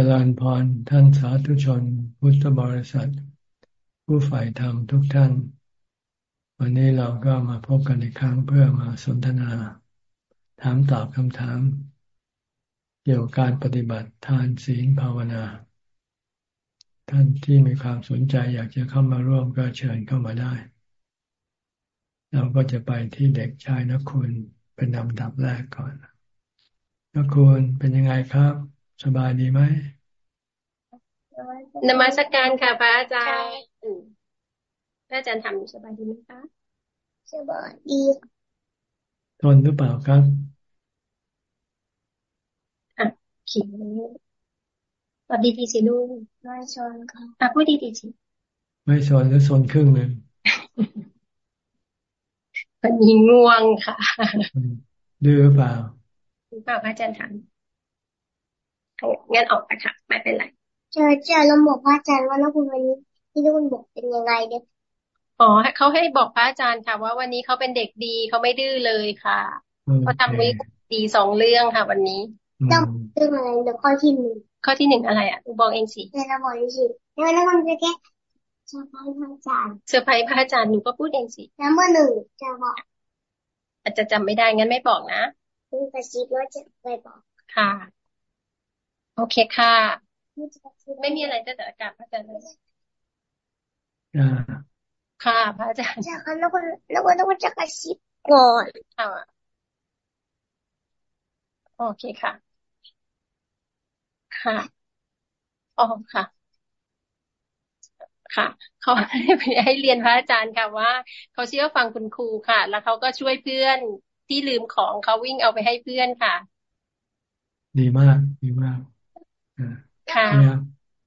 จริญพรท่านสาธุชน พุทธบริษัท ผู้ฝ่ายธรรมทุกท่าน วันนี้เราก็มาพบกันอีกครั้งเพื่อมาสนทนา ถามตอบคำถาม เกี่ยวกับการปฏิบัติทานศีลภาวนา ท่านที่มีความสนใจอยากจะเข้ามาร่วมก็เชิญเข้ามาได้ เราก็จะไปที่เด็กชายนักคุณเป็นลำดับแรกก่อนนักคุณเป็นยังไงครับ สบายดีไหมนมัสการค่ะพระอาจารย์พระอาจารย์ทำสบายดีไหมคะสบายดีทนหรือเปล่าครับอะขีดตอบดีๆสิลูกไม่ชนค่ะอะพูดดีๆสิไม่ชนหรือชนครึ่งหนึ่งวันนี้ง่วงค่ะดื้อหรือเปล่าหรือเปล่าพระอาจารย์ถาม งั้นออกไปค่ะ ไม่เป็นไร เจอเจอเราบอกพระอาจารย์ว่าแล้วคุณวันนี้ที่ทุกคนบอกเป็นยังไงเนี่ยอ๋อเขาให้บอกพระอาจารย์ค่ะ ว่าวันนี้เขาเป็นเด็กดีเขาไม่ดื้อเลยค่ะเขาทำวิดีสองเรื่องค่ะ วันนี้ต้องเรื่องอะไรเดี๋ยวข้อที่หนึ่งข้อที่หนึ่งอะไรอะบอกเองสิเดี๋ยวเราบอกเองสิแล้วแล้วมันจะแค่เซอร์ไพรส์พระอาจารย์เซอร์ไพรส์พระอาจารย์หนูก็พูดเองสิแล้วเมื่อหนึ่งจะบอก อาจจะจำไม่ได้งั้นไม่บอกนะคุณกระซิบว่าจะไปบอกค่ะ โอเคค่ะ ไม่มีอะไรจะจัดการพระอาจารย์เลยค่ะพระอาจารย์จะแล้วก็แล้วก็ต้องจะกระซิบก่อนค่ะโอเคค่ะ ค่ะอ๋อค่ะค่ะเขาให้เรียนพระอาจารย์ค่ะว่าเขาเชื่อฟังคุณครูค่ะ แล้วเขาก็ช่วยเพื่อนที่ลืมของเขาวิ่งเอาไปให้เพื่อนค่ะ ดีมากดีมาก ค่ะ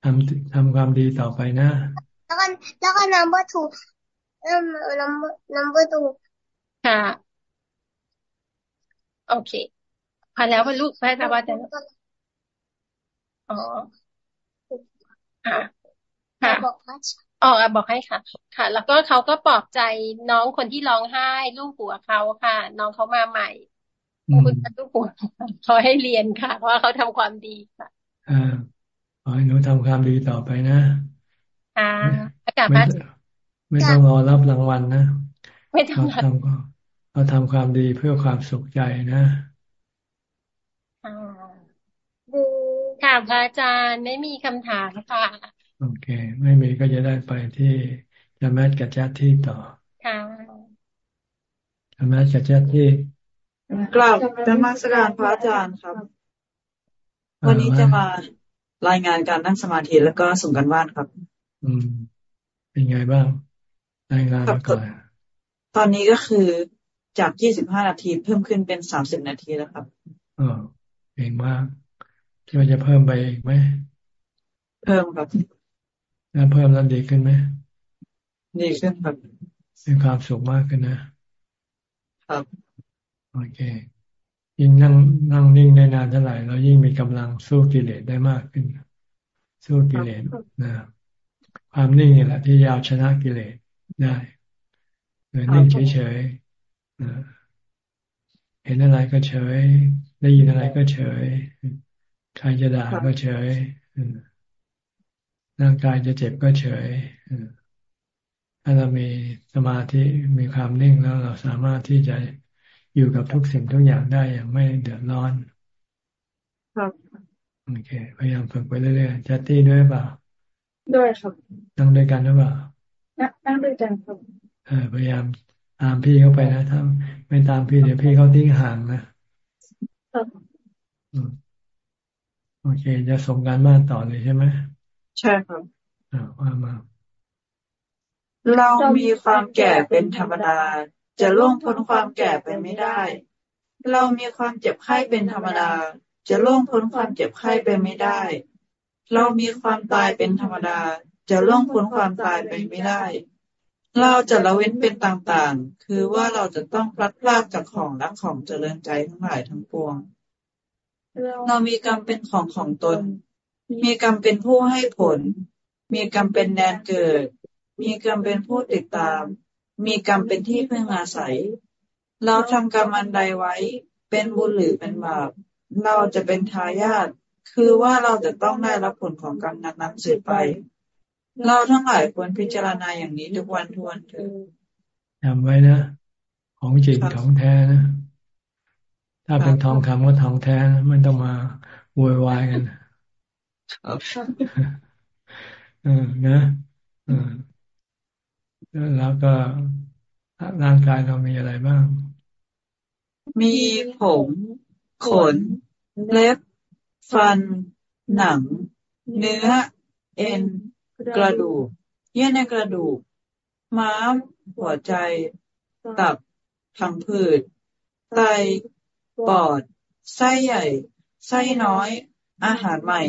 ทำทำความดีต่อไปนะ แล้วก็แล้วก็ number two เริ่ม number number two ค่ะ โอเคพอแล้วพอลูกแม่จะว่าจะอ๋อค่ะค่ะอ๋อบอกให้ค่ะ ค่ะ แล้วก็เขาก็ปลอบใจน้องคนที่ร้องไห้ลูกหัวเขาค่ะ น้องเขามาใหม่คุณลูกหัวเขาให้เรียนค่ะ เพราะว่าเขาทำความดีค่ะอ่าขอ ให้หนูทำความดีต่อไปนะค่ะอากาศไม่ไม่ต้องรอรับรางวัลนะไม่ต้องทำเราทำความดีเพื่อความสุขใจนะค่ะพระอาจารย์ไม่มีคำถามค่ะ โอเค ไม่มีก็จะได้ไปที่จะแมทกับแจ๊ที่ต่อ ค่ะจะแมทกับแจ๊ที่กลับจะมาสการพระอาจารย์ครับ วันนี้จะมา รายงานการนั่งสมาธิแล้วก็ส่งกันบ้านครับ อืม เป็นไงบ้างรายงานมาก่อนตอนนี้ก็คือจากยี่สิบห้านาทีเพิ่มขึ้นเป็นสามสิบนาทีแล้วครับอ๋อเก่งมากคิดว่าจะเพิ่มไปอีกไหมเพิ่มครับแล้วเพิ่มแล้วดีขึ้นไหมดีขึ้นครับมีความสุขมากขึ้นนะครับโอเค ยิ่งนั่งนั่งนิ่งได้นานเท่าไหร่เรายิ่งมีกำลังสู้กิเลสได้มากขึ้น สู้กิเลสนะความนิ่งนี่แหละ ที่ยาวชนะกิเลสได้เยนิ่งเฉยๆเห็นอะไรก็เฉย ได้ยินอะไรก็เฉย ใครจะด่าก็เฉยร่างกายจะเจ็บก็เฉยถ้าเรามีสมาธิมีความนิ่งแล้วเราสามารถที่จะ อยู่กับทุกสิ่งทุกอย่างได้อย่างไม่เดือดร้อนครับโอเค พยายามฝึกไปเรื่อยๆจัตตี้ด้วยเปล่าด้วยครับนั่งด้วยกันหรือเปล่านั่งด้วยกันครับเออพยายามตามพี่เข้าไปนะถ้าไม่ตามพี่เดี๋ยวพี่เขาทิ้งห่างนะครับโอเค จะส่งการบ้านต่อเลยใช่ไหมใช่ครับอ่าว่ามาเรามีความแก่เป็นธรรมดา จะล่วงพ้นความแก่ไปไม่ได้ เรามีความเจ็บไข้เป็นธรรมดา จะล่วงพ้นความเจ็บไข้ไปไม่ได้ เรามีความตายเป็นธรรมดา จะล่วงพ้นความตายไปไม่ได้ เราจะละเว้นเป็นต่างๆ คือว่าเราจะต้องพลัดพรากจากของรักของเจริญใจทั้งหลายทั้งปวง เรามีกรรมเป็นของของตน มีกรรมเป็นผู้ให้ผล มีกรรมเป็นแดนเกิด มีกรรมเป็นผู้ติดตาม มีกรรมเป็นที่พึ่งอาศัย เราทำกรรมอันใดไว้ เป็นบุญหรือเป็นบาป เราจะเป็นทายาท คือว่าเราจะต้องได้รับผลของกรรมนั้นๆสืบไป เราทั้งหลายควรพิจารณาอย่างนี้ทุกวันทวนเถิดจำไว้นะ ของจริงของแท้นะ ถ้าเป็นทองคำก็ทองแท้นะไม่ต้องมาโวยวายกันเออนะเออ แล้วก็ร่างกายเรามีอะไรบ้าง มีผม ขน เล็บ ฟัน หนัง เนื้อ เอ็น กระดูก เยื่อในกระดูก ม้าม หัวใจ ตับทังผืด ไต ปอด ไส้ใหญ่ ไส้น้อย อาหารใหม่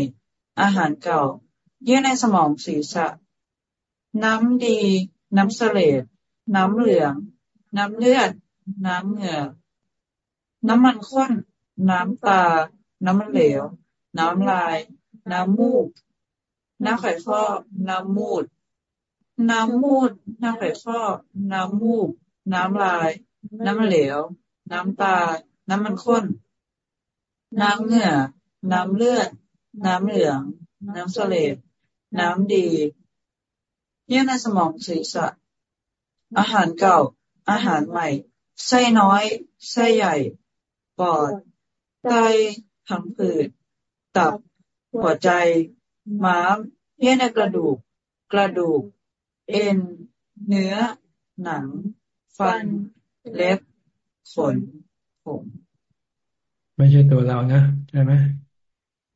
อาหารเก่า เยื่อในสมองศีรษะ น้ำดี น้ำเสลดน้ำเหลือง น้ำเลือด น้ำเหงื่อ น้ำมันข้น น้ำตา น้ำมันเหลว น้ำลาย น้ำมูก น้ำไข่ข้อ น้ำมูด น้ำมูด น้ำไข่ข้อ น้ำมูก น้ำลาย น้ำมันเหลว น้ำตา น้ำมันข้น น้ำเหงื่อ น้ำเลือด น้ำเหลือง น้ำเสลดน้ำดี เยื่อในสมองศีรษะ อาหารเก่า อาหารใหม่ ไส้น้อย ไส้ใหญ่ ปอด ไตผังผืด ตับ หัวใจ ม้าม เยื่อในกระดูก กระดูก เอ็น เนื้อ หนัง ฟัน เล็บ ขน ผม ไม่ใช่ตัวเรานะ ใช่ไหม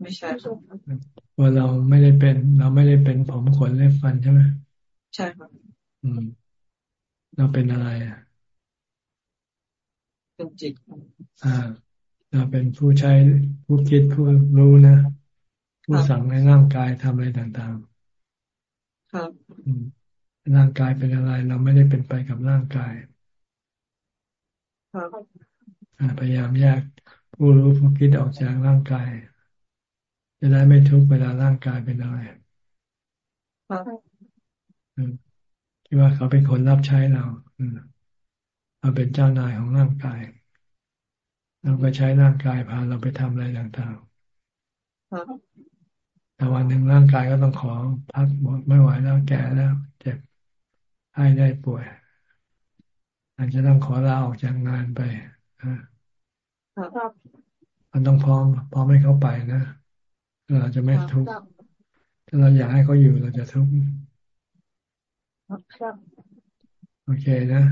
ไม่ใช่ว่าเราไม่ได้เป็น เราไม่ได้เป็นผมขนเล็บฟันใช่ไหม ใช่ครับอืมเราเป็นอะไรอะเป็นจิตอ่าเราเป็นผู้ใช้ผู้คิดผู้รู้นะผู้สั่งในร่างกายทำอะไรต่างๆ ครับร่างกายเป็นอะไร เราไม่ได้เป็นไปกับร่างกายครับพยายามแยกผู้รู้ผู้คิดออกจากร่างกาย จะได้ไม่ทุกข์เวลาร่างกายเป็นอะไรครับ คิดว่าเขาเป็นคนรับใช้เราเราเป็นเจ้านายของร่างกาย เราก็ใช้ร่างกายพาเราไปทำอะไรต่างๆแต่วันหนึ่งร่างกายก็ต้องขอพักหมดไม่ไหวแล้วแก่แล้ว เจ็บให้ได้ป่วยอาจจะต้องขอลาออกจากงานไปมันต้องพร้อมพร้อมให้เขาไปนะเราจะไม่ทุกข์ถ้าเราอยากให้เขาอยู่เราจะทุกข์ โอเคนะ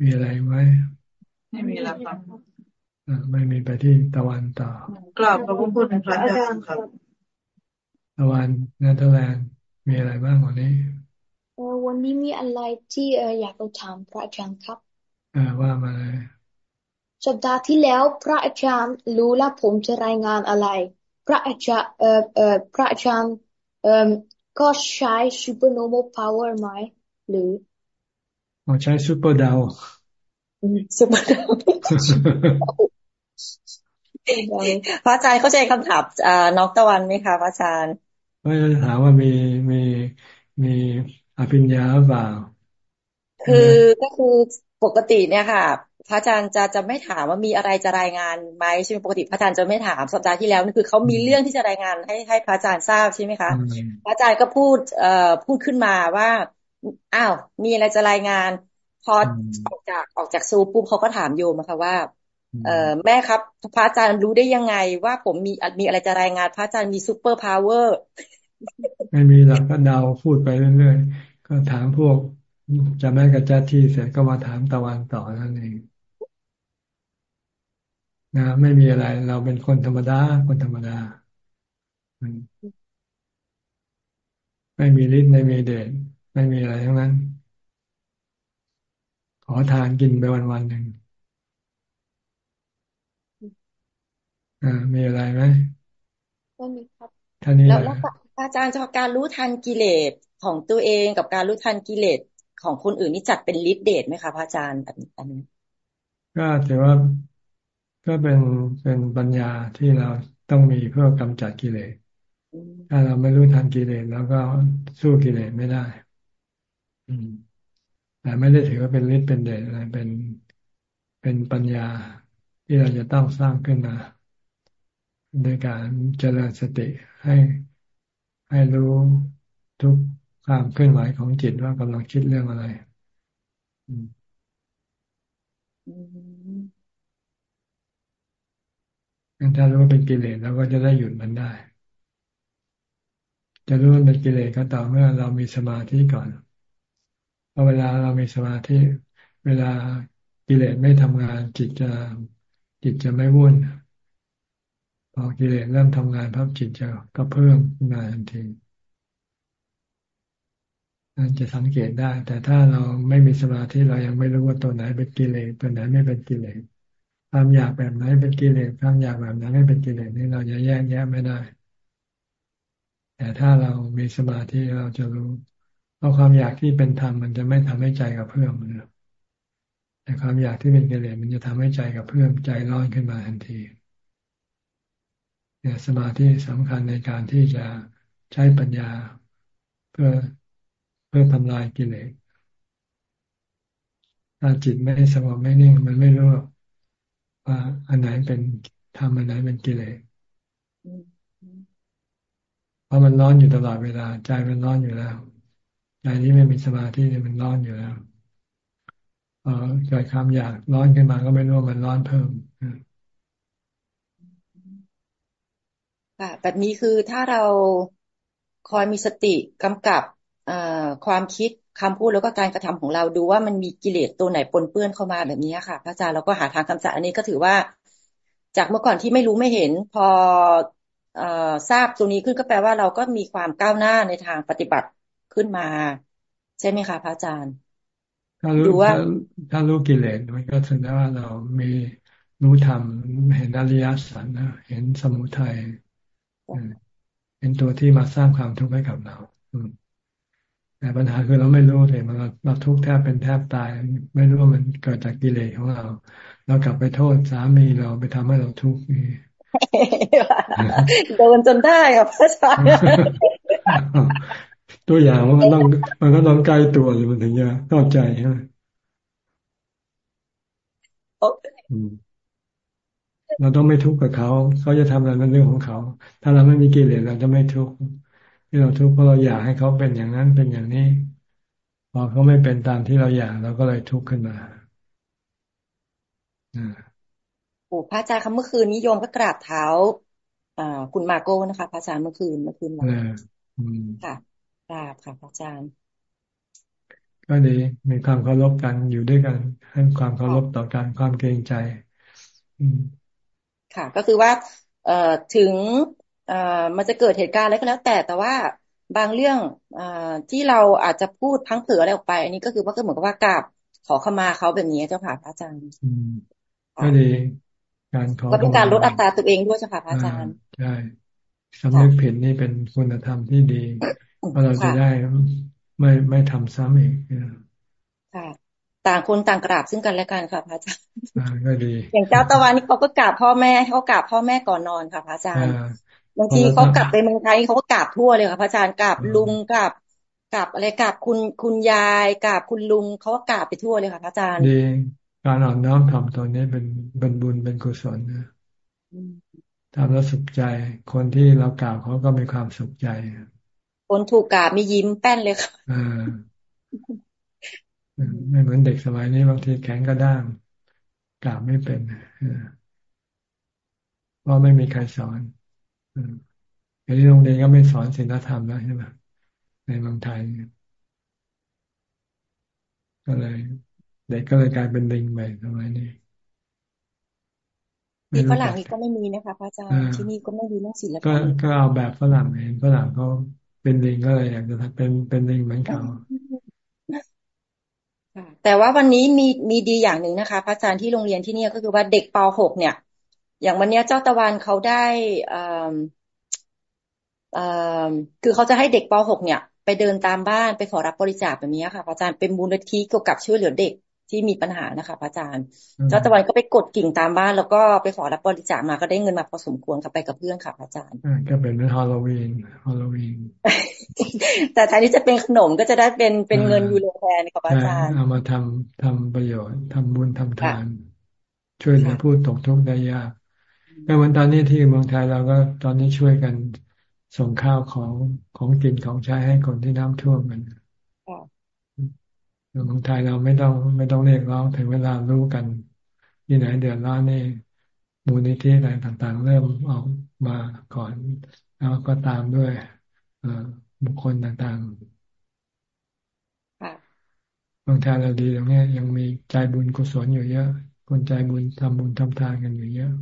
มีอะไรไหมไม่มีแล้วครับไม่มีไปที่ตะวันต่อกราบขอบคุณพระอาจารย์ครับ ตะวันเนเธอร์แลนด์มีอะไรบ้างวันนี้วันนี้มีอะไรที่อยากจะถามพระอาจารย์ครับว่ามาเลยสัปดาห์ที่แล้วพระอาจารย์รู้แล้วผมจะรายงานอะไร พระอาจารย์เอ่อเอ่อพระอาจารย์เอ่อ ก็ใช้ supernormal power ไหมหรืออ๋อใช้ super ดาว super ดาวพระอาจารย์เขาใจคำถามน้องตะวันไหมคะพระอาจารย์ไม่ได้ถามว่ามีมีมีอภิญญาหรือเปล่าคือก็คือ ปกติเนี่ยค่ะ พระอาจารย์จะจะไม่ถามว่ามีอะไรจะรายงานไหมใช่ไหมปกติพระอาจารย์จะไม่ถามสัปดาห์ที่แล้วนี่คือเขามีเรื่องที่จะรายงานให้ให้พระอาจารย์ทราบใช่ไหมคะพระอาจารย์ก็พูดเอ่อพูดขึ้นมาว่าอ้าวมีอะไรจะรายงาน พอออกจากออกจากซูปุ๊บเขาก็ถามโยมค่ะว่าเอ่อแม่ครับ พระอาจารย์รู้ได้ยังไงว่าผมมีมีอะไรจะรายงาน พระอาจารย์มี superpowerไม่มีหรอกก็เดาพูดไปเรื่อยๆก็ถามพวก จะแม่กับจ้าที่เสร็จก็มาถามตะวันต่อนั่นเองนะไม่มีอะไร เราเป็นคนธรรมดา คนธรรมดา ไม่มีฤทธิ์ไม่มีเดชไม่มีอะไรทั้งนั้น ขอทานกินไปวันวันหนึ่งอ่ามีอะไรไหมไม่มีครับท่านี้แล้วอาจารย์จะการรู้ทันกิเลสของตัวเองกับการรู้ทันกิเลส ของคนอื่นนี่จัดเป็นฤทธิ์เดชไหมคะพระอาจารย์อันนี้ก็ถือว่าก็เป็นเป็นปัญญาที่เราต้องมีเพื่อกำจัดกิเลสถ้าเราไม่รู้ทันกิเลสแล้วก็สู้กิเลสไม่ได้ อืมแต่ไม่ได้ถือว่าเป็นฤทธิ์เป็นเดชอะไรเป็นเป็นปัญญาที่เราจะต้องสร้างขึ้นมาโดยการเจริญสติให้ให้รู้ทุก ความเคลื่อนไหวของจิตว่ากำลังคิดเรื่องอะไรถ้ารู้ว่าเป็นกิเลสเราก็จะได้หยุดมันได้ จะรู้ว่าเป็นกิเลสก็ต่อเมื่อเรามีสมาธิก่อนพอเวลาเรามีสมาธิ เวลากิเลสไม่ทำงาน จิตจะจิตจะไม่วุ่นพอกิเลสเริ่มทำงานพับจิตจะก็เพิ่มงานทันที จะสังเกตได้ แต่ถ้าเราไม่มีสมาธิเรายังไม่รู้ว่าตัวไหนเป็นกิเลสตัวไหนไม่เป็นกิเลสความอยากแบบไหนเป็นกิเลสความอยากแบบไหนไม่เป็นกิเลสนี่เราจะแยกแยะไม่ได้ แต่ถ้าเรามีสมาธิเราจะรู้เพราะความอยากที่เป็นธรรมมันจะไม่ทำให้ใจกับเพื่อมนะแต่ความอยากที่เป็นกิเลสมันจะทำให้ใจกับเพื่อมใจร้อนขึ้นมาทันทีเนี่ยสมาธิสำคัญในการที่จะใช้ปัญญา เพื่อ เพื่อทำลายกิเลสถ้าจิตไม่สงบไม่นิ่ง มันไม่รู้ว่าอันไหนเป็นธรรมอันไหนเป็นกิเลสเพราะมันร้อนอยู่ตลอดเวลา ใจมันร้อนอยู่แล้วใจนี้ไม่มีสมาธิเนี่ยมันร้อนอยู่แล้วเออเกิดความอยากร้อนขึ้นมาก็ไม่รู้ว่ามันร้อนเพิ่มค่ะแบบนี้คือถ้าเราคอยมีสติกำกับ ความคิดคำพูดแล้วก็การกระทำของเราดูว่ามันมีกิเลสตัวไหนปนเปื้อนเข้ามาแบบนี้ค่ะ พระอาจารย์เราก็หาทางกำจัดอันนี้ก็ถือว่า จากเมื่อก่อนที่ไม่รู้ไม่เห็น พออทราบตรงนี้ขึ้นก็แปลว่าเราก็มีความก้าวหน้าในทางปฏิบัติขึ้นมา ใช่ไหมคะพระอาจารย์ถ้ารู้ว่าถ้ารู้กิเลสมันก็แสดงว่าเรามีรู้ธรรมเห็นอริยสัจนะเห็นสมุทัยเป็นตัวที่มาสร้างความทุกข์ให้กับเรา แต่ปัญหาคือเราไม่รู้เลยมันเราทุกข์แทบเป็นแทบตาย ไม่รู้ว่ามันเกิดจากกิเลสของเรา เรากลับไปโทษสามีเราไปทำให้เราทุกข์นี่โดนจนได้ครับพระอาจารย์ตัวอย่างมันต้องมันก็ต้องใกล้ตัวเลยมันถึงจะเข้าใจใช่ไหมเราต้องไม่ทุกข์กับเขา เขาจะทำอะไรเป็นเรื่องของเขา ถ้าเราไม่มีกิเลสเราจะไม่ทุกข์ ที่เราทุกข์เพราะเราอยากให้เขาเป็นอย่างนั้นเป็นอย่างนี้ พอเขาไม่เป็นตามที่เราอยากเราก็เลยทุกข์ขึ้นมาโอ้พระอาจารย์คำเมื่อคืนนิยมก็กราบเท้าอ่าคุณมาโก้นะคะ พระอาจารย์เมื่อคืนเมื่อคืนมาค่ะกราบค่ะพระอาจารย์ ก็ดีมีความเคารพกันอยู่ด้วยกันให้ความเคารพต่อกันความเกรงใจ อืมค่ะ ก็คือว่า เอ่อถึงเอ่อ มันจะเกิดเหตุการณ์อะไรก็แล้ว แต่แต่ว่าบางเรื่องอที่เราอาจจะพูดพังเผืออะไรออกไป อันนี้ก็คือว่าก็เหมือนกับว่ากราบขอขมาเขาแบบนี้เจ้าค่ะพระอาจารย์ก็ดีการขอก็เป็นการลดอัตราตัวเองด้วยเจ้าค่ะพระอาจารย์ใช่สำนึกผิดนี่เป็นคุณธรรมที่ดีเพราะเราจะได้ไม่ไม่ทำซ้ำอีกค่ะต่างคนต่างกราบซึ่งกันและกันค่ะพระอาจารย์ก็ดี อย่างเจ้าตะวันนี่เขาก็กราบพ่อแม่เขากราบพ่อแม่ก่อนนอนค่ะพระอาจารย์ บางทีเขากลับไปเมืองไทยเขาก็กราบทั่วเลยค่ะพระอาจารย์กราบลุงกราบกราบอะไรกราบคุณคุณยายกราบคุณลุงเขาก็กราบไปทั่วเลยค่ะพระอาจารย์ดีการอ่อนน้อมทำตรงนี้เป็นเป็นบุญเป็นกุศลนะทำแล้วสุขใจ คนที่เรากล่าวเขาก็มีความสุขใจ คนถูกกราบมียิ้มแป้นเลยค่ะไม่เหมือนเด็กสมัยนี้บางทีแข็งกระด้างกราบไม่เป็นเพราะไม่มีใครสอน อย่างที่โรงเรียนก็ไม่สอนศีลธรรมแล้วใช่ไหมในเมืองไทยก็เลยเด็กก็เลยกลายเป็นลิงไปทำไมนี่ที่ฝรั่งนี่ก็ไม่มีนะคะพระอาจารย์ที่นี่ก็ไม่มีเรื่องศีลธรรมก็ก็เอาแบบฝรั่งเองฝรั่งเขาเป็นลิงก็เลยอยากจะเป็นเป็นลิงเหมือนเขาแต่ว่าวันนี้มีมีดีอย่างหนึ่งนะคะ พระอาจารย์ที่โรงเรียนที่นี่ก็คือว่าเด็กป .6 เนี่ย อย่างวันนี้เจ้าตะวันเขาได้คือเขาจะให้เด็กป .6 เนี่ย ไปเดินตามบ้านไปขอรับบริจาคแบบนี้ค่ะอาจารย์เป็นมูลนิธิเกี่ยวกับช่วยเหลือเด็กที่มีปัญหานะคะอาจารย์ เจ้าตะวันก็ไปกดกิ่งตามบ้าน แล้วก็ไปขอรับบริจาคมาก็ได้เงินมาพอสมควรกับไปกับเพื่อนค่ะอาจารย์ก็เป็นฮาโลวีนฮาโลวีนแต่ท้ายนี้จะเป็นขนมก็จะได้เป็นเป็นเงินยูโรแทนค่ะอาจารย์เอามาทำทำประโยชน์ทำบุญทำทาน ช่วยเหลือผู้ตกทุกข์ได้ยาก ก็เหมือนตอนนี้ที่เมืองไทยเราก็ตอนนี้ช่วยกันส่งข้าวของของกินของใช้ให้คนที่น้ำท่วมกันเมืองไทยเราไม่ต้องไม่ต้องเรียกร้องถึงเวลารู้กัน ที่ไหนเดือดร้อนนี่มูลนิธิอะไรต่างๆ เริ่มออกมาก่อน แล้วก็ตามด้วยบุคคลต่างๆเมืองไทยเราดีตรงนี้ยังมีใจบุญกุศลอยู่เยอะ คนใจบุญทำบุญทำทานกันอยู่เยอะ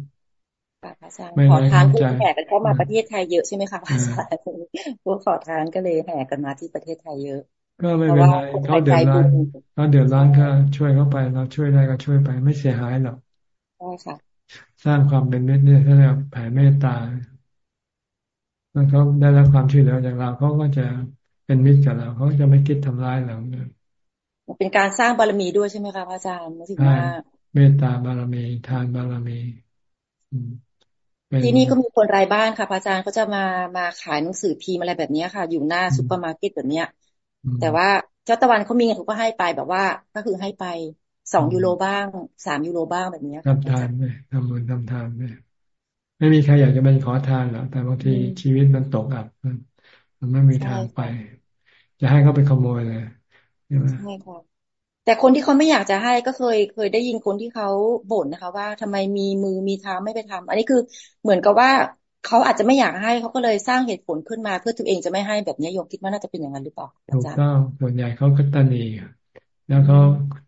ไม่ขอทานก็แห่กันเข้ามาประเทศไทยเยอะใช่ไหมคะอาจารย์พวกขอทานก็เลยแห่กันมาที่ประเทศไทยเยอะ ก็ไม่เป็นไรเขาเดือดร้อนเขาเดือดร้อนก็ช่วยเขาไปเราช่วยได้ก็ช่วยไปไม่เสียหายหรอกใช่ค่ะ สร้างความเป็นเมตเนี่ยถ้าเราแผ่เมตตาแล้วเขาได้รับความช่วยเหลือจากเราเขาก็จะเป็นมิตรกับเราเขาจะไม่คิดทำร้ายเราเนี่ยเป็นการสร้างบารมีด้วยใช่ไหมคะพระอาจารย์ถึงว่าเมตตาบารมี ทานบารมี ที่นี่ก็มีคนรายบ้านค่ะพระอาจารย์เขาจะมามาขายหนังสือพิมพ์อะไรแบบนี้ค่ะ อยู่หน้าซูเปอร์มาร์เก็ตแบบเนี้ย แต่ว่าเจ้าตะวันเขามีเงินเขาก็ให้ไปแบบว่า ก็คือให้ไปสองยูโรบ้างสามยูโรบ้างแบบนี้ทำทานไปทำบุญทำทานไปไม่มีใครอยากจะเป็นขอทานหรอกแต่บางทีชีวิตมันตกอับมันไม่มีทางไป จะให้เขาไปขโมยเลยใช่ไหมใช่ค่ะ แต่คนที่เขาไม่อยากจะให้ก็เคยเคยได้ยินคนที่เขาบ่นนะคะ ว่าทำไมมีมือมีเท้าไม่ไปทำอันนี้คือเหมือนกับว่าเขาอาจจะไม่อยากให้เขาก็เลยสร้างเหตุผลขึ้นมา เพื่อตัวเองจะไม่ให้แบบนี้โยมคิดว่าน่าจะเป็นอย่างนั้นหรือเปล่าถูกต้องส่วนใหญ่เขาก็ตันนีแล้วเขา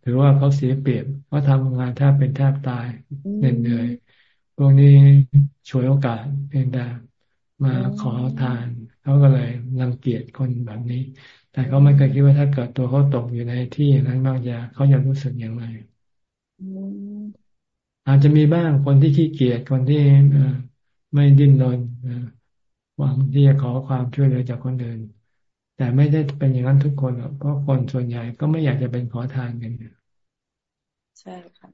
ถือว่าเขาเสียเปรียบเขาทำงานแทบเป็นแทบตายเหนื่อยพวกนี้ช่วยโอกาสเพียงแต่มาขอทานเขาก็เลยรังเกียจคนแบบนี้ แต่เขาไม่เคยคิดว่าถ้าเกิดตัวเขาตกอยู่ในที่อย่างนั้นบางอย่างเขาจะรู้สึกอย่างไรอาจจะมีบ้างคนที่ขี้เกียจคนที่ไม่ดิ้นรนหวังที่จะขอความช่วยเหลือจากคนอื่นแต่ไม่ได้เป็นอย่างนั้นทุกคนหรอกเพราะคนส่วนใหญ่ก็ไม่อยากจะเป็นขอทานกันใช่ค่ะ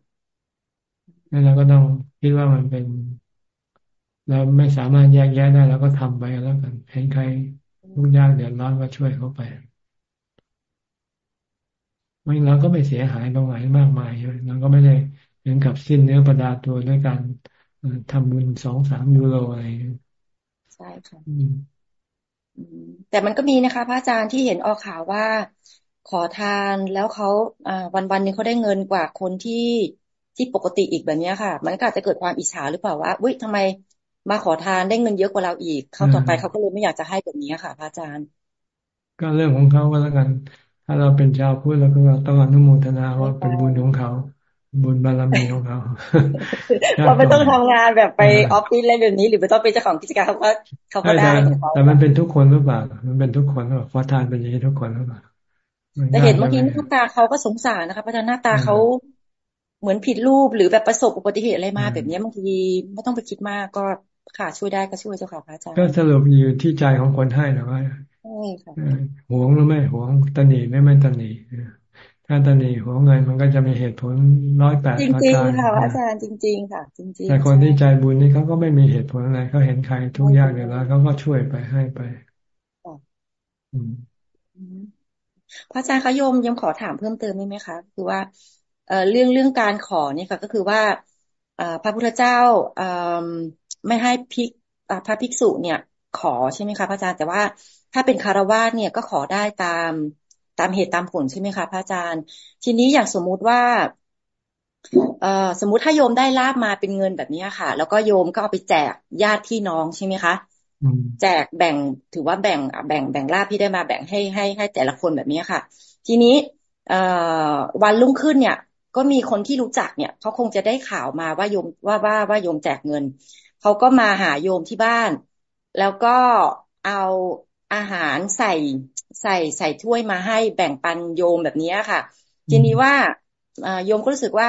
นั่นเราก็ต้องคิดว่ามันเป็น เราไม่สามารถแยกแยะได้เราก็ทำไปแล้วกันเห็นใครทุกยากเดือดร้อนก็ช่วยเขาไป ไม่เราก็ไม่เสียหายตรงไหนมากมายเราก็ไม่ได้เหมือนกับสิ้นเนื้อประดาตัวด้วยการทำบุญสองสามยูโรอะไรใช่ค่ะแต่มันก็มีนะคะ พระอาจารย์ที่เห็นออกข่าวว่าขอทานแล้วเขาอ่าวันวันนึงเขาได้เงินกว่าคนที่ที่ปกติอีกแบบนี้ค่ะ มันก็อาจจะเกิดความอิจฉาหรือเปล่าว่าอุ้ยทำไมมาขอทานได้เงินเยอะกว่าเราอีกเขาต่อไปเขาก็เลยไม่อยากจะให้แบบนี้ค่ะ พระอาจารย์ ก็เรื่องของเขาก็แล้วกัน ถ้าเราเป็นชาวพุทธเราก็ต้องอนุโมทนาว่าเป็นบุญของเขาบุญบารมีของเขาเราไม่ต้องทำงานแบบไปออฟฟิศอะไรแบบนี้ หรือไม่ต้องเป็นเจ้าของกิจการเขาก็เขาก็ได้แต่มันเป็นทุกคนหรือเปล่า มันเป็นทุกคนหรือเปล่าขอทานเป็นอย่างนี้ทุกคนหรือเปล่าแต่เห็นเมื่อกี้หน้าตาเขาก็สงสารนะคะเพราะฉะนั้นหน้าตาเขาเหมือนผิดรูปหรือแบบประสบอุบัติเหตุอะไรมา แบบนี้บางทีไม่ต้องไปคิดมากก็ค่ะช่วยได้ก็ช่วยเจ้าค่ะพระอาจารย์ก็สรุปอยู่ที่ใจของคนให้หรือว่า หวงหรือไม่หวงตนีไม่ไม่ตนีถ้าตนีหวงเงินมันก็จะมีเหตุผลร้อยแปดจริงๆค่ะอาจารย์จริง ๆ ค่ะ จริง ๆ แต่คนที่ใจบุญนี่เขาก็ไม่มีเหตุผลอะไรเขาเห็นใครทุกยากเดือดร้อนเขาก็ช่วยไปให้ไปพระอาจารย์คะโยมยังขอถามเพิ่มเติมได้ไหมคะคือว่าเอ่อเรื่องเรื่องการขอเนี่ยค่ะ ก็คือว่าพระพุทธเจ้าไม่ให้พิกพระภิกษุเนี่ย ขอใช่ไหมคะพระอาจารย์แต่ว่าถ้าเป็นคารวาสเนี่ยก็ขอได้ตามตามเหตุตามผลใช่ไหมคะพระอาจารย์ ทีนี้อย่างสมมุติว่าเอ่อสมมุติถ้าโยมได้ลาบมาเป็นเงินแบบนี้ค่ะ แล้วก็โยมก็เอาไปแจกญาติพี่น้องใช่ไหมคะแจกแบ่งถือว่าแบ่งแบ่งแบ่งลาบที่ได้มาแบ่งให้ให้ให้แต่ละคนแบบนี้ค่ะ ทีนี้เอ่อวันรุ่งขึ้นเนี่ย ก็มีคนที่รู้จักเนี่ยเขาคงจะได้ข่าวมาว่าโยมว่าว่าว่าโยมแจกเงินเขาก็มาหาโยมที่บ้าน แล้วก็เอาอาหารใส่ใส่ใส่ถ้วยมาให้แบ่งปันโยมแบบนี้ค่ะ ทีนี้ว่าโยมก็รู้สึกว่า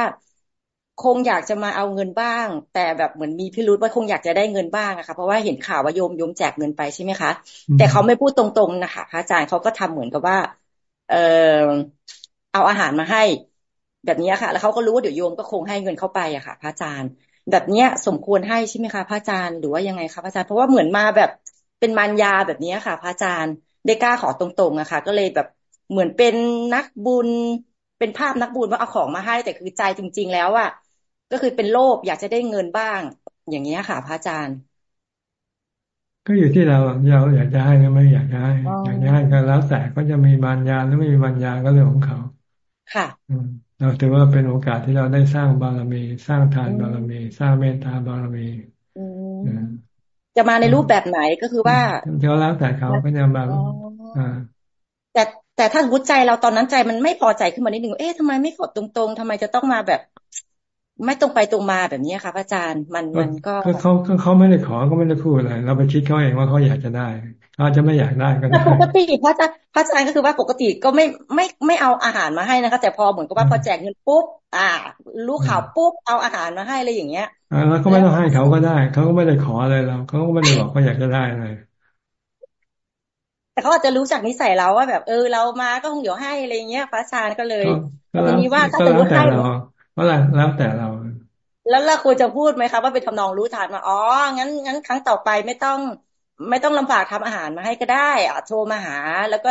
คงอยากจะมาเอาเงินบ้าง แต่แบบเหมือนมีพิรุธว่าคงอยากจะได้เงินบ้างอะค่ะเพราะว่าเห็นข่าวว่าโยมโยมแจกเงินไปใช่ไหมคะ แต่เขาไม่พูดตรงๆนะคะพระอาจารย์เขาก็ทำเหมือนกับว่า เออเอาอาหารมาให้ แบบนี้ค่ะ แล้วเขาก็รู้ว่าเดี๋ยวโยมก็คงให้เงินเข้าไปอะค่ะพระอาจารย์ แบบเนี้ย สมควรให้ใช่ไหมคะพระอาจารย์หรือว่ายังไงคะพระอาจารย์เพราะว่าเหมือนมาแบบเป็นมารยาแบบนี้ค่ะ พระอาจารย์ได้กล้าขอตรงๆอะค่ะ ก็เลยแบบเหมือนเป็นนักบุญ เป็นภาพนักบุญว่าเอาของมาให้ แต่คือใจจริง ๆ แล้วอะก็คือเป็นโลภอยากจะได้เงินบ้าง อย่างนี้ค่ะ พระอาจารย์ ก็อยู่ที่เราเราอยากจะให้หรือไม่อยากจะให้อยากจะให้ก็แล้วแต่ก็จะมีบานยาหรือไม่มีบานยาก็เรื่องของเขา ค่ะ เราถือว่าเป็นโอกาสที่เราได้สร้างบารมี สร้างทานบารมี สร้างเมตตาบารมีจะมาในรูปแบบไหนก็คือว่าก็แล้วแต่เขาก็จะมาอ่าแต่แต่ถ้าวุใจเราตอนนั้นใจมันไม่พอใจขึ้นมานิดนึงเอ๊ะทำไมไม่ขดตรงๆทำไมจะต้องมาแบบ ไม่ตรงไปตรงมาแบบนี้ค่ะพระอาจารย์มันมันก็เขาเขาไม่ได้ขอก็ไม่ได้พูดอะไรเราไปคิดเขาเองว่าเขาอยากจะได้ เขาจะไม่อยากได้ก็ได้ปกติพระอาจารย์พระอาจารย์ก็คือว่าปกติก็ไม่ไม่ไม่เอาอาหารมาให้นะคะ แต่พอเหมือนกับว่าพอแจกเงินปุ๊บอ่าลูกข่าวปุ๊บเอาอาหารมาให้อะไรอย่างเงี้ยอ่าแล้วก็ไม่ต้องให้เขาก็ได้ เขาก็ไม่ได้ขออะไรเราเขาก็ไม่ได้บอกเขาอยากจะได้อะไรแต่เขาอาจจะรู้จักนิสัยเราว่าแบบเออเรามาก็คงเดี๋ยวให้อะไรเงี้ยพระอาจารย์ก็เลยทีนี้ว่าถ้าสมมติให้ว่าแล้วแต่เราแล้วเราควรจะพูดไหมคะว่าเป็นทำนองรู้ทานมาอ๋องั้นงั้นครั้งต่อไปไม่ต้อง ไม่ต้องลำบากทำอาหารมาให้ก็ได้อะโทรมาหา แล้วก็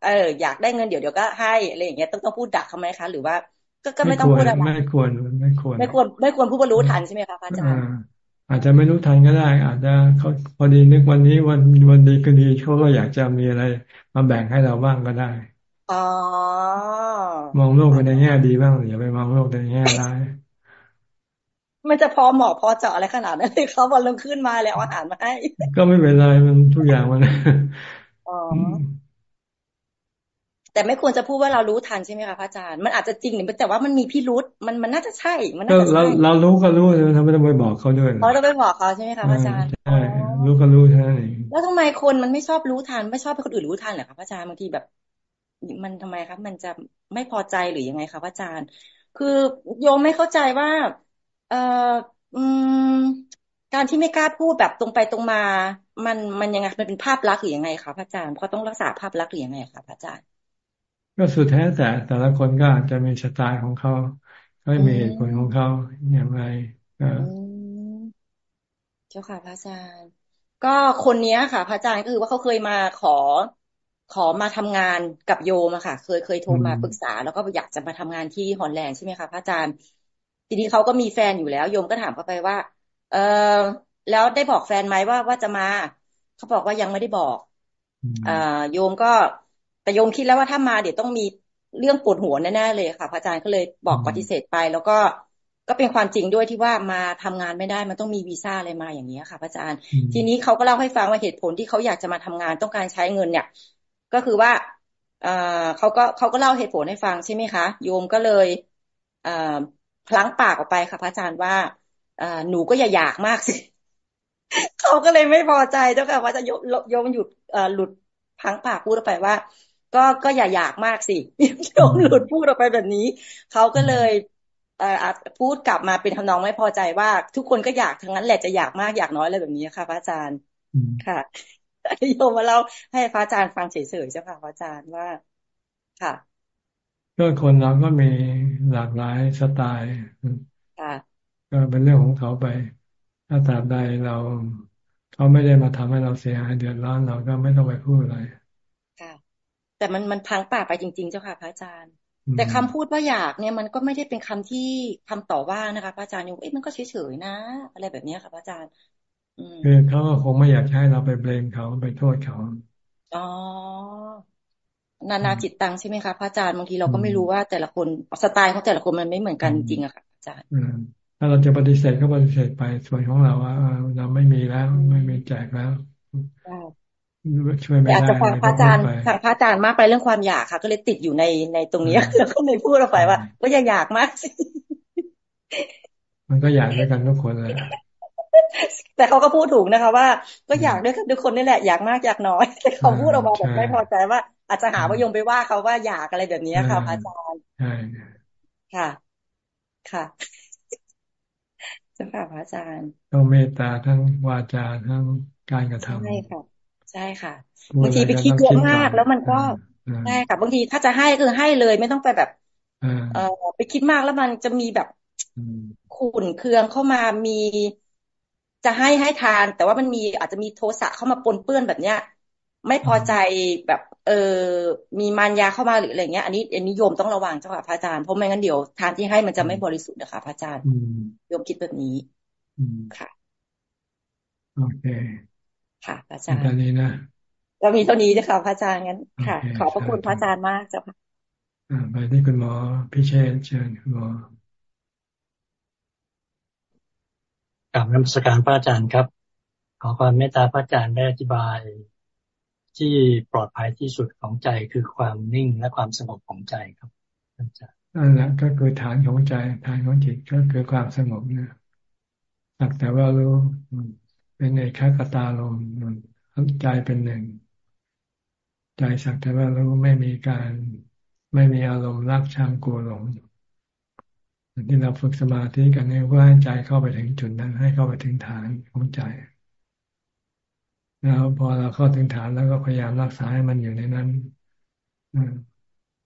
เออ อยากได้เงินเดี๋ยวเดี๋ยวก็ให้อะไรอย่างเงี้ยต้องต้องพูดดักเขาไหมคะ หรือว่าก็ก็ไม่ต้องพูดอะไรไม่ควรไม่ควร ไม่ควร ไม่ควรพูดว่ารู้ทันใช่ไหมคะพระอาจารย์อาจจะไม่รู้ทันก็ได้ อาจจะเขาพอดีนึกวันนี้วันวันดีก็ดีเขาก็อยากจะมีอะไร มาแบ่งให้เราบ้างก็ได้อ๋อมองโลกในแง่ดีบ้างอย่าไปมองโลกในแง่ร้าย มันจะพอเหมาะพอเจาะอะไรขนาดนั้นเลยเขาวันลงขึ้นมาแล้วอาหารมาให้ ก็ไม่เป็นไรมันทุกอย่างมันอ๋อแต่ไม่ควรจะพูดว่าเรารู้ทันใช่ไหมคะพระอาจารย์มันอาจจะจริงหรือแต่ว่ามันมีพิรุษมันมันน่าจะใช่ มันน่าจะใช่เราเรารู้ก็รู้เลยทำไมต้องไปบอกเขาด้วยเราต้องไปบอกเขาใช่ไหมคะพระอาจารย์ใช่รู้ก็รู้เท่านั้นเองแล้วทำไมคนมันไม่ชอบรู้ทันไม่ชอบให้คนอื่นรู้ทันเหรอคะพระอาจารย์บางทีแบบ มันทำไมครับมันจะไม่พอใจหรือยังไงคะพระอาจารย์ คือโยมไม่เข้าใจว่า เอ่ออืมการที่ไม่กล้าพูดแบบตรงไปตรงมา มันมันยังไงมันเป็นภาพลักษณ์หรือยังไงคะพระอาจารย์เพราะต้องรักษาภาพลักษณ์หรือยังไงคะพระอาจารย์ ก็สุดแท้แต่แต่ละคนก็อาจจะมีสไตล์ของเขาก็มีเหตุผลของเขาอย่างไรก็เจ้าค่ะพระอาจารย์ ก็คนนี้ค่ะ พระอาจารย์ก็คือว่าเขาเคยมาขอขอมาทำงานกับโยมอะค่ะ เคยเคยโทรมาปรึกษา แล้วก็อยากจะมาทำงานที่ฮอลแลนด์ใช่ไหมคะพระอาจารย์ ทีนี้เขาก็มีแฟนอยู่แล้วโยมก็ถามเขาไปว่า เออแล้วได้บอกแฟนไหมว่าว่าจะมาเขาบอกว่ายังไม่ได้บอกอ่าโยมก็แต่โยมคิดแล้วว่าถ้ามาเดี๋ยวต้องมีเรื่องปวดหัวแน่ๆเลยค่ะพระอาจารย์ก็เลยบอกปฏิเสธไป แล้วก็ก็เป็นความจริงด้วยที่ว่ามาทำงานไม่ได้มันต้องมีวีซ่าอะไรมาอย่างนี้ค่ะพระอาจารย์ ทีนี้เขาก็เล่าให้ฟังว่าเหตุผลที่เขาอยากจะมาทำงานต้องการใช้เงินเนี่ย ก็คือว่าเออเขาก็เขาก็เล่าเหตุผลให้ฟังใช่ไหมคะ โยมก็เลยเอ พลั้งปากออกไปค่ะพระอาจารย์ว่าเอหนูก็อย่าอยากมากสิเขาก็เลยไม่พอใจเจ้าค่ะว่าจะโยมหยุดหลุดพังปากพูดออกไปว่า ก็ก็อย่าอยากมากสิโยมหลุดพูดออกไปแบบนี้เขาก็เลยเอ่อพูดกลับมาเป็นทำนองไม่พอใจว่า ทุกคนก็อยากทั้งนั้นแหละจะอยากมากอยากน้อยอะไรแบบนี้ค่ะพระอาจารย์ค่ะโยมมาเล่าให้พระอาจารย์ฟังเฉยๆเจ้าค่ะพระอาจารย์ว่า ค่ะ ก็คนเราก็มีหลากหลายสไตล์ค่ะก็เป็นเรื่องของเขาไป ถ้าตราบใดเราเขาไม่ได้มาทำให้เราเสียหายเดือดร้อนเราก็ไม่ต้องไปพูดอะไรแต่มันมันพังป่าไปจริง ๆ เจ้าค่ะพระอาจารย์ แต่คำพูดว่าอยากเนี่ยมันก็ไม่ได้เป็นคำที่คำต่อว่านะคะพระอาจารย์โยมเอ๊ะมันก็เฉยๆนะ อะไรแบบนี้ค่ะพระอาจารย์คือเขาคงไม่อยากให้เราไปเบลมเขาไปโทษเขาอ๋อ นานาจิตตังใช่ไหมคะพระอาจารย์บางทีเราก็ไม่รู้ว่าแต่ละคนสไตล์ของแต่ละคนมันไม่เหมือนกันจริงอะค่ะอาจารย์ถ้าเราจะปฏิเสธก็ปฏิเสธไปส่วนของเราว่าเราไม่มีแล้ว ไม่มีแจกแล้วช่วยไม่ได้อาจจะฟังพระอาจารย์ฟังพระอาจารย์มากไปเรื่องความอยากค่ะ ก็เลยติดอยู่ในในตรงนี้แล้วก็เลยพูดออกไปว่าก็อย่าอยากมากสิมันก็อยากด้วยกันทุกคนแหละแต่เขาก็พูดถูกนะคะ ว่าก็อยากด้วยกันทุกคนนี่แหละอยากมากอยากน้อยแต่เขาพูดออกมาแบบไม่พอใจว่า อาจจะหาว่ายงไปว่าเขาว่าอยากอะไรแบบนี้ค่ะพระอาจารย์ใช่ค่ะ ค่ะเจ้าค่ะพระอาจารย์ต้องเมตตาทั้งวาจาทั้งการกระทำใช่ค่ะ ใช่ค่ะบางทีไปคิดเยอะมากแล้วมันก็ใช่ค่ะบางทีถ้าจะให้คือให้เลยไม่ต้องไปแบบเออไปคิดมากแล้วมันจะมีแบบขุ่นเคืองเข้ามามีจะให้ให้ทาน แต่ว่ามันมีอาจจะมีโทสะเข้ามาปนเปื้อนแบบเนี้ย ไม่พอใจแบบเออมีมารยาเข้ามาหรืออะไรเงี้ย อันนี้อันนี้โยมต้องระวังเจ้าค่ะพระอาจารย์เพราะไม่งั้นเดี๋ยวทานที่ให้มันจะไม่บริสุทธิ์นะคะพระอาจารย์โยมคิดแบบนี้ค่ะโอเคค่ะพระอาจารย์ตอนนี้นะเรามีเท่านี้นะคะพระอาจารย์งั้นค่ะ ขอบพระคุณพระอาจารย์มากเจ้าค่ะไปที่คุณหมอพิเชษเชิญคุณหมอกลับนมัสการพระอาจารย์ครับ ขอความเมตตาพระอาจารย์ได้อธิบาย ที่ปลอดภัยที่สุดของใจคือความนิ่งและความสงบของใจครับอาจารย์นั่นแหละก็คือฐานของใจ ฐานของจิตก็คือความสงบนะสักแต่ว่ารู้เป็นเอกคตาลมใจเป็นหนึ่ง ใจสักแต่ว่ารู้ไม่มีการไม่มีอารมณ์รักชังกลัวหลงที่เราฝึกสมาธิกันเนี่ยเพื่อให้ใจเข้าไปถึงจุดนั้น ให้เข้าไปถึงฐานของใจ แล้วพอเราเข้าถึงฐานแล้วก็พยายามรักษาให้มันอยู่ในนั้น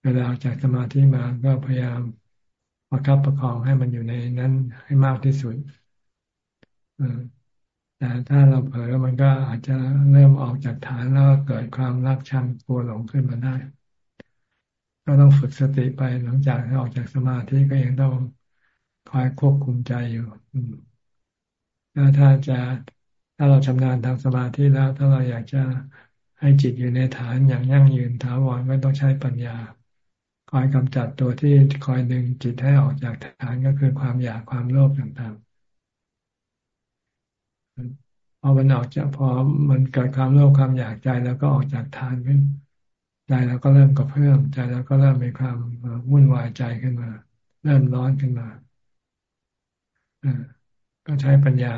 เวลาออกจากสมาธิมาก็พยายามประคับประคองให้มันอยู่ในนั้นให้มากที่สุดแต่ถ้าเราเผลอมันก็อาจจะเริ่มออกจากฐานแล้วเกิดความรักชังกลัวหลงขึ้นมาได้ ก็ต้องฝึกสติไปหลังจากออกจากสมาธิก็ยังต้องคอยควบคุมใจอยู่แล้วถ้าจะ ถ้าเราชำนาญทางสมาธิแล้ว ถ้าเราอยากจะให้จิตอยู่ในฐานอย่างยั่งยืนถาวรก็ต้องใช้ปัญญา คอยกำจัดตัวที่คอยดึงจิตให้ออกจากฐานก็คือความอยากความโลภต่างๆพอมันออกจากพอมันเกิดความโลภความอยากใจแล้วก็ออกจากฐานขึ้นใจแล้วก็เริ่มกระเพื่อมใจแล้วก็เริ่มมีความวุ่นวายใจขึ้นมา เริ่มร้อนขึ้นมาก็ใช้ปัญญา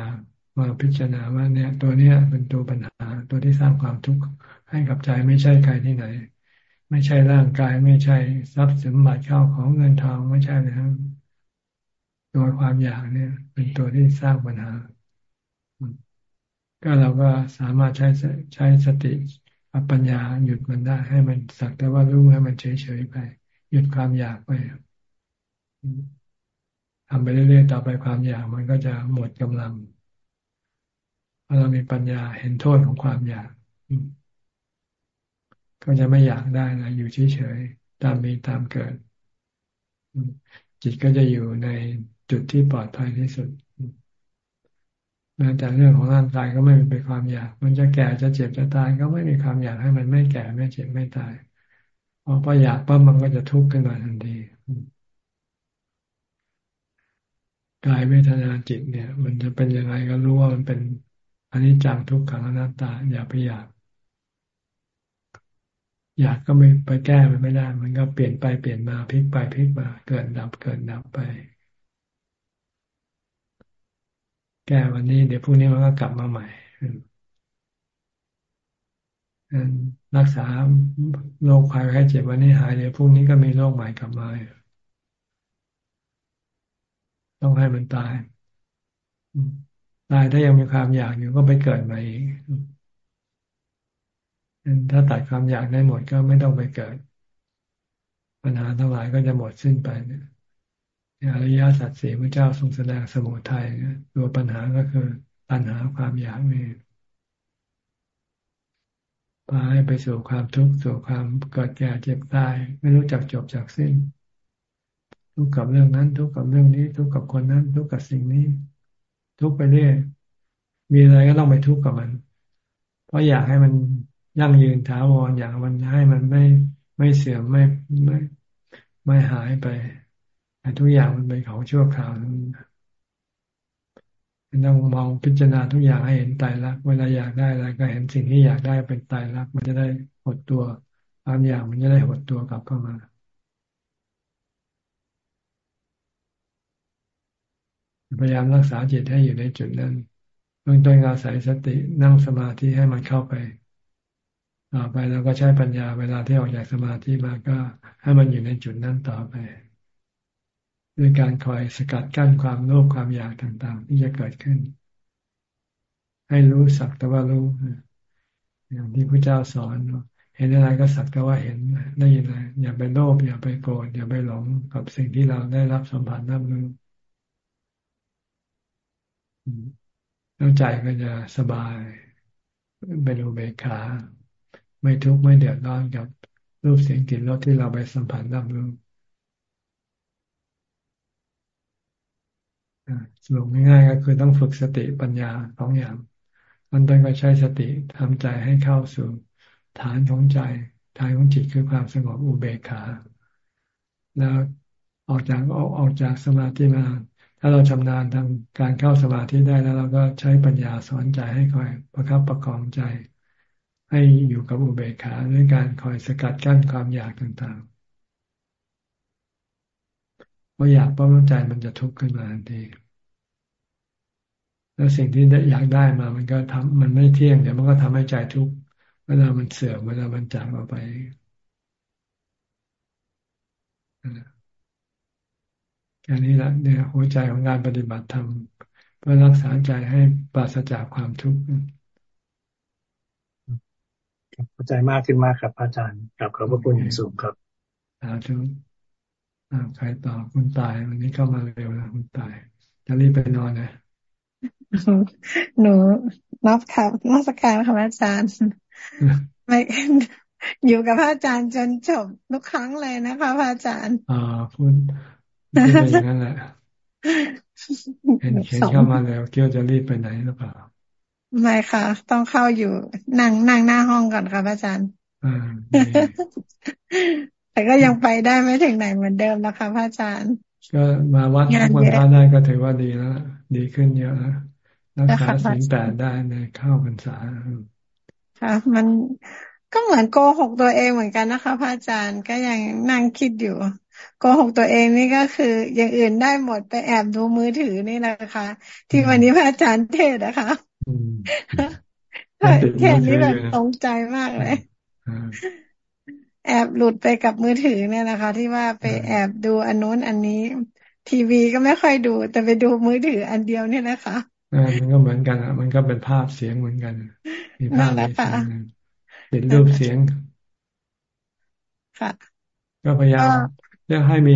มาพิจารณาว่าเนี่ย ตัวเนี้ยเป็นตัวปัญหา ตัวที่สร้างความทุกข์ให้กับใจไม่ใช่ใครที่ไหน ไม่ใช่ร่างกายไม่ใช่ทรัพย์สมบัติเข้าของเงินทองไม่ใช่เลยครับตัวความอยากเนี่ย เป็นตัวที่สร้างปัญหา ก็เราก็สามารถใช้ใช้สติปัญญาหยุดมันได้ ให้มันสักแต่ว่ารู้ให้มันเฉยๆไป หยุดความอยากไปทำไปเรื่อยๆต่อไปความอยากมันก็จะหมดกำลัง พอเรามีปัญญาเห็นโทษของความอยาก ก็จะไม่อยากได้นะอยู่เฉยๆตามมีตามเกิด จิตก็จะอยู่ในจุดที่ปลอดภัยที่สุดแม้แต่เรื่องของร่างกายก็ไม่เป็นความอยาก มันจะแก่จะเจ็บจะตายก็ไม่มีความอยากให้มันไม่แก่ไม่เจ็บไม่ตายพอพออยากปั๊บมันก็จะทุกข์ขึ้นมาทันทีกายเวทนาจิตเนี่ย มันจะเป็นยังไงก็รู้ว่ามันเป็น อันนี้จังทุกขังอนัตตา อย่าไปอยาก อยากก็ไม่ไปแก้มันไม่ได้ มันก็เปลี่ยนไปเปลี่ยนมาพลิกไปพลิกมา เกิดดับเกิดดับไป แก้วันนี้ เดี๋ยวพรุ่งนี้มันก็กลับมาใหม่รักษาโรคภัยไข้เจ็บวันนี้หายเดี๋ยวพรุ่งนี้ก็มีโรคใหม่กลับมาต้องให้มันตาย ตายถ้ายังมีความอยากอยู่ก็ไปเกิดใหม่อีกถ้าตัดความอยากได้หมดก็ไม่ต้องไปเกิด ปัญหาทั้งหลายก็จะหมดสิ้นไปเนี่ยอริยสัจสี่พระเจ้าทรงแสดงสมุทัยตัวปัญหาก็คือปัญหาความอยากนี่พาให้ไปสู่ความทุกข์สู่ความเกิดแก่เจ็บตาย ไม่รู้จักจบจากสิ้น ทุกข์กับเรื่องนั้น ทุกข์กับเรื่องนี้ ทุกข์กับคนนั้น ทุกข์กับสิ่งนี้ ทุกไปเรื่อยมีอะไรก็ต้องไปทุกข์กับมัน เพราะอยากให้มันยั่งยืนถาวรอยากมันให้มันไม่ไม่เสื่อมไม่ไม่ไม่หายไปแต่ทุกอย่างมันเป็นของชั่วคราวต้องมองพิจารณาทุกอย่างให้เห็นตายรักเวลาอยากได้อะไรก็เห็นสิ่งที่อยากได้เป็นตายรักมันจะได้หดตัวความอยากมันจะได้หดตัวกลับเข้ามา พยายามรักษาจิตให้อยู่ในจุดนั้นเบื้องต้นอาศัยสตินั่งสมาธิให้มันเข้าไปต่อไปเราก็ใช้ปัญญาเวลาที่ออกจากสมาธิมาก็ ให้มันอยู่ในจุดนั้นต่อไปด้วยการคอยสกัดกั้นความโลภความอยากต่างๆ ที่จะเกิดขึ้น ให้รู้สักแต่ว่ารู้อย่างที่พระเจ้าสอนเห็นอะไรก็สักแต่ว่าเห็นได้ยินอะไรอย่าไปโลภอย่าไปโกรธอย่าไปหลงกับสิ่งที่เราได้รับสัมผัสรับรู้ แล้วใจก็จะสบายเป็นอุเบกขา ไม่ทุกข์ไม่เดือดร้อนกับรูปเสียงกลิ่นรสที่เราไปสัมผัสรับรู้สรุปง่ายๆก็คือต้องฝึกสติปัญญาสองอย่างมันต้องไปใช้สติทำใจให้เข้าสู่ฐานของใจฐานของจิตคือความสงบอุเบกขา แล้วออกจากออกออกจากสมาธิมา ถ้าเราชำนาญทำการเข้าสมาธิได้แล้วเราก็ใช้ปัญญาสอนใจให้คอยประคับประคองใจ ให้อยู่กับอุเบกขาด้วยการคอยสกัดกั้นความอยากต่างๆเพราะอยากเพราะใจมันจะทุกข์ขึ้นมาทันทีแล้วสิ่งที่อยากได้มามันก็ทำมันไม่เที่ยงเดี๋ยวมันก็ทำให้ใจทุกข์เวลามันเสื่อมเวลามันจากเราไป แค่นี้แหละเนี่ยหัวใจของการปฏิบัติธรรมเพื่อรักษาใจให้ปราศจากความทุกข์เข้าใจมากขึ้นมากครับ อาจารย์กลับขอบพระคุณอย่างสูงครับสาธุใครต่อคุณตาย วันนี้เข้ามาเร็วนะคุณตายจะรีบไปนอนนะหนูรับค่ะนักสการค่ะอาจารย์ไม่อยู่กับพระอาจารย์จนจบทุกครั้งเลยนะคะพระอาจารย์ อ่าพูด พูดไปอย่างนั้นแหละเห็นเห็นเข้ามาแล้วเกี่ยวจะรีบไปไหนหรือเปล่าไม่ค่ะ ต้องเข้าอยู่นั่งนั่งหน้าห้องก่อนค่ะพระอาจารย์แต่ก็ยังไปได้ไม่ถึงไหนเหมือนเดิมนะคะพระอาจารย์ ก็มาวัดทุกวันพระได้ก็ถือว่าดีแล้วดีขึ้นเยอะแล้วรักษาศีลแปดได้ในเข้าพรรษาค่ะ มันก็เหมือนโกหกตัวเองเหมือนกันนะคะพระอาจารย์ก็ยังนั่งคิดอยู่ โกหกตัวเองนี่ก็คือ อย่างอื่นได้หมดไปแอบดูมือถือนี่แหละค่ะที่วันนี้พระอาจารย์เทศนะคะแค่นี้แบบตรงใจมากเลยแอบหลุดไปกับมือถือเนี่ยนะคะ ที่ว่าไปแอบดูอันนู้นอันนี้ ทีวีก็ไม่ค่อยดู แต่ไปดูมือถืออันเดียวเนี่ยนะคะมันก็เหมือนกันอะ มันก็เป็นภาพเสียงเหมือนกัน มีภาพมีเสียงเห็นรูปเสียง ค่ะ ก็พยายาม เรียกให้มี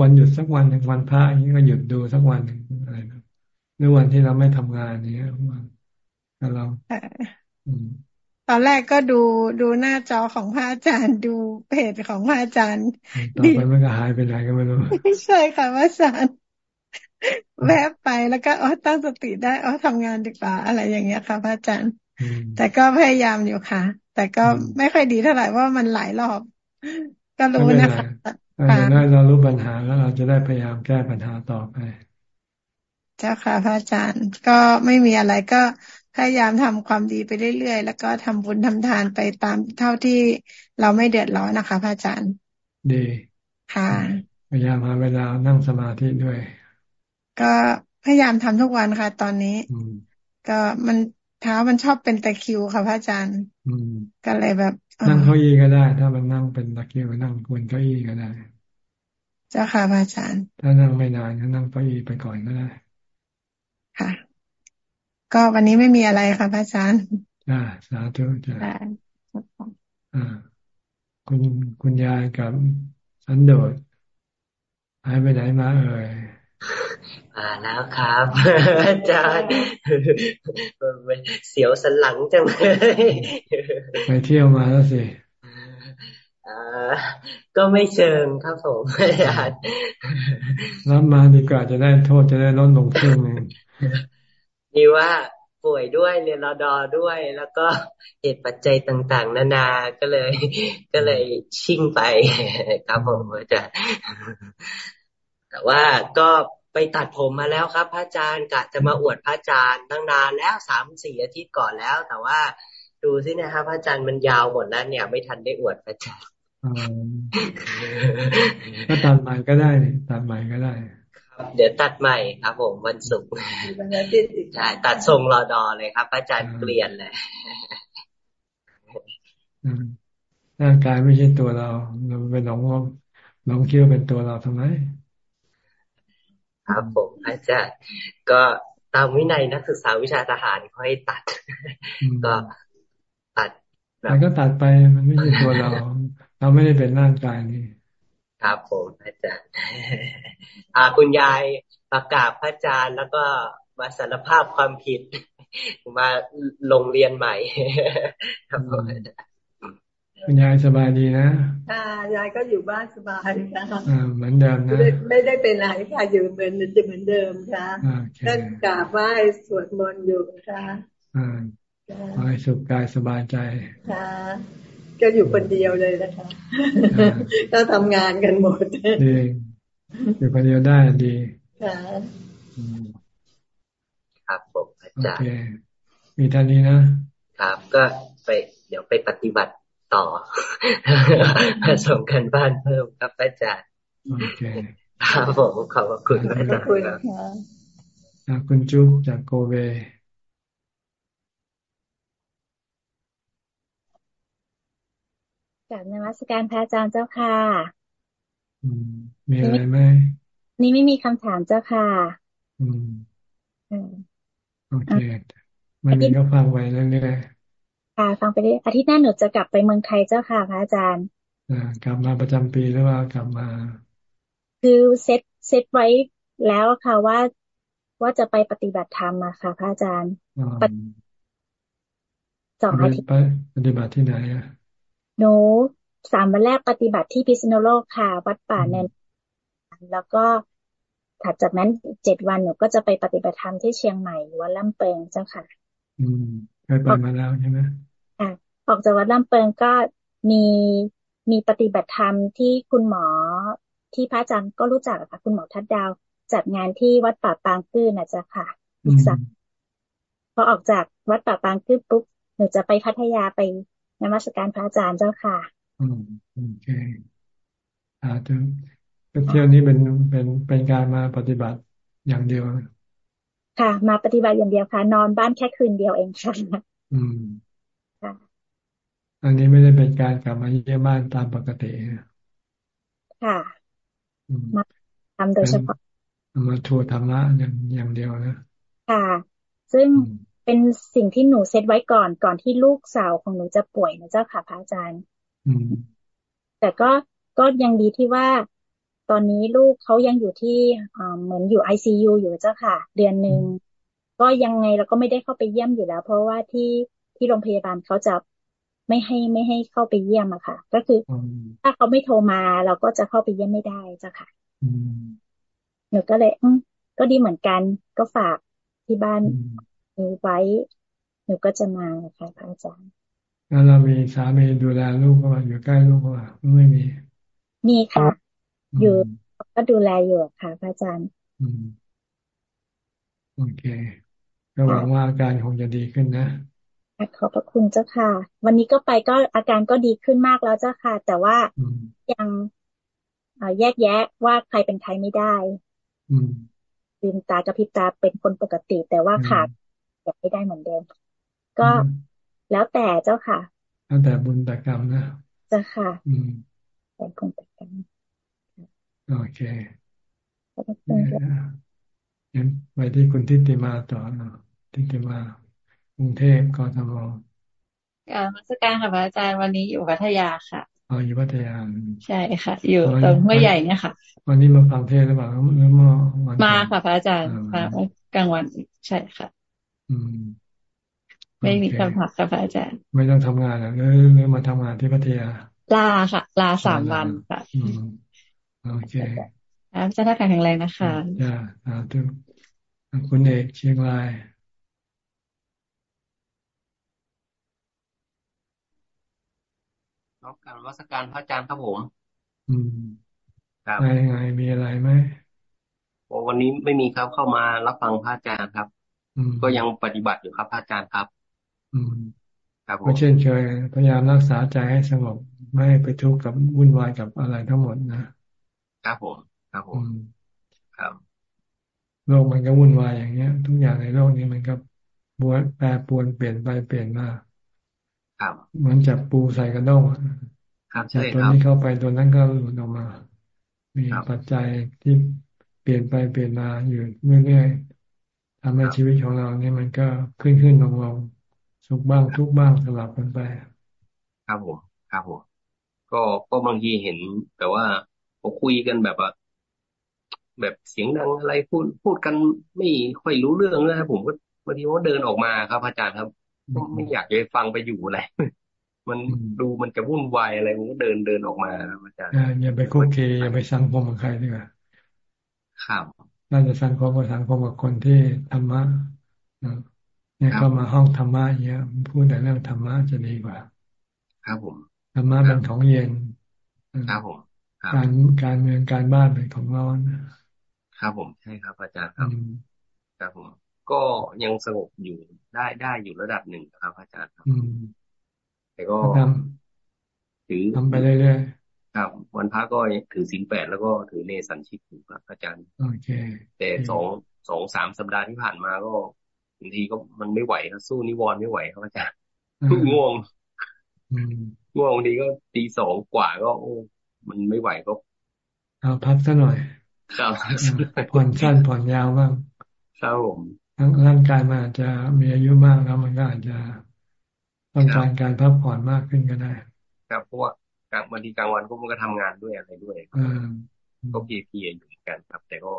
วันหยุดสักวันหนึ่งวันพระอย่างนี้ก็หยุดดูสักวันหนึ่งอะไรนะหรือวันที่เราไม่ทำงานนี้วันเราตอนแรกก็ดูดูหน้าจอของพระอาจารย์ดูเพจของพระอาจารย์ต่อไปมันก็หายไปไหนก็ไม่รู้ไม่ใช่ค่ะพระอาจารย์แวบไปแล้วก็อ๋อตั้งสติได้อ๋อทำงานดีกว่าอะไรอย่างเงี้ยค่ะพระอาจารย์ แต่ก็พยายามอยู่ค่ะ แต่ก็ไม่ค่อยดีเท่าไหร่ว่ามันหลายรอบ ก็รู้นะคะ อย่างน้อยเรารู้ปัญหาแล้วเราจะได้พยายามแก้ปัญหาต่อไป เจ้าค่ะพระอาจารย์ก็ไม่มีอะไรก็พยายามทำความดีไปเรื่อยๆ แล้วก็ทำบุญทำทานไปตามเท่าที่เราไม่เดือดร้อนนะคะพระอาจารย์ ดีค่ะ พยายามหาเวลานั่งสมาธิด้วย ก็พยายามทำทุกวันค่ะ ตอนนี้ ก็มันเท้ามันชอบเป็นตะคิวค่ะพระอาจารย์ก็เลยแบบ นั่งเก้าอี้ก็ได้ ถ้ามันนั่งเป็นตะคิวนั่งบนเก้าอี้ก็ได้ เจ้าค่ะพระอาจารย์ ถ้านั่งไม่นานก็นั่งเก้าอี้ไปก่อนก็ได้ ค่ะ ก็วันนี้ไม่มีอะไรค่ะพระอาจารย์อ่าสาธุจ้ะอ่า คุณคุณยายกับสันโดษหายไปไหนมาเอ่ย มาแล้วครับอาจารย์เสียวสันหลังจังเลยไปเที่ยวมาแล้วสิก็ไม่เชิงครับผมอาจารย์รับมาดีกว่าจะได้โทษจะได้ลดลงครึ่งนึงดีว่าป่วยด้วยเรียนรอดอด้วย แล้วก็เหตุปัจจัยต่าง ๆ นานาก็เลย ก็เลยชิ่งไปครับผมอาจารย์ แต่ว่าก็ไปตัดผมมาแล้วครับ พระอาจารย์กะจะมาอวดพระอาจารย์ตั้งนานแล้วสามสี่อาทิตย์ก่อนแล้ว แต่ว่าดูสินะครับพระอาจารย์มันยาวหมดแล้วเนี่ย ไม่ทันได้อวดพระอาจารย์ก็ตัดใหม่ก็ได้ตัดใหม่ก็ได้เดี๋ยวตัดใหม่ครับผมวันศุกร์ใช่ตัดทรงรอดอเลยครับพระอาจารย์เปลี่ยนเลยร่างกายไม่ใช่ตัวเรา เราไปหลงหลงคิดว่าเป็นตัวเราทำไม ครับผมอาจารย์ก็ตามวินัยนักศึกษาวิชาทหารเขาให้ตัด ก็ตัดแต่ก็ตัดไปมันไม่ใช่ตัวเรา เราไม่ได้เป็นร่างกายนี่ครับผมอาจารย์อาคุณยายประกาศพระอาจารย์แล้วก็มาสารภาพความผิด มาลงเรียนใหม่ ครับผมอาจารย์ คุณยายสบายดีนะค่ะยายก็อยู่บ้านสบายนะคะเหมือนเดิมนะ ไม่ได้เป็นอะไรค่ะอยู่เหมือนจะเหมือนเดิมค่ะก็กราบไหว้สวดมนต์อยู่ค่ะอ่าขอให้สุขกายสบายใจค่ะก็อยู่คนเดียวเลยนะคะก็ทำงานกันหมดดีอยู่คนเดียวได้ดีค่ะครับผมอาจารย์มีท่านี้นะครับ ก็ไปเดี๋ยวไปปฏิบัติ ต่อมาส่งกันบ้านเพิ่มครับอาจารย์โอเคครับผมขอบคุณอาจารย์ครับคุณจุ๊บจากโกเบกับนวัตการพระอาจารย์เจ้าค่ะมีอะไรไหม นี่ไม่มีคำถามเจ้าค่ะ อืมโอเคไม่มีก็ฟังไว้เรื่อยๆ ค่ะ ฟังไปเรื่อยอาทิตย์หน้าหนูจะกลับไปเมืองไทยเจ้าค่ะพระอาจารย์อ่ากลับมาประจำปีหรือว่ากลับมา คือเซตเซตไว้แล้วค่ะว่าว่าจะไปปฏิบัติธรรมมาค่ะ พระอาจารย์สองอาทิตย์ปฏิบัติที่ไหนอะหนูสามวันแรกปฏิบัติที่พิษณุโลกค่ะ วัดป่าเนนแล้วก็ถัดจากนั้นเจ็ดวันหนูก็จะไปปฏิบัติธรรมที่เชียงใหม่วัดลำเปิงเจ้าค่ะ อืมเคยไปมาแล้วใช่ไหม อ่าออกจากวัดลำเปิงก็มีมีปฏิบัติธรรมที่คุณหมอที่พระอาจารย์ก็รู้จักค่ะ คุณหมอทัดดาว จัดงานที่วัดป่าปางตื้นนะจ๊ะค่ะอีกสักพอออกจากวัดป่าปางตื้นปุ๊บหนูจะไปพัทยาไปนมัสการพระอาจารย์เจ้าค่ะอืมโอเคอ่าถึงเที่ยวนี้เป็นเป็นเป็นการมาปฏิบัติอย่างเดียว ค่ะ มาปฏิบัติอย่างเดียวค่ะ นอนบ้านแค่คืนเดียวเองค่ะอืมค่ะ อันนี้ไม่ได้เป็นการกลับมาเยี่ยมบ้านตามปกติค่ะมาทำโดยเฉพาะมาทัวร์ธรรมะอย่างอย่างเดียวนะค่ะ ซึ่งเป็นสิ่งที่หนูเซตไว้ก่อนก่อนที่ลูกสาวของหนูจะป่วยนะเจ้าค่ะพระอาจารย์แต่ก็ก็ยังดีที่ว่า ตอนนี้ลูกเขายังอยู่ที่เหมือนอยู่ไอซียูอยู่เจ้าค่ะ เดือนหนึ่งก็ยังไงเราก็ไม่ได้เข้าไปเยี่ยมอยู่แล้ว เพราะว่าที่ที่โรงพยาบาลเขาจะ ไม่ให้ไม่ให้เข้าไปเยี่ยมอะค่ะ ก็คือ ถ้าเขาไม่โทรมาเราก็จะเข้าไปเยี่ยมไม่ได้เจ้าค่ะหนูก็เลยอืก็ดีเหมือนกัน ก็ฝากที่บ้านมีไว้หนูก็จะมาค่ะพระอาจารย์แล้วเรามีสามีดูแลลูกก็มาอยู่ใกล้ลูกก็มาไม่มี มีค่ะ อยู่ก็ดูแลอยู่ค่ะพระอาจารย์โอเค ก็หวังว่าอาการคงจะดีขึ้นนะ ขอบพระคุณเจ้าค่ะ วันนี้ก็ไปก็อาการก็ดีขึ้นมากแล้วเจ้าค่ะ แต่ว่ายังแยกแยะว่าใครเป็นใครไม่ได้ลืมตากระพริบตาเป็นคนปกติ แต่ว่าขาดยังไม่ได้เหมือนเดิม ก็แล้วแต่เจ้าค่ะแล้วแต่บุญแต่กรรมนะเจ้าค่ะอืมแต่คนแต่กรรมโอเคงั้นไปที่คุณทิติมาต่อเนาะทิติมาก รุงเทพกทมการมาสการค่ะพระอาจารย์วันนี้อยู่พัทยาค่ะอ๋ออยู่พัทยาใช่ค่ะ อยู่ตรงเมื่อใหญ่เนี่ยค่ะ วันนี้มาฟังเทศหรือเปล่าหรือมามาค่ะพระอาจารย์มากลางวันใช่ค่ะ อืม ไม่มีคำถามค่ะพระอาจารย์ ไม่ต้องทำงานหรือหรือมาทำงานที่พัทยาลาค่ะ ลาสามวันค่ะโอเคอาจารย์แข็งแรงนะคะจ้าสาธุคุณเอกเชียงราย รับการวัสการพระอาจารย์ครับผม อืมครับไงไงมีอะไรไหมวันนี้ไม่มีครับเข้ามารับฟังพระอาจารย์ครับ ก็ยังปฏิบัติอยู่ครับพระอาจารย์ครับ อืมครับก็เช่นเคยพยายามรักษาใจให้สงบไม่ไปทุกข์กับวุ่นวายกับอะไรทั้งหมดนะครับผมครับผมครับโลกมันก็วุ่นวายอย่างเงี้ย ทุกอย่างในโลกนี้มันก็บวแปรปรวนเปลี่ยนไปเปลี่ยนมา ครับเหมือนจับปูใส่กระด้งครับจับตัวนี้เข้าไปตัวนั้นก็หลุดออกมา มีปัจจัยที่เปลี่ยนไปเปลี่ยนมาอยู่เรื่อยๆทำให้ชีวิตของเราเนี่ยมันก็ขึ้นขึ้นลงลงสุขบ้างทุกบ้างสลับกันไป ครับผมครับผมก็ก็บางทีเห็น แต่ว่าพอคุยกันแบบว่าแบบเสียงดังอะไรพูดพูดกันไม่ค่อยรู้เรื่องนะผมก็บางทีว่าเดินออกมาครับอาจารย์ครับ ไม่อยากจะฟังไปอยู่อะไรมันดูมันจะวุ่นวายอะไรมันก็เดินเดินออกมาอาจารย์อย่าไปคุกคีอย่าไปสังคมกับใครดีกว่าครับน่าจะสังคมกับสังคมกับคนที่ธรรมะเนี่ยก็มาห้องธรรมะเยอะพูดแต่เรื่องธรรมะจะดีกว่า ครับผมธรรมะเป็นของเย็นครับผมการการเมืองการบ้านเป็นของร้อนครับผมใช่ครับ อาจารย์ครับครับผมก็ยังสงบอยู่ ได้ได้อยู่ระดับหนึ่งครับ อาจารย์ครับแต่ก็ถือทำไปเรื่อยๆครับ วันพระก็ถือสินแปดแล้วก็ถือเนสันชิกอยู่ครับ อาจารย์โอเค แต่สองสองสามสัปดาห์ที่ผ่านมาก็บางทีก็มันไม่ไหวครับสู้นิวรณ์ไม่ไหวครับอาจารย์ง่วงง่วงบางทีก็ตีสองกว่าก็โอ้มันไม่ไหวก็เอาพักซะหน่อยครับผ่อนสั้นผ่อนยาวบ้างครับผมทั้ง ร่างกายมันอาจจะมีอายุมากแล้วมันก็อาจจะต้องการการพักผ่อนมากขึ้นก็ได้ครับเพราะว่ากลางวันที่กลางวันก็มันก็ทำงานด้วยอะไรด้วยก็เพียเพียอยู่กันครับ แต่ก็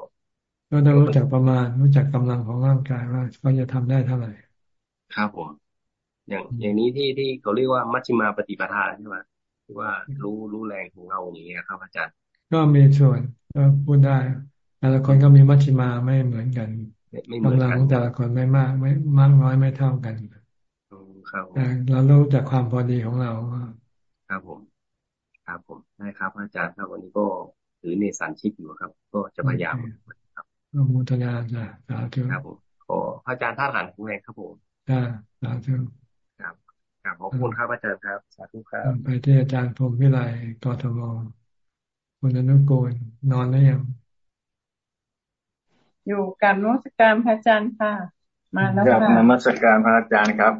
ก็ต้องรู้จักประมาณรู้จักกำลังของร่างกายว่าเขาจะทำได้เท่าไหร่ครับผมอย่างอย่างนี้ที่ที่เขาเรียกว่ามัชฌิมาปฏิปทาใช่ไหมที่ว่ารู้รู้แรงของเราอย่างเงี้ยครับอาจารย์ ก็มีส่วนก็พูดได้แต่ละคนก็มีมัชฌิมาไม่เหมือนกัน กำลังของแต่ละคนไม่มาก ไม่มากน้อยไม่เท่ากันครับแต่เรารู้จากความพอดีของเราครับผมครับผมได้ครับ อาจารย์ครับวันนี้ก็ถือเนสันชิกอยู่ครับ ก็จะพยายามอนุโมทนาจ้ะสาธุครับผมขอพระอาจารย์ท่าฐานแข็งแรงครับผมจ้าสาธุครับครับขอบคุณครับอาจารย์ครับ สาธุครับ ไปที่อาจารย์พรมวิไลกทมคุณอนุกูลนอนแล้วยัง อยู่กับนมัสการพระอาจารย์ค่ะ มาแล้วค่ะนมัสการพระอาจารย์ครับ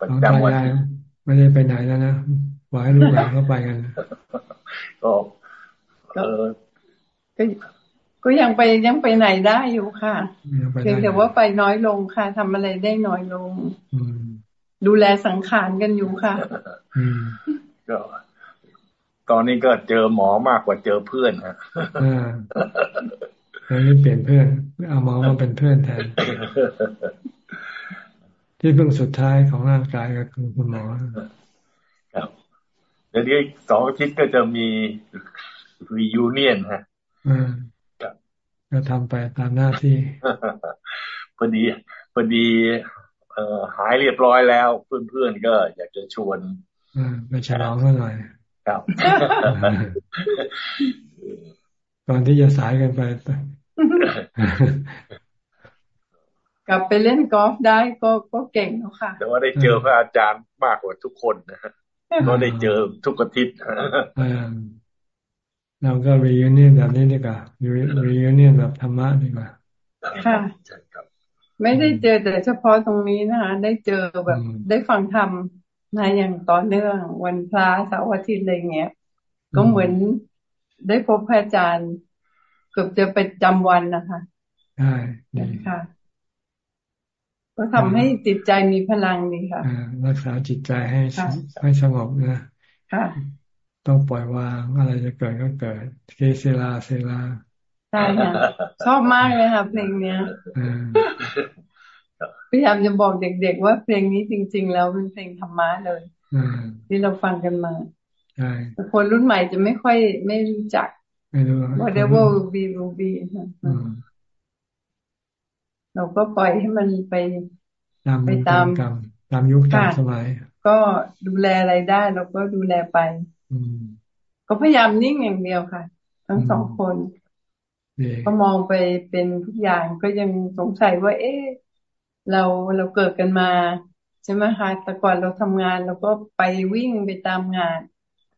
ประจำวันไม่ได้ไปไหนแล้วนะปล่อยให้ลูกหลานเข้าไปกันก็เออก็ยังไปยังไปไหนได้อยู่ค่ะเพียงแต่ว่าไปน้อยลงค่ะทำอะไรได้น้อยลงดูแลสังขารกันอยู่ค่ะก็ตอนนี้ก็เจอหมอมากกว่าเจอเพื่อนฮะ ตอนนี้เปลี่ยนเพื่อน เอาหมอมาเป็นเพื่อนแทน ที่เพิ่งสุดท้ายของร่างกายก็คือคุณหมอครับเดี๋ยวนี้สองอาทิตย์ก็จะมีรียูเนียนฮะก็ทำไปตามหน้าที่พอดีพอดีเอ่อหายเรียบร้อยแล้ว เพื่อนๆก็อยากจะชวนไปฉลองกันหน่อยครับ ก่อนที่จะสายกันไป กลับไปเล่นกอล์ฟได้ก็ก็เก่งแล้วค่ะ แต่ว่าได้เจอพระอาจารย์มากกว่าทุกคนนะฮะก็ได้เจอทุกอาทิตย์เราก็รีวิวเนียนแบบนี้ดีกว่ารีวิวเนียนแบบธรรมะดีกว่าค่ะไม่ได้เจอแต่เฉพาะตรงนี้นะคะ ได้เจอแบบได้ฟังธรรมนะอย่างต่อเนื่องวันพระเสาร์อาทิตย์อะไรเงี้ย ก็เหมือน ได้พบพระอาจารย์เกือบจะไปจำวันนะคะใช่ค่ะ ก็ทำให้จิตใจมีพลังดีค่ะรักษาจิตใจให้ให้สงบนะค่ะต้องปล่อยวางอะไรจะเกิดก็เกิดเคเซลาเซลาใช่ค่ะชอบมากเลยค่ะเพลงเนี้ยพยายามจะบอกเด็กๆว่าเพลงนี้จริง ๆ แล้วเป็นเพลงธรรมะเลยที่เราฟังกันมา แต่คนรุ่นใหม่จะไม่ค่อยไม่รู้จัก whatever will be will be เราก็ปล่อยให้มันไปไปตามตามยุคตามสมัย ก็ดูแลอะไรได้เราก็ดูแลไปก็พยายามนิ่งอย่างเดียวค่ะ ทั้งสองคนก็มองไปเป็นทุกอย่างก็ยังสงสัยว่า เอ๊ะเราเราเกิดกันมา ใช่ไหมคะแต่ก่อนเราทำงานเราก็ไปวิ่งไปตามงาน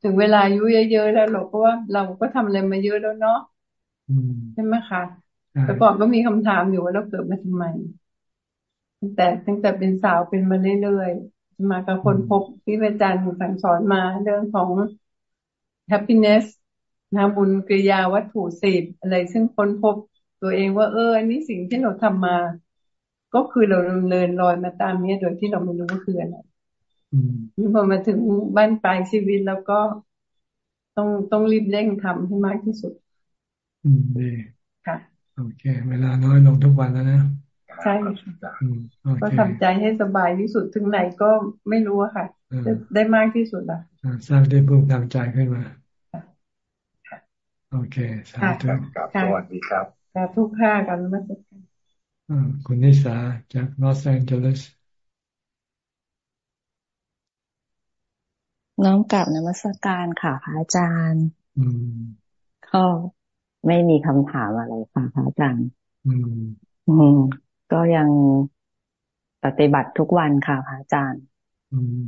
ถึงเวลาอายุเยอะๆแล้วเราก็ว่าเราก็ทำอะไรมาเยอะแล้วเนาะใช่ไหมคะแต่ก่อนก็มีคำถามอยู่ว่าเราเกิดมาทำไมตั้งแต่ตั้งแต่เป็นสาวเป็นมาเรื่อยๆมากับคนพบที่อาจารย์สั่งสอนมาเรื่องของ happiness นะบุญกริยาวัตถุสิบอะไรซึ่งค้นพบตัวเองว่าเอออันนี้สิ่งที่เราทำมา ก็คือเราดำเนินรอยมาตามนี้โดยที่เราไม่รู้ว่าคืออะไรนี่ พอมาถึงบ้านปลายชีวิตแล้วก็ต้องต้องรีบเร่งทำให้มากที่สุด อืมดีค่ะ โอเค เวลาน้อยลงทุกวันแล้วนะใช่ค่ะก็ทำใจให้สบายที่สุดถึงไหนก็ไม่รู้อะค่ะ ได้มากที่สุดละสร้างที่พึ่งทางใจขึ้นมาโอเคสาธุครับสวัสดีครับสาธุค่ากันมาสักคุณนิสาจากลอสแองเจลิส น้อมกลับนมัสการค่ะพระอาจารย์อืมก็ไม่มีคำถามอะไรค่ะพระอาจารย์อืมอืมก็ยังปฏิบัติทุกวันค่ะพระอาจารย์อืม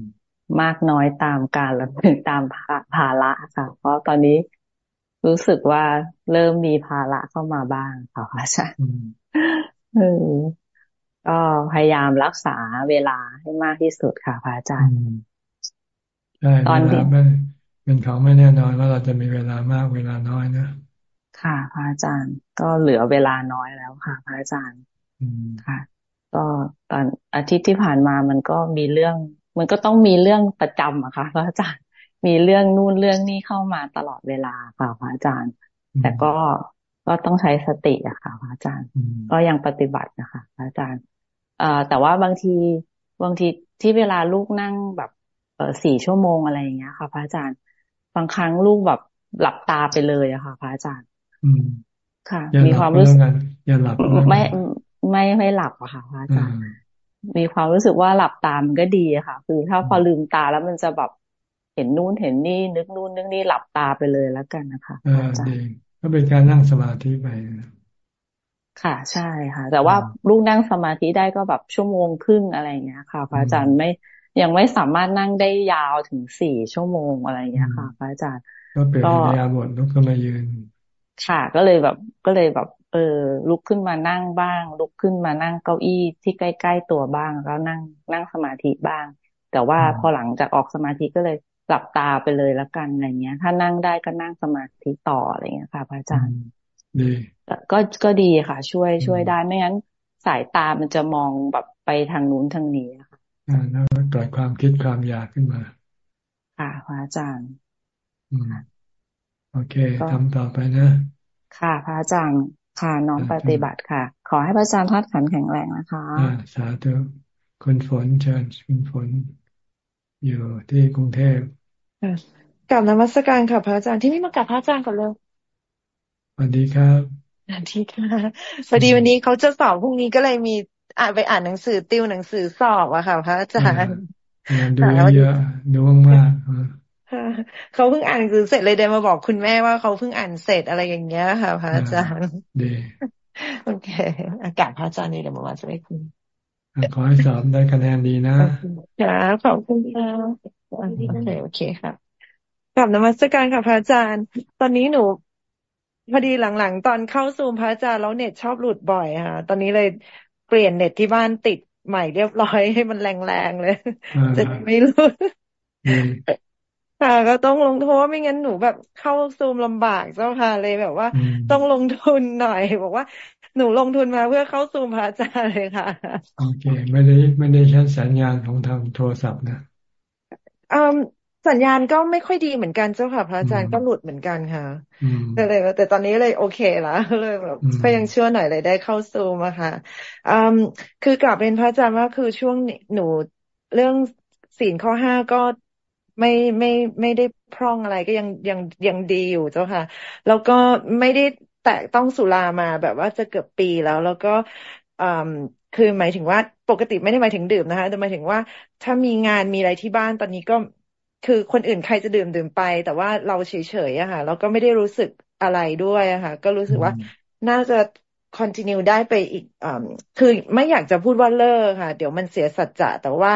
มากน้อยตามการละตามภาระค่ะ เพราะตอนนี้รู้สึกว่าเริ่มมีภาระเข้ามาบ้างค่ะพระอาจารย์เออก็พยายามรักษาเวลาให้มากที่สุดค่ะพระอาจารย์ ใช่ตอนที่เป็นของไม่แน่นอนว่าเราจะมีเวลามากเวลาน้อยนะค่ะพระอาจารย์ก็เหลือเวลาน้อยแล้วค่ะพระอาจารย์ค่ะ ก็ตอนอาทิตย์ที่ผ่านมามันก็มีเรื่อง มันก็ต้องมีเรื่องประจำอะค่ะพระอาจารย์มีเรื่องนู่นเรื่องนี้เข้ามาตลอดเวลาค่ะพระอาจารย์ แต่ก็ก็ต้องใช้สติอะค่ะพระอาจารย์ ก็ยังปฏิบัตินะคะพระอาจารย์เอ่อแต่ว่าบางทีบางทีที่เวลาลูกนั่งแบบเออ สี่ชั่วโมงอะไรอย่างเงี้ยค่ะ พระอาจารย์บางครั้งลูกแบบหลับตาไปเลยอะค่ะ พระอาจารย์อืมค่ะ มีความรู้สึกอย่าหลับไม่ไม่ไม่หลับอะค่ะพระอาจารย์มีความรู้สึกว่าหลับตามันก็ดีอะค่ะ คือถ้าพอลืมตาแล้วมันจะแบบเห็นนู่นเห็นนี่นึกนู่นนึกนี่หลับตาไปเลยแล้วกันนะคะอาจารย์ก็เป็นการนั่งสมาธิไปค่ะ ใช่ค่ะ แต่ว่าลูกนั่งสมาธิได้ก็แบบชั่วโมงครึ่งอะไรเงี้ยค่ะพระอาจารย์ไม่ ยังไม่สามารถนั่งได้ยาวถึงสี่ชั่วโมงอะไรอย่างเงี้ยค่ะพระอาจารย์ก็เปลี่ยนยาบทลุกขึ้นมายืน ค่ะ ก็เลยแบบก็เลยแบบ เออ ลุกขึ้นมานั่งบ้าง ลุกขึ้นมานั่งเก้าอี้ที่ใกล้ ๆ ตัวบ้าง แล้วนั่งนั่งสมาธิบ้าง แต่ว่าพอหลังจากออกสมาธิก็เลยหลับตาไปเลยแล้วกันอะไรเงี้ย ถ้านั่งได้ก็นั่งสมาธิต่ออะไรเงี้ยค่ะพระอาจารย์ดีก็ก็ดีค่ะ ช่วยช่วยได้ไม่งั้นสายตามันจะมองแบบไปทางนู้นทางนี้ค่ะอ่า แล้วเกิดความคิดความอยากขึ้นมา ค่ะพระอาจารย์อืมโอเคทำต่อไปนะ ค่ะพระอาจารย์ค่ะน้องปฏิบัติค่ะ ขอให้พระอาจารย์ทัดขันแข็งแรงนะคะอ่าสาธุคุณฝนเชิญคุณฝน อยู่ที่กรุงเทพกลับนมัสการค่ะพระอาจารย์ที่นี่มากับพระอาจารย์ก่อนเร็วสวัสดีครับสวัสดีค่ะพอดีวันนี้เขาจะสอบพรุ่งนี้ก็เลยมี อ่านไปอ่านหนังสือติวหนังสือสอบอะค่ะ พระอาจารย์ดูเยอะดูมากเขาเพิ่งอ่านหนังสือเสร็จเลยเดินมาบอกคุณแม่ว่าเขาเพิ่งอ่านเสร็จอะไรอย่างเงี้ยค่ะ พระอาจารย์ดีโอเค อากาศพระอาจารย์นี่เดี๋ยวมาจะไม่คุยขอให้สอบได้คะแนนดีนะค่ะขอบคุณค่ะโอเคโอเคค่ะกลับนมัสการค่ะพระอาจารย์ ตอนนี้หนูพอดีหลังๆ ตอนเข้าซูมพระอาจารย์แล้วเน็ตชอบหลุดบ่อยค่ะ ตอนนี้เลย เปลี่ยนเน็ตที่บ้านติดใหม่เรียบร้อยให้มันแรงๆเลย จะไม่รู้ค่ะก็ต้องลงทุนไม่งั้นหนูแบบเข้าซูมลำบากเจ้าค่ะเลยแบบว่า ต้องลงทุนหน่อย บอกว่า หนูลงทุนมาเพื่อเข้าซูมพระอาจารย์เลยค่ะ โอเค ไม่ได้ไม่ได้ใช้สัญญาณของทางโทรศัพท์นะอืม สัญญาณก็ไม่ค่อยดีเหมือนกันเจ้าค่ะ พระอาจารย์ก็หลุดเหมือนกันค่ะแต่เลยแต่ตอนนี้เลยโอเคแล้วเลยแบบก็ยังเชื่อหน่อยเลยได้เข้าซูมอะค่ะอืมคือกลับเป็นพระอาจารย์ว่าคือช่วงหนูเรื่องศีลข้อห้าก็ไม่ไม่ไม่ได้พร่องอะไรก็ยังยังยังดีอยู่เจ้าค่ะ แล้วก็ไม่ได้แตะต้องสุรามาแบบว่าจะเกือบปีแล้ว แล้วก็อืมคือหมายถึงว่าปกติไม่ได้หมายถึงดื่มนะคะ แต่หมายถึงว่าถ้ามีงานมีอะไรที่บ้านตอนนี้ก็ คือคนอื่นใครจะดื่มดื่มไป แต่ว่าเราเฉยๆอะค่ะเราก็ไม่ได้รู้สึกอะไรด้วยอะค่ะ ก็รู้สึกว่าน่าจะคอนติเนียได้ไปอีกอคือไม่อยากจะพูดว่าเลิกค่ะ เดี๋ยวมันเสียสัจจะแต่ว่า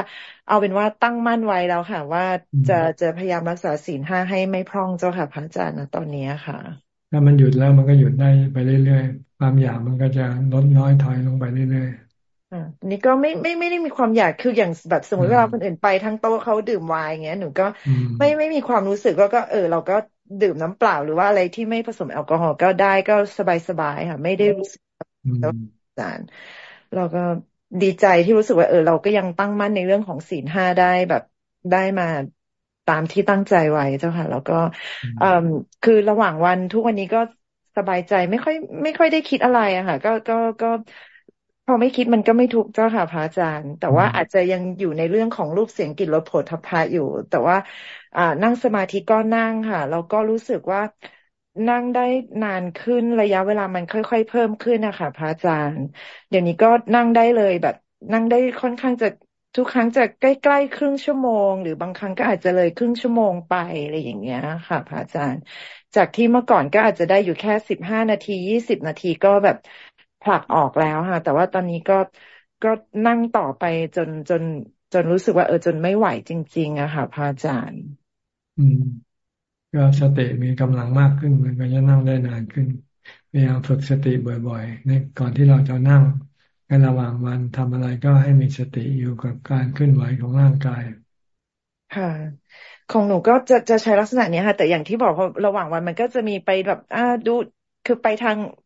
เอาเป็นว่าตั้งมั่นไว้แล้วค่ะ ว่าจะจะพยายามรักษาศีลห้าให้ไม่พร่องเจ้าค่ะพระอาจารย์นะตอนนี้ค่ะ ถ้ามันหยุดแล้วมันก็หยุดได้ไปเรื่อยๆความอยากมันก็จะลดน้อยถอยลงไปเรื่อยๆอ่า นี่ก็ไม่ไม่ไม่ได้มีความอยากคืออย่างแบบสมมติเวลาคนอื่นไปทั้งโต๊ะเขาดื่มไวน์อย่างเงี้ยหนูก็ไม่ไม่มีความรู้สึกว่าก็เออ เราก็ดื่มน้ำเปล่าหรือว่าอะไรที่ไม่ผสมแอลกอฮอล์ก็ได้ก็สบายสบายค่ะ ไม่ได้รู้สึกแล้วสารเราก็ดีใจที่รู้สึกว่าเออเราก็ยังตั้งมั่นในเรื่องของศีลห้าได้แบบได้มาตามที่ตั้งใจไว้เจ้าค่ะ แล้วก็อคือระหว่างวันทุกวันนี้ก็สบายใจไม่ค่อย ไม่ค่อยได้คิดอะไรอะค่ะ ก็ก็ก็พ อไม่คิดมันก็ไม่ทุกเจ้าค่ะพระอาจารย์ แต่ว่าอาจจะยังอยู่ในเรื่องของรูปเสียงกลิ่นรสผลทพะอยู่ แต่ว่า อ่านั่งสมาธิก็นั่งค่ะแล้วก็รู้สึกว่านั่งได้นานขึ้นระยะเวลามันค่อยๆเพิ่มขึ้นนะคะพระอาจารย์ เดี๋ยวนี้ก็นั่งได้เลยแบบ นั่งได้ค่อนข้างจะทุกครั้งจะใกล้ๆครึ่งชั่วโมง หรือบางครั้งก็อาจจะเลยครึ่งชั่วโมงไปอะไรอย่างเงี้ยค่ะพระอาจารย์ จากที่เมื่อก่อนก็อาจจะได้อยู่แค่สิบห้านาทียี่สิบนาทีก็แบบ ผลักออกแล้วค่ะ แต่ว่าตอนนี้ก็ก็นั่งต่อไปจนจน จนรู้สึกว่า เออจนไม่ไหวจริง ๆอะค่ะพระอาจารย์ อืม ก็สติมีกำลังมากขึ้นมันก็จะนั่งได้นานขึ้นพยายามฝึกสติบ่อยๆในก่อนที่เราจะนั่งในระหว่างวันทำอะไรก็ให้มีสติอยู่กับการเคลื่อนไหวของร่างกายค่ะของหนูก็จะจะใช้ลักษณะนี้ค่ะ แต่อย่างที่บอกพอระหว่างวันมันก็จะมีไปแบบอ่าดูคือไปทางแบบ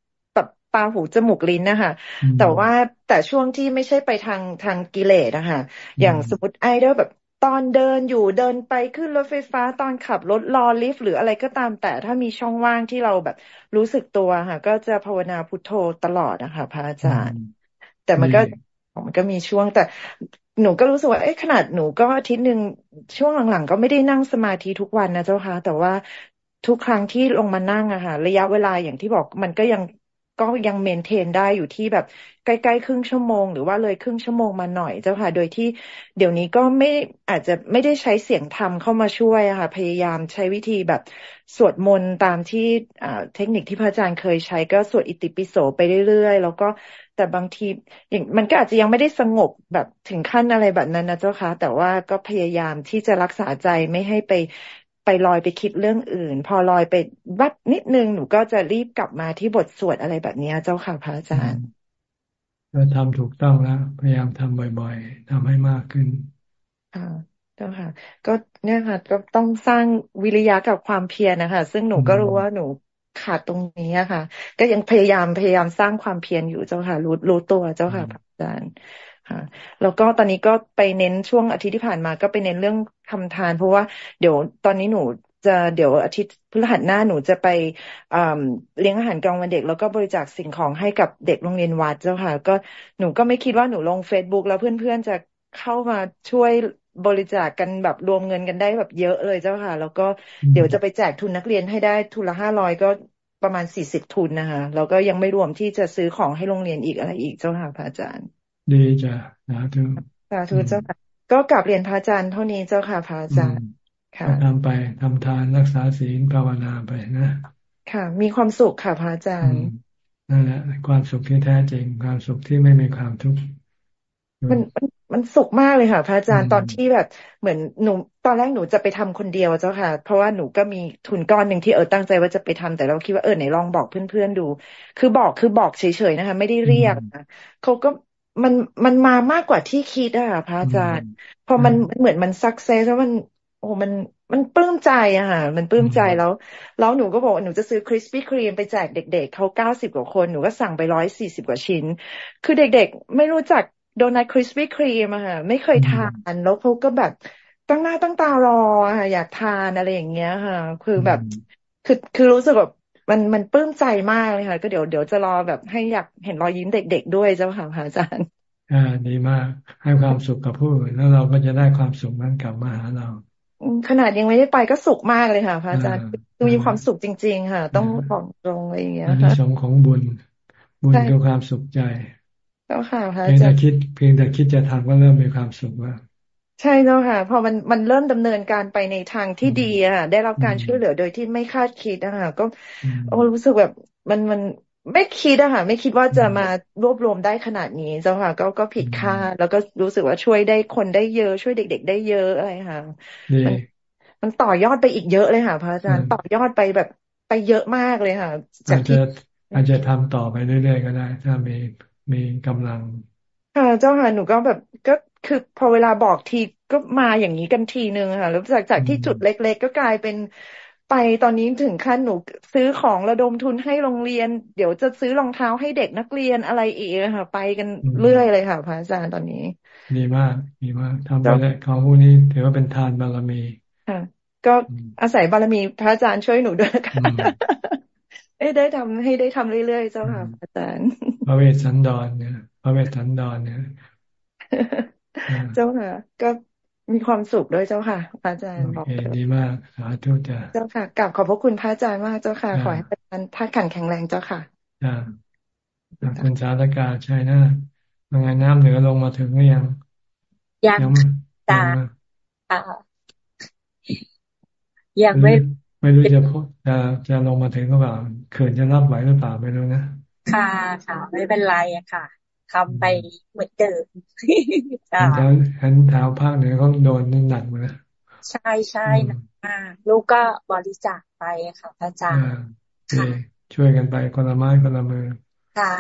ตาหูจมูกลิ้นนะคะแต่ว่าแต่ช่วงที่ไม่ใช่ไปทางทางกิเลสนะคะอย่างสมมติไอเดอร์แบบตอนเดินอยู่เดินไปขึ้นรถไฟฟ้าตอนขับรถรอลิฟต์หรืออะไรก็ตามแต่ถ้ามีช่องว่างที่เราแบบรู้สึกตัวค่ะ ก็จะภาวนาพุทโธตลอดนะคะพระอาจารย์ แต่มันก็มันก็มีช่วงแต่หนูก็รู้สึกว่าเอ๊ะขนาดหนูก็อาทิตย์หนึ่งช่วงหลังๆ ก็ไม่ได้นั่งสมาธิทุกวันนะเจ้าค่ะแต่ว่าทุกครั้งที่ลงมานั่งอะค่ะระยะเวลาอย่างที่บอกมันก็ยัง ก็ยังเมนเทนได้อยู่ที่แบบใกล้ๆครึ่งชั่วโมง หรือว่าเลยครึ่งชั่วโมงมาหน่อยเจ้าค่ะ โดยที่เดี๋ยวนี้ก็ไม่อาจจะไม่ได้ใช้เสียงธรรมเข้ามาช่วยค่ะ พยายามใช้วิธีแบบสวดมนต์ตามที่เทคนิคที่พระอาจารย์เคยใช้ก็สวดอิติปิโสไปเรื่อยๆ แล้วก็แต่บางทีอย่างมันก็อาจจะยังไม่ได้สงบแบบถึงขั้นอะไรแบบนั้นนะเจ้าค่ะแต่ว่าก็พยายามที่จะรักษาใจไม่ให้ไป ไปลอยไปคิดเรื่องอื่น พอลอยไปวัดนิดนึงหนูก็จะรีบกลับมาที่บทสวดอะไรแบบนี้เจ้าค่ะพระอาจารย์ก็ทำถูกต้องแล้ว พยายามทำบ่อยๆทำให้มากขึ้นค่ะเจ้าค่ะ ก็เนี่ยค่ะ ก็ต้องสร้างวิริยะกับความเพียรนะคะ ซึ่งหนูก็รู้ว่าหนูขาดตรงนี้ค่ะ ก็ยังพยายามพยายามสร้างความเพียรอยู่เจ้าค่ะ รู้รู้ตัวเจ้าค่ะพระอาจารย์ค่ะ แล้วก็ตอนนี้ก็ไปเน้นช่วงอาทิตย์ที่ผ่านมา ก็ไปเน้นเรื่อง ทำทาน เพราะว่าเดี๋ยวตอนนี้หนูจะเดี๋ยวอาทิตย์พฤหัสหน้าหนูจะไปเลี้ยงอาหารกลางวันเด็ก แล้วก็บริจาคสิ่งของให้กับเด็กโรงเรียนวัดเจ้าค่ะ ก็หนูก็ไม่คิดว่าหนูลงเฟซบุ๊กแล้วเพื่อนๆจะเข้ามาช่วยบริจาคกันแบบรวมเงินกันได้แบบเยอะเลยเจ้าค่ะ แล้วก็เดี๋ยวจะไปแจกทุนนักเรียนให้ได้ทุนละห้าร้อยก็ประมาณสี่สิบทุนนะคะแล้วก็ยังไม่รวมที่จะซื้อของให้โรงเรียนอีกอะไรอีกเจ้าค่ะพระอาจารย์ ดีจ้ะสาธุสาธุเจ้าค่ะ ก็กลับเรียนพระอาจารย์เท่านี้เจ้าค่ะพระอาจารย์ค่ะทำไปทำทานรักษาศีลภาวนาไปนะค่ะ มีความสุขค่ะพระอาจารย์นั่นแหละความสุขที่แท้จริง ความสุขที่ไม่มีความทุกข์มันมันมันสุขมากเลยค่ะ พระอาจารย์ตอนที่แบบ เหมือนหนูตอนแรกหนูจะไปทำคนเดียวเจ้าค่ะ เพราะว่าหนูก็มีทุนก้อนหนึ่งที่เออตั้งใจว่าจะไปทำแต่เราคิดว่าเออไหนลองบอกเพื่อนๆดู คือบอกคือบอกเฉยๆนะคะ ไม่ได้เรียกนะเขาก็ มันมันมามากกว่าที่คิดอะค่ะพระอาจารย์พอมันเหมือนมันสักเซสแล้วมัน โอ้มันมันปลื้มใจอะค่ะมันปลื้มใจแล้ว แล้วหนูก็บอกหนูจะซื้อ Krispy Kreme ไปแจกเด็ก ๆเขาเก้าสิบกว่าคนหนูก็สั่งไปร้อยสี่สิบกว่าชิ้น คือเด็กๆ ไม่รู้จักโดนัท Krispy Kreme อะค่ะไม่เคยทานแล้วเขาก็แบบตั้งหน้าตั้งตารอค่ะอยากทานอะไรอย่างเงี้ยค่ะ คือแบบ คือคือรู้สึกแบบ มันมันปลื้มใจมากเลยค่ะก็เดี๋ยวเดี๋ยวจะรอแบบให้อยากเห็นรอยยิ้มเด็ก ๆ ด้วยเจ้าค่ะอาจารย์อ่าดีมาก ให้ความสุขกับผู้อื่นแล้วเราก็จะได้ความสุขนั้นกลับมาหาเรา ขนาดยังไม่ได้ไปก็สุขมากเลยค่ะพระอาจารย์คือมีความสุขจริง ๆ ค่ะ ต้องบอกตรงอะไรอย่างเงี้ยค่ะสมของบุญ บุญคือความสุขใจเจ้าค่ะพระอาจารย์เพียงแต่คิดเพียงแต่คิดจะทำก็เริ่มมีความสุขว่า ใช่เจ้าค่ะ พอมันมันเริ่มดำเนินการไปในทางที่ดีอะได้รับการช่วยเหลือโดยที่ไม่คาดคิดอะค่ะก็โอ้รู้สึกแบบมันมันไม่คิดอะค่ะไม่คิดว่าจะมารวบรวมได้ขนาดนี้เจ้าค่ะ ก็ก็ผิดคาดแล้วก็รู้สึกว่าช่วยได้คนได้เยอะช่วยเด็ก ๆ ได้เยอะอะไรค่ะมันมันต่อยอดไปอีกเยอะเลยค่ะพระอาจารย์ต่อยอดไปแบบไปเยอะมากเลยค่ะ จากที่อาจจะทำต่อไปเรื่อยๆก็ได้ ถ้ามีมีกำลังค่ะเจ้าค่ะหนูก็แบบก็ คือพอเวลาบอกทีก็มาอย่างนี้กันทีนึงค่ะแล้วจากจากที่จุดเล็ก ๆ ก็กลายเป็นไปตอนนี้ถึงขั้นหนูซื้อของระดมทุนให้โรงเรียน เดี๋ยวจะซื้อรองเท้าให้เด็กนักเรียนอะไรอีกค่ะ ไปกันเรื่อยเลยค่ะพระอาจารย์ตอนนี้ ดีมากดีมากทำไปเลยของพวกนี้ถือว่าเป็นทานบารมีค่ะก็อาศัยบารมีพระอาจารย์ช่วยหนูด้วยค่ะเอ้ได้ทำให้ได้ทำเรื่อยๆเจ้าค่ะอาจารย์ พระเวสสันดรเนี่ยพระเวสสันดรเนี่ย เจ้าค่ะ ก็มีความสุขด้วยเจ้าค่ะพระอาจารย์บอกดีมากสาธุจ้าเจ้าค่ะกลับขอบพระคุณพระอาจารย์มากเจ้าค่ะ ขอให้อาจารย์ท่าขันแข็งแรงเจ้าค่ะจ้าคุณสาธกาใช่นะยังไงน้ำเหนือลงมาถึงหรือยัง ยังจ้ายังไม่ไม่รู้จะจะจะลงมาถึงหรือเปล่าเขื่อนจะรับไหวหรือเปล่าไม่รู้นะ ค่ะค่ะ ไม่เป็นไรอะค่ะ ทำไปเหมือนเดิมจ้าเห็นเท้าภาคเหนือเขาโดนหนักเลยใช่ใช่นะลูกก็บริจาคไปค่ะพระอาจารย์ช่วยกันไปคนละไม้คนละมือค่ะ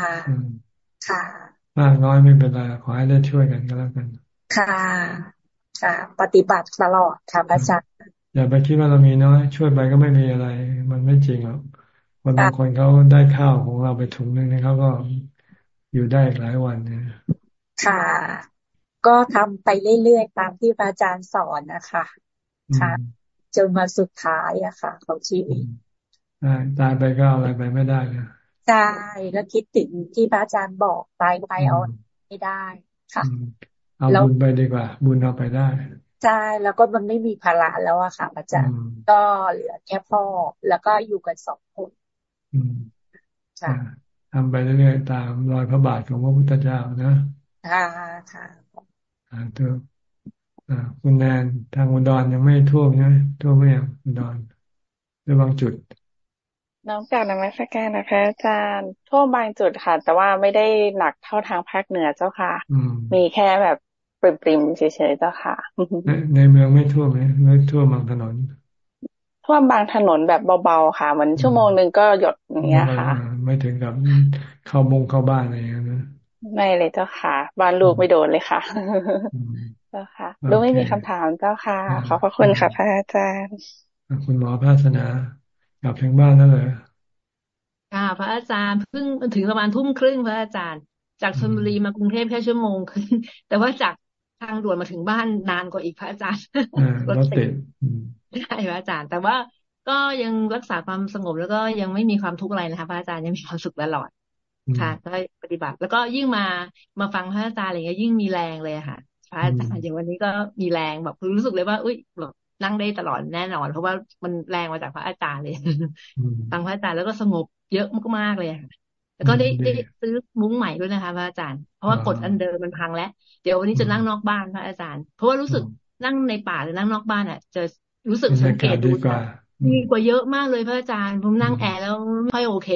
ค่ะมากน้อยไม่เป็นไรขอให้ได้ช่วยกันก็แล้วกัน ค่ะค่ะ ปฏิบัติตลอดค่ะพระอาจารย์อย่าไปคิดว่าเรามีน้อย ช่วยไปก็ไม่มีอะไร มันไม่จริงหรอกคนบางคนเขาได้ข้าวของเราไปถุงนึงนี่เขาก็ อยู่ได้หลายวันเนี่ยค่ะ ก็ทำไปเรื่อยๆตามที่พระอาจารย์สอนนะคะค่ะจนมาสุดท้ายอะค่ะ ของชีวิตตายไปก็อะไรไปไม่ได้นะใช่แล้วคิดถึงที่พระอาจารย์บอกตายไปเอาไม่ได้ค่ะเอาบุญไปดีกว่า บุญเอาไปได้ใช่แล้วก็มันไม่มีภาระแล้วอะค่ะอาจารย์ ก็เหลือแค่พ่อแล้วก็อยู่กันสองคนค่ะ ทำไปเรื่อยๆตามรอยพระบาทของพระพุทธเจ้านะค่ะค่ะอ่าตัวอ่าคุณแนนทางอุดรยังไม่ท่วมนะท่วมไม่ยังอุดรหรือบางจุด น้องจากนมัสการนะคะอาจารย์ท่วมบางจุดค่ะ แต่ว่าไม่ได้หนักเท่าทางภาคเหนือเจ้าค่ะ มีแค่แบบปริมๆเฉยๆเจ้าค่ะ ในเมืองไม่ท่วมไหมไม่ท่วมบางถนนท่วมบางถนนแบบเบาๆค่ะเหมือนชั่วโมงหนึ่งก็หยดอย่างเงี้ยค่ะ ไม่ถึงกับเข้ามุงเข้าบ้านอะไรอย่างเงี้ยไม่เลยเจ้าค่ะ บ้านลูกไม่โดนเลยค่ะ เจ้าค่ะ ลูกไม่มีคำถามเจ้าค่ะ ขอบพระคุณค่ะพระอาจารย์ คุณหมอภาสนากลับถึงบ้านนั่นเลยค่ะ พระอาจารย์เพิ่งถึงประมาณทุ่มครึ่งพระอาจารย์ จากชลบุรีมากรุงเทพแค่ชั่วโมงครึ่งแต่ว่าจากทางด่วนมาถึงบ้านนานกว่าอีกพระอาจารย์รถติดใช่พระอาจารย์ แต่ว่า ก็ยังรักษาความสงบแล้วก็ยังไม่มีความทุกข์อะไรนะคะพระอาจารย์ยังมีความสุขตลอดค่ะก็ปฏิบัติ แล้วก็ยิ่งมามาฟังพระอาจารย์อะไรเงี้ยยิ่งมีแรงเลยค่ะพระอาจารย์อย่างวันนี้ก็มีแรงแบบรู้สึกเลยว่า อุ้ยแบบนั่งได้ตลอดแน่นอน เพราะว่ามันแรงมาจากพระอาจารย์เลยฟังพระอาจารย์แล้วก็สงบเยอะมากๆเลยค่ะแล้วก็ได้ได้ซื้อมุ้งใหม่ด้วยนะคะพระอาจารย์ เพราะว่ากดอันเดิมมันพังแล้ว เดี๋ยววันนี้จะนั่งนอกบ้านพระอาจารย์ เพราะว่ารู้สึกนั่งในป่าหรือนั่งนอกบ้านอะ จะรู้สึกสังเกตดู ดีกว่าเยอะมากเลยพระอาจารย์ ผมนั่งแอร์แล้วไม่ค่อยโอเค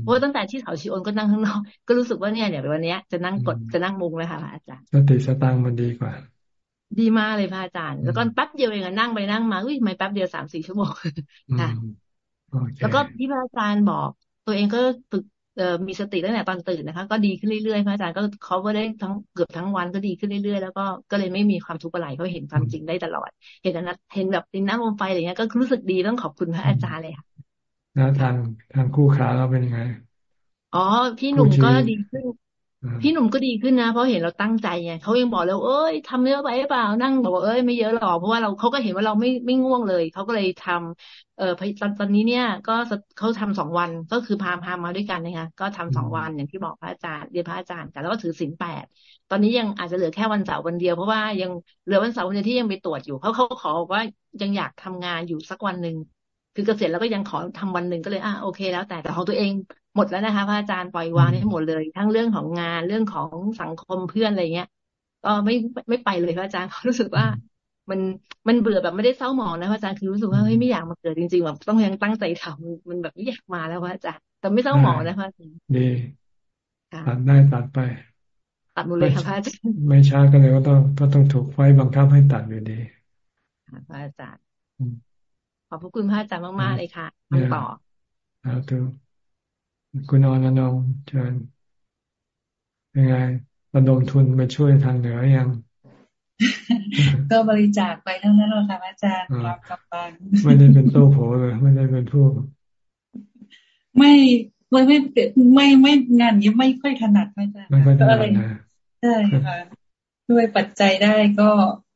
เพราะตั้งแต่ที่เขาชิโอนก็นั่งข้างนอก ก็รู้สึกว่าเนี่ยเดี๋ยววันนี้จะนั่งกดจะนั่งมุงเลยค่ะพระอาจารย์สติสตังมันดีกว่า ดีมากเลยพระอาจารย์ แล้วก็แป๊บเดียวเองนั่งไปนั่งมาอุ้ยไม่แป๊บเดียวสามสี่ชั่วโมงค่ะแล้วก็ที่พระอาจารย์บอก ตัวเองก็ฝึกเอ่อ มีสติตั้งแต่ตอนตื่นนะคะ ก็ดีขึ้นเรื่อยๆพระอาจารย์ก็เขาก็ได้ทั้งเกือบทั้งวันก็ดีขึ้นเรื่อยๆ แล้วก็ก็เลยไม่มีความทุกข์อะไรเพราะเห็นความจริงได้ตลอด เห็นนันเห็นแบบดินน้ำลมไฟอะไรเงี้ยก็รู้สึกดีต้องขอบคุณพระอาจารย์เลยค่ะแล้วทางทางคู่ขาเราเป็นยังไงอ๋อพี่หนุ่มก็ดีขึ้น พี่หนุ่มก็ดีขึ้นนะ เพราะเห็นเราตั้งใจไงเขายังบอกแล้วเอ้ยทำเยอะไปหรือเปล่านั่งบอกว่าเอ้ยไม่เยอะหรอกเพราะว่าเราเขาก็เห็นว่าเราไม่ไม่ง่วงเลยเขาก็เลยทำเอ่อตอนตอนนี้เนี่ย ก็เขาทำสองวันก็คือพาพามาด้วยกันนะคะก็ทำสองวันอย่างที่บอกพระอาจารย์เรียนพระอาจารย์แต่แล้วก็ถือศีลแปดตอนนี้ยังอาจจะเหลือแค่วันเสาร์วันเดียวเพราะว่ายังเหลือวันเสาร์วันเดียวที่ยังไปตรวจอยู่เขาเขาขอว่ายังอยากทำงานอยู่สักวันหนึ่งคือเกษียณแล้วก็ยังขอทำวันหนึ่งก็เลยอะโอเคแล้วแต่แต่ของตัวเอง หมดแล้วนะคะพระอาจารย์ปล่อยวางให้หมดเลย ทั้งเรื่องของงานเรื่องของสังคมเพื่อนอะไรเงี้ยก็ไม่ไม่ไปเลยพระอาจารย์เขารู้สึกว่า มันมันเบื่อแบบไม่ได้เศร้าหมองนะพระอาจารย์คือรู้สึกว่าเฮ้ยไม่อยากมาเกิดจริงๆแบบต้องยังตั้งใจทำมันแบบไม่อยากมาแล้วพระอาจารย์แต่ไม่เศร้าหมองนะพระอาจารย์ดีตัดได้ตัดไป ตัดหมดเลยค่ะพระอาจารย์ไม่ช้าก็เลยก็ต้องก็ต้องถูกไฟบังคับให้ตัดอยู่ดีพระอาจารย์ขอบพระคุณพระอาจารย์มากๆเลยค่ะทำต่อครับทุก คุณอนันงเชิญยังไงระดมทุนไปช่วยทางเหนือยัง ก็บริจาคไปเท่านั้นแหละค่ะอาจารย์รับกำลังไม่ได้เป็นโต้โผเลยไม่ได้เป็นผู้ ไม่ไม่ไม่ไม่ไม่งานนี้ไม่ค่อยถนัดอาจารย์ก็อะไรใช่ค่ะด้วยปัจจัยได้ก็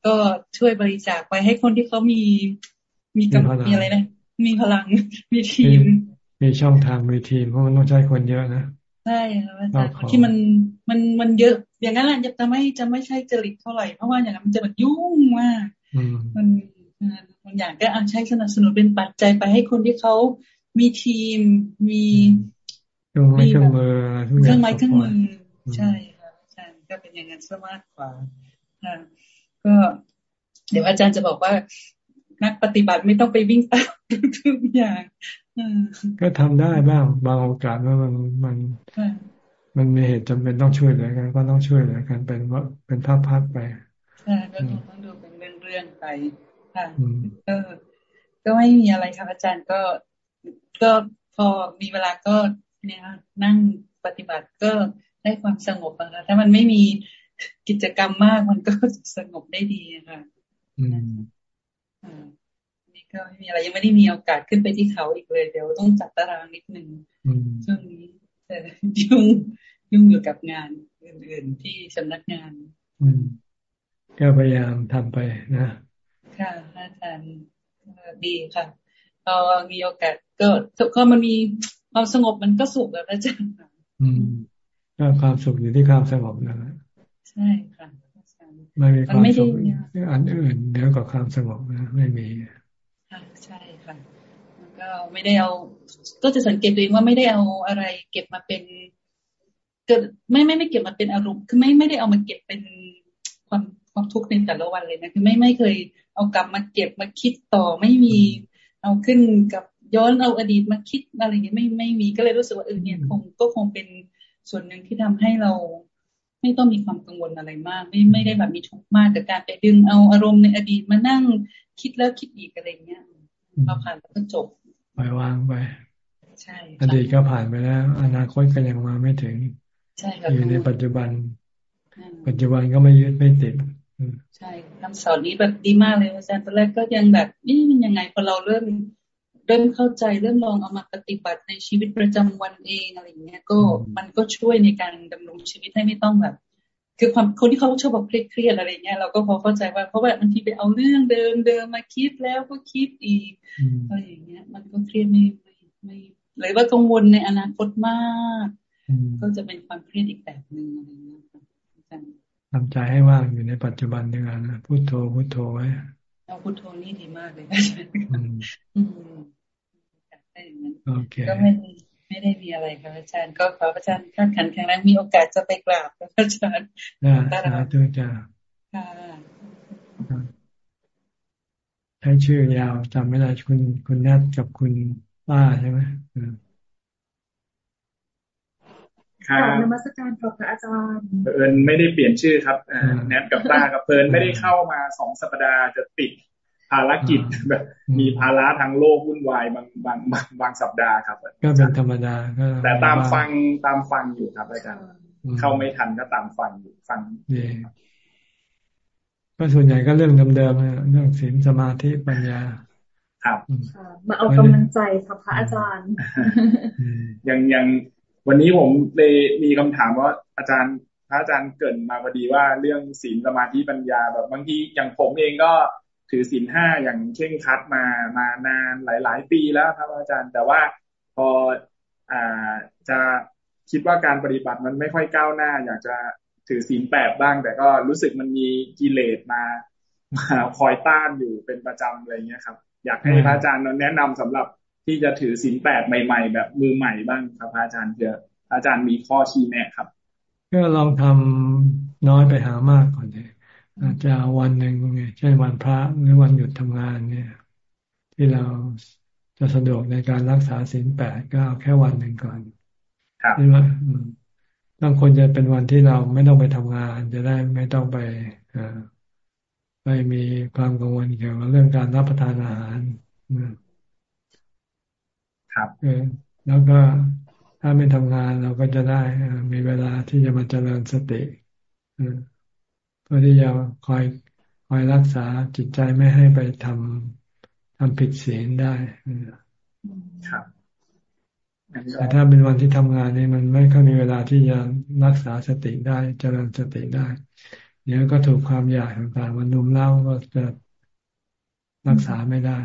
ก็ช่วยบริจาคไปให้คนที่เขามีมีกำลังมีอะไรนะมีพลังมีทีม มีช่องทางมีทีมเพราะมันต้องใช้คนเยอะนะใช่ค่ะอาจารย์ที่มันมันมันเยอะ อย่างนั้นแหละจะจะไม่จะไม่ใช่จริตเท่าไหร่เพราะว่าอย่างนั้นมันจะแบบยุ่งมากมันมันอย่างก็อาใช้สนับสนุนเป็นปัจจัยไปให้คนที่เขามีทีมมีเครื่องไม้เครื่องมือเครื่องไม้เครื่องมือใช่ค่ะอาจารย์ก็เป็นอย่างนั้นซะมากกว่าค่ะก็เดี๋ยวอาจารย์จะบอกว่า นักปฏิบัติไม่ต้องไปวิ่งตามทุกอย่างก็ทำได้บ้าง บางโอกาสว่ามันมัน มันมีเหตุจำเป็นต้องช่วยเหลือกัน ก็ต้องช่วยเหลือกันเป็นว่าเป็นภาคๆไปใช่ก็ต้องดูเป็นเรื่องๆไปค่ะก็ก็ไม่มีอะไรครับอาจารย์ก็ก็พอมีเวลาก็เนี่ยนั่งปฏิบัติก็ได้ความสงบนะคะถ้ามันไม่มีกิจกรรมมากมันก็สงบได้ดีค่ะอืม นี่ก็ไม่มีอะไรยังไม่ได้มีโอกาสขึ้นไปที่เขาอีกเลย เดี๋ยวต้องจัดตารางนิดนึงช่วงนี้แต่ยุ่งยุ่งอยู่กับงานอื่น ๆ ที่สำนักงาน อืมก็พยายามทำไปนะค่ะอาจารย์ดีค่ะพอมีโอกาสก็ก็มันมีความสงบมันก็สุขแล้วอาจารย์อืมก็ความสุขอยู่ที่ความสงบนั่นแหละใช่ค่ะ ไม่มีความสุขอันอื่นเดียวกับความสงบนะไม่มีค่ะใช่ค่ะก็ไม่ได้เอา ก็จะสังเกตตัวเองว่าไม่ได้เอาอะไร เก็บมาเป็นเกิดไม่ไม่ไม่เก็บมาเป็นอารมณ์คือไม่ไม่ได้เอามาเก็บเป็นความความทุกข์ในแต่ละวันเลยนะคือไม่ไม่เคย เอากลับมาเก็บมาคิดต่อไม่มี เอาขึ้นกับย้อนเอาอดีตมาคิดอะไรอย่างเงี้ยไม่ไม่มีก็เลยรู้สึกว่าเออเนี่ยคงก็คงเป็นส่วนหนึ่งที่ทำให้เรา ไม่ต้องมีความกังวลอะไรมาก ไม่ไม่ได้แบบมีทุกข์มากกับการไปดึงเอาอารมณ์ในอดีตมานั่งคิดแล้วคิดอีกอะไรเงี้ยพอผ่านแล้วก็จบปล่อยวางไปใช่อดีตก็ผ่านไปแล้ว อนาคตก็ยังมาไม่ถึงใช่อยู่ในปัจจุบัน ปัจจุบันก็ไม่ยึดไม่ติดใช่คำสอนนี้แบบดีมากเลยอาจารย์ตอนแรกก็ยังแบบนี่มันยังไงพอเราเริ่ม เริ่มเข้าใจเริ่มลองเอามาปฏิบัติในชีวิตประจำวันเองอะไรเงี้ยก็มันก็ช่วยในการดำรงชีวิตให้ไม่ต้องแบบ คือความคนที่เขาชอบแบบเครียดอะไรเงี้ยเราก็พอเข้าใจว่าเพราะว่าบางทีไปเอาเรื่องเดิมเดิมมาคิดแล้วก็คิดอีกอะไรอย่างเงี้ย มันก็เครียดไม่ไม่ไม่เลยว่ากังวลในอนาคตมาก ก็จะเป็นความเครียดอีกแบบหนึ่งอะไรเงี้ยอาจารย์ทำใจให้ว่างอยู่ในปัจจุบันด้วยกันนะพุโทโธพุโทโธไว้เอาพุโทโธนี่ดีมากเลยอาจารย์ ก็ไม่ไม่ได้มีอะไรครับอาจารย์ ก็ขออาจารย์ท่านขันแข็งแรงมีโอกาสจะไปกราบครับอาจารย์ได้สาธุจ้าใช้ชื่อยาวจำไม่ได้คุณคุณนัทกับคุณป้าใช่ไหมครับนมัสการขอบพระอาจารย์เอิญไม่ได้เปลี่ยนชื่อครับแนทกับต้ากับเพินไม่ได้เข้ามาสองสัปดาห์จะติด ภารกิจแบบมีภาระทางโลกวุ่นวายบางบางบางบางสัปดาห์ครับ ก็เป็นธรรมดาแต่ตามฟังตามฟังอยู่ครับอาจารย์เข้าไม่ทันก็ตามฟังอยู่ฟังก็ส่วนใหญ่ก็เรื่องเดิมๆเรื่องศีลสมาธิปัญญาครับมาเอากำลังใจครับพระอาจารย์ยังยังวันนี้ผมเลยมีคำถามว่าอาจารย์พระอาจารย์เกิดมาพอดีว่าเรื่องศีลสมาธิปัญญาแบบบางทีอย่างผมเองก็ ถือศีลห้าอย่างเช่งคัดมามานานหลาย ๆ ปีแล้วครับอาจารย์ แต่ว่าพออ่าจะคิดว่าการปฏิบัติมันไม่ค่อยก้าวหน้า อยากจะถือศีลแปดบ้าง แต่ก็รู้สึกมันมีกิเลสมามาคอยต้านอยู่เป็นประจำอะไรเงี้ยครับ อยากให้พระอาจารย์แนะนำสำหรับที่จะถือศีลแปดใหม่ ๆ แบบมือใหม่บ้างครับพระอาจารย์เพื่ออาจารย์มีข้อชี้แนะครับ ก็ลองทำน้อยไปหามากก่อนเลย อาจจะวันหนึ่งเช่นวันพระหรือวันหยุดทำงานเนี่ย ที่เราจะสะดวกในการรักษาศีลแปดก็เอาแค่วันหนึ่งก่อนใช่ไหมต้องควรจะเป็นวันที่เราไม่ต้องไปทำงาน จะได้ไม่ต้องไปไปมีความกังวลเกี่ยวกับเรื่องการรับประทานอาหารครับแล้วก็ถ้าไม่ทำงานเราก็จะได้มีเวลาที่จะมาเจริญสติเพื่อที่จะคอยคอยรักษาจิตใจไม่ให้ไปทำทำผิดศีลได้ครับแต่ถ้าเป็นวันที่ทำงานนี่มันไม่ค่อยมีเวลาที่จะรักษาสติได้เจริญสติได้ เดี๋ยวก็ถูกความอยากต่างๆมันนุ่มเล่าก็จะรักษาไม่ได้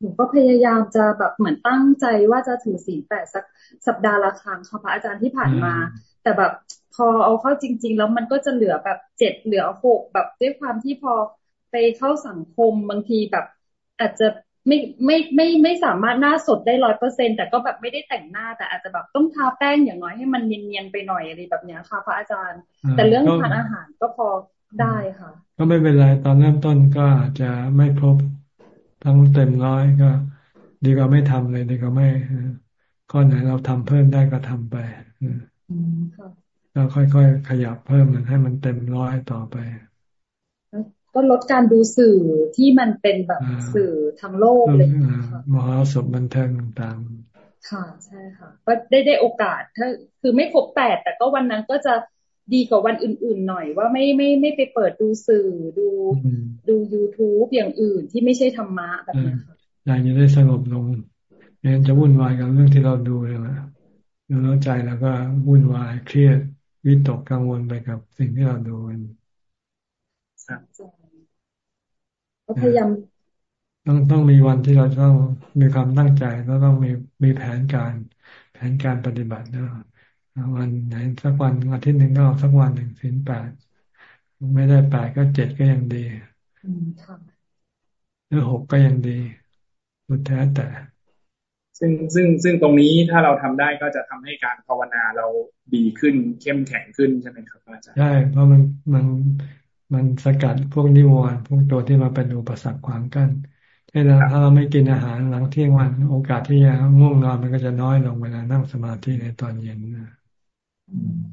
หนูก็พยายามจะแบบเหมือนตั้งใจว่าจะถือศีลแปดสักสัปดาห์ละครั้งค่ะพระอาจารย์ที่ผ่านมา แต่แบบ พอเอาเข้าจริง ๆ แล้วมันก็จะเหลือแบบเจ็ดเหลือหกแบบด้วยความที่พอไปเข้าสังคมบางทีแบบ อาจจะไม่ไม่ไม่ไม่สามารถหน้าสดได้ร้อยเปอร์เซ็นแต่ก็แบบไม่ได้แต่งหน้าแต่อาจจะแบบต้องทาแป้งอย่างน้อยให้มันเนียนๆไปหน่อยอะไรแบบนี้ค่ะพระอาจารย์ แต่เรื่องทานอาหารก็พอได้ค่ะ ก็ไม่เป็นไรตอนเริ่มต้นก็อาจจะไม่ครบทั้งเต็มร้อยก็ ดีกว่าไม่ทำเลยดีกว่าไม่ข้อไหนเราทำเพิ่มได้ก็ทำไปแล้ วค่อยๆขยับเพิ่มมันให้มันเต็มร้อยต่อไป ก็ลดการดูสื่อที่มันเป็นแบบสื่อทางโลกเลยมหาสพบันเทิงต่างๆ ค่ะใช่ค่ะ ก็ได้ได้โอกาสถ้าคือไม่ครบแปดแต่ก็วันนั้นก็จะดีกว่าวันอื่นๆหน่อยว่าไม่ไม่ไม่ไปเปิดดูสื่อดูดู youtube อย่างอื่นที่ไม่ใช่ธรรมะแบบนี้ค่ะใจจะได้สงบลงงั้นจะวุ่นวายกับเรื่องที่เราดูเลยนะดูแล้วใจแล้วก็วุ่นวายเครียด วิตกกังวลไปกับสิ่งที่เราดูกันพยายามต้องต้องมีวันที่เราต้องมีความตั้งใจแล้วต้องมีมีแผนการ แผนการปฏิบัตินะวันไหนสักวันอาทิตย์หนึ่งก็สักวันหนึ่งสินแปดไม่ได้แปดก็เจ็ดก็ยังดีหรือหกก็ยังดีสุดแท้แต่ ซึ่งซึ่งซึ่งตรงนี้ถ้าเราทำได้ก็จะทำให้การภาวนาเราดีขึ้นเข้มแข็งขึ้นใช่ไหมครับอาจารย์ใช่เพราะมันมันมันสกัดพวกนิวรณ์พวกตัวที่มาเป็นอุปสรรคขวางกัน้นถ้าเราถ้าเราไม่กินอาหารหลังเที่ยงวัน โอกาสที่จะง่วงนอนมันก็จะน้อยลงเวลานั่งสมาธิในตอนเย็นนะ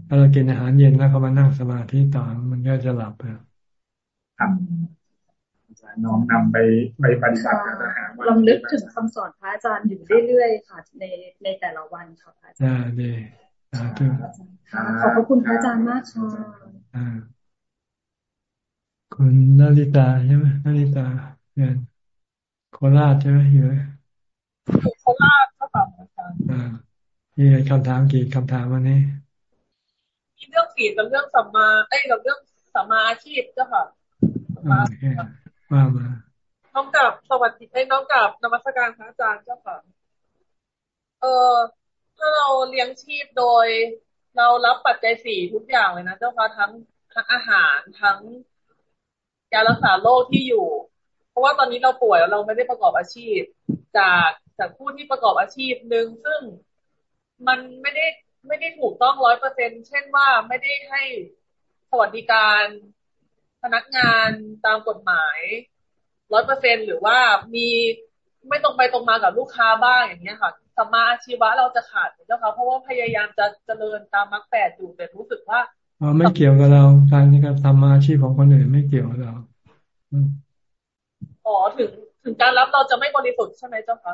ถ้าเรากินอาหารเย็นแล้วเขามานั่งสมาธิต่อมันก็จะหลับครับ น้องนำไปไปปฏิบัตินะฮะลำลึกถึงคำสอนพระอาจารย์อยู่เรื่อยๆค่ะในในแต่ละวันค่ะพระอาจารย์ดีขอบพระคุณพระอาจารย์มากค่ะคุณนาริตาใช่ไหมนาริตาเนี่ยโคราชใช่ไหมอยู่โคราชก็ตอบอาจารย์มีคำถามกี่คำถามวันนี้มีเรื่องศีลกับเรื่องสัมมาเอ้ยกับเรื่องสัมมาอาชีพเจ้าค่ะ ว่ามา น้องกับสวัสดีไอ้น้องกับนมัสการพระอาจารย์เจ้าค่ะ เออถ้าเราเลี้ยงชีพโดย เรารับปัจจัยสี่ทุกอย่างเลยนะเจ้าค่ะทั้งทั้งอาหารทั้งยารักษาโรคที่อยู่ เพราะว่าตอนนี้เราป่วยแล้วเราไม่ได้ประกอบอาชีพ จากจากผู้ที่ประกอบอาชีพหนึ่งซึ่งมันไม่ได้ไม่ได้ถูกต้องร้อยเปอร์เซ็นเช่นว่าไม่ได้ให้สวัสดิการ พนักงานตามกฎหมายร้อยเปอร์เซ็นหรือว่ามีไม่ตรงไปตรงมากับลูกค้าบ้างอย่างเงี้ยค่ะสมาอาชีวะเราจะขาดเจ้าค่ะเพราะว่าพยายามจะเจริญตามมรรคแปดอยู่แต่รู้สึกว่าอ๋อไม่เกี่ยวกับเรา การที่การทำอาชีพของคนอื่นไม่เกี่ยวกับเราอ๋อถึงถึงการรับเราจะไม่บริสุทธิ์ใช่ไหมเจ้าคะ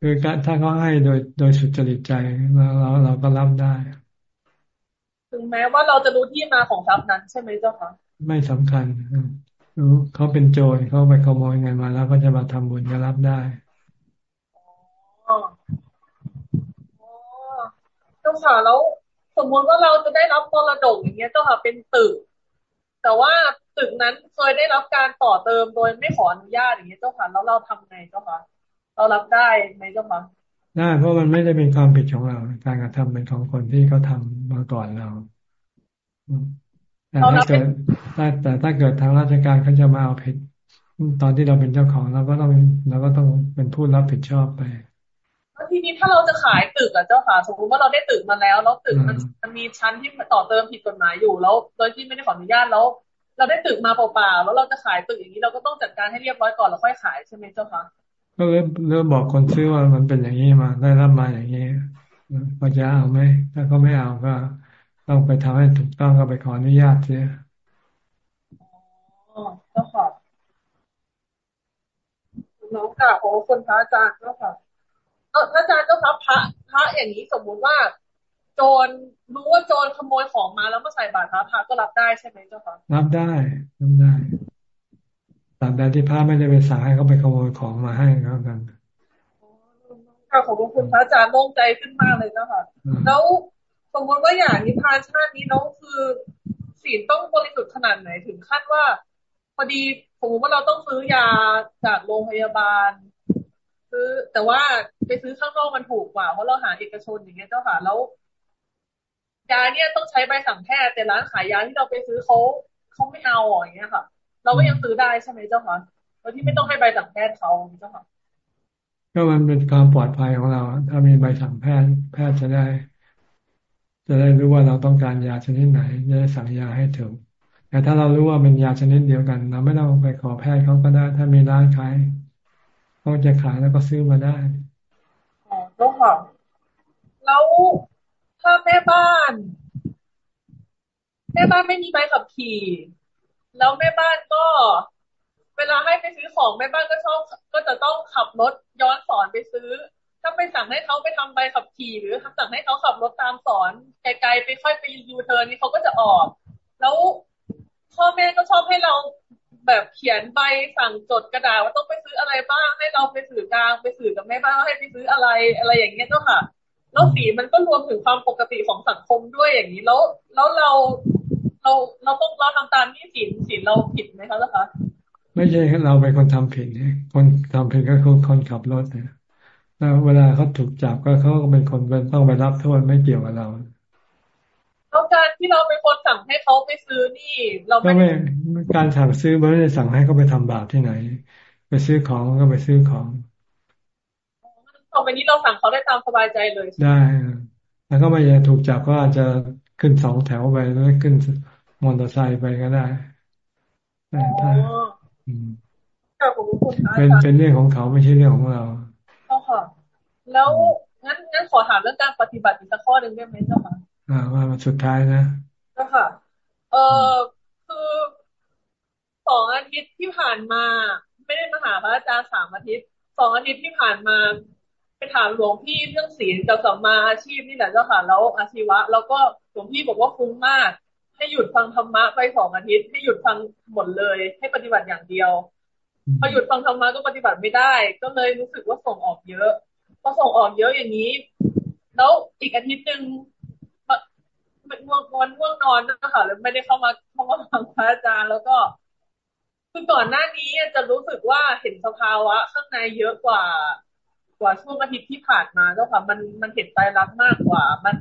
คือการถ้าเขาให้โดยโดยสุจริตใจเราเราเราก็รับได้ ถึงแม้ว่าเราจะรู้ที่มาของทรัพย์นั้นใช่ไหมเจ้าคะ ไม่สำคัญรู้เขาเป็นโจรเขาไปขโมยเงินมาแล้วก็จะมาทำบุญก็รับได้อ๋อเจ้าค่ะแล้วสมมติว่าเราจะได้รับมรดกอย่างเงี้ยเจ้าค่ะเป็นตึก แต่ว่าตึกนั้นเคยได้รับการต่อเติมโดยไม่ขออนุญาตอย่างเงี้ยเจ้าค่ะแล้วเราทำไงเจ้าค่ะเรารับได้ไหมเจ้าค่ะได้เพราะมันไม่ได้เป็นความผิดของเรา การกระทำเป็นของคนที่เขาทามาก่อนเรา แต่ถ้าเกิดแต่ถ้าเกิดทางราชการเขาจะมาเอาผิด ตอนที่เราเป็นเจ้าของเราก็ต้องเราก็ต้องเป็นผู้รับผิดชอบไปทีนี้ถ้าเราจะขายตึกอะเจ้าค่ะสมมติว่าเราได้ตึกมาแล้วแล้วตึกมันมันมีชั้นที่ต่อเติมผิดกฎหมายอยู่แล้ว โดยที่ไม่ได้ขออนุญาตแล้ว เราได้ตึกมาเปล่าๆแล้วเราจะขายตึกอย่างนี้เราก็ต้องจัดการให้เรียบร้อยก่อนแล้วค่อยขายใช่ไหมเจ้าค่ะก็เริ่มเริ่มบอกคนซื้อว่ามันเป็นอย่างนี้มาได้รับมาอย่างนี้ก็จะเอาไหมถ้าเขาไม่เอาก็ ต้องไปทำให้ถูกต้องก็ไปขออนุญาตเสียอ๋อเจ้าค่ะน้องกล่าวโอ้คนพระอาจารย์เจ้าค่ะเอออาจารย์เจ้าครับพระพระอย่างนี้สมมุติว่า โจรรู้ว่าโจรขโมยของมาแล้วมาใส่บาตรพระพระก็รับได้ใช่ไหมเจ้าคะรับได้รับได้ตามแต่ที่พระไม่ได้ไปสั่งให้เขาไปขโมยของมาให้เขากันค่ะขอบคุณพระอาจารย์โล่งใจขึ้นมากเลยเจ้าค่ะ แล้ว สมมติว่าอย่างนิพานชาตินี้น้องคือศีลต้องบริสุทธิ์ขนาดไหนถึงขั้นว่า พอดีสมมติว่าเราต้องซื้อยาจากโรงพยาบาลซื้อแต่ว่าไปซื้อข้างนอกมันถูกกว่าเพราะเราหาเอกชนอย่างเงี้ยเจ้าค่ะแล้วยาเนี่ยต้องใช้ใบสั่งแพทย์แต่ร้านขายยาที่เราไปซื้อเขาเขาไม่เอาอย่างเงี้ยค่ะ เราก็ยังซื้อได้ใช่ไหมเจ้าค่ะโดยที่ไม่ต้องให้ใบสั่งแพทย์เขาเจ้าค่ะก็มันเป็นความปลอดภัยของเรา ถ้ามีใบสั่งแพทย์แพทย์จะได้ จะได้รู้ว่าเราต้องการยาชนิดไหนจะได้สั่งยาให้ถูก แต่ถ้าเรารู้ว่าเป็นยาชนิดเดียวกัน เราไม่ต้องไปขอแพทย์เขาก็ได้ ถ้ามีร้านขายเขาจะขายแล้วก็ซื้อมาได้อ๋อก็ค่ะแล้วถ้าแม่บ้าน แม่บ้านไม่มีใบขับขี่ แล้วแม่บ้านก็ เวลาให้ไปซื้อของแม่บ้านก็ชอบก็จะต้องขับรถย้อนสอนไปซื้อ ถ้าไปสั่งให้เขาไปทำใบขับขี่หรือสั่งให้เขาขับรถตามสอน ไกลๆไปค่อยไปยูเทิร์นนี่เขาก็จะออก แล้วพ่อแม่ก็ชอบให้เราแบบเขียนใบสั่งจดกระดาษว่าต้องไปซื้ออะไรบ้างให้เราไปสื่อกลางไปสื่อกับแม่บ้านให้ไปซื้ออะไรอะไรอย่างเงี้ยเจ้าค่ะแล้วสีมันก็รวมถึงความปกติของสังคมด้วยอย่างนี้แล้ว แล้วเราเราเราต้องเราทำตามนี่สินสินเราผิดไหมคะล่ะคะ ไม่ใช่เราเป็นคนทำผิดคนทำผิดก็คือคนขับรถเนี่ย แล้วเวลาเขาถูกจับก็เขาก็เป็นคนเป็นต้องไปรับโทษไม่เกี่ยวกับเราแล้วการที่เราเป็นคนสั่งให้เขาไปซื้อนี่ เราไม่การสั่งซื้อไม่ได้สั่งให้เขาไปทำบาปที่ไหน ไปซื้อของก็ไปซื้อของต่อไปนี้เราสั่งเขาได้ตามสบายใจเลยได้ แล้วก็ไม่จะถูกจับก็อาจจะขึ้นสองแถวไปแล้วขึ้นมอเตอร์ไซค์ไปก็ได้แต่ถ้าเป็นเป็นเรื่องของเขาไม่ใช่เรื่องของเราค่ะ แล้วงั้นงั้นขอถามเรื่องการปฏิบัติอีกสักข้อหนึ่งได้ไหมเจ้าค่ะอ่าว่าสุดท้ายนะเจ้าค่ะ เออคือสองอาทิตย์ที่ผ่านมา ไม่ได้มาหาพระอาจารย์สามอาทิตย์สองอาทิตย์ที่ผ่านมาไปถามหลวงพี่เรื่องศีลกับสัมมาอาชีพนี่แหละเจ้าค่ะแล้วอาชีวะ แล้วก็หลวงพี่บอกว่าฟุ้งมาก ให้หยุดฟังธรรมะไปสองอาทิตย์ ให้หยุดฟังหมดเลย ให้ปฏิบัติอย่างเดียวพอหยุดฟังธรรมะก็ปฏิบัติไม่ได้ ก็เลยรู้สึกว่าส่งออกเยอะ พอส่งออกเยอะอย่างนี้ แล้วอีกอาทิตย์หนึ่งมันง่วงวันง่วงนอนนะคะแล้วไม่ได้เข้ามาเข้ามาฟังพระอาจารย์แล้วก็คือก่อนหน้านี้จะรู้สึกว่าเห็นสภาวะข้างในเยอะกว่า กว่าช่วงอาทิตย์ที่ผ่านมาแล้วค่ะ มันมันเห็นใจรักมากกว่า มัน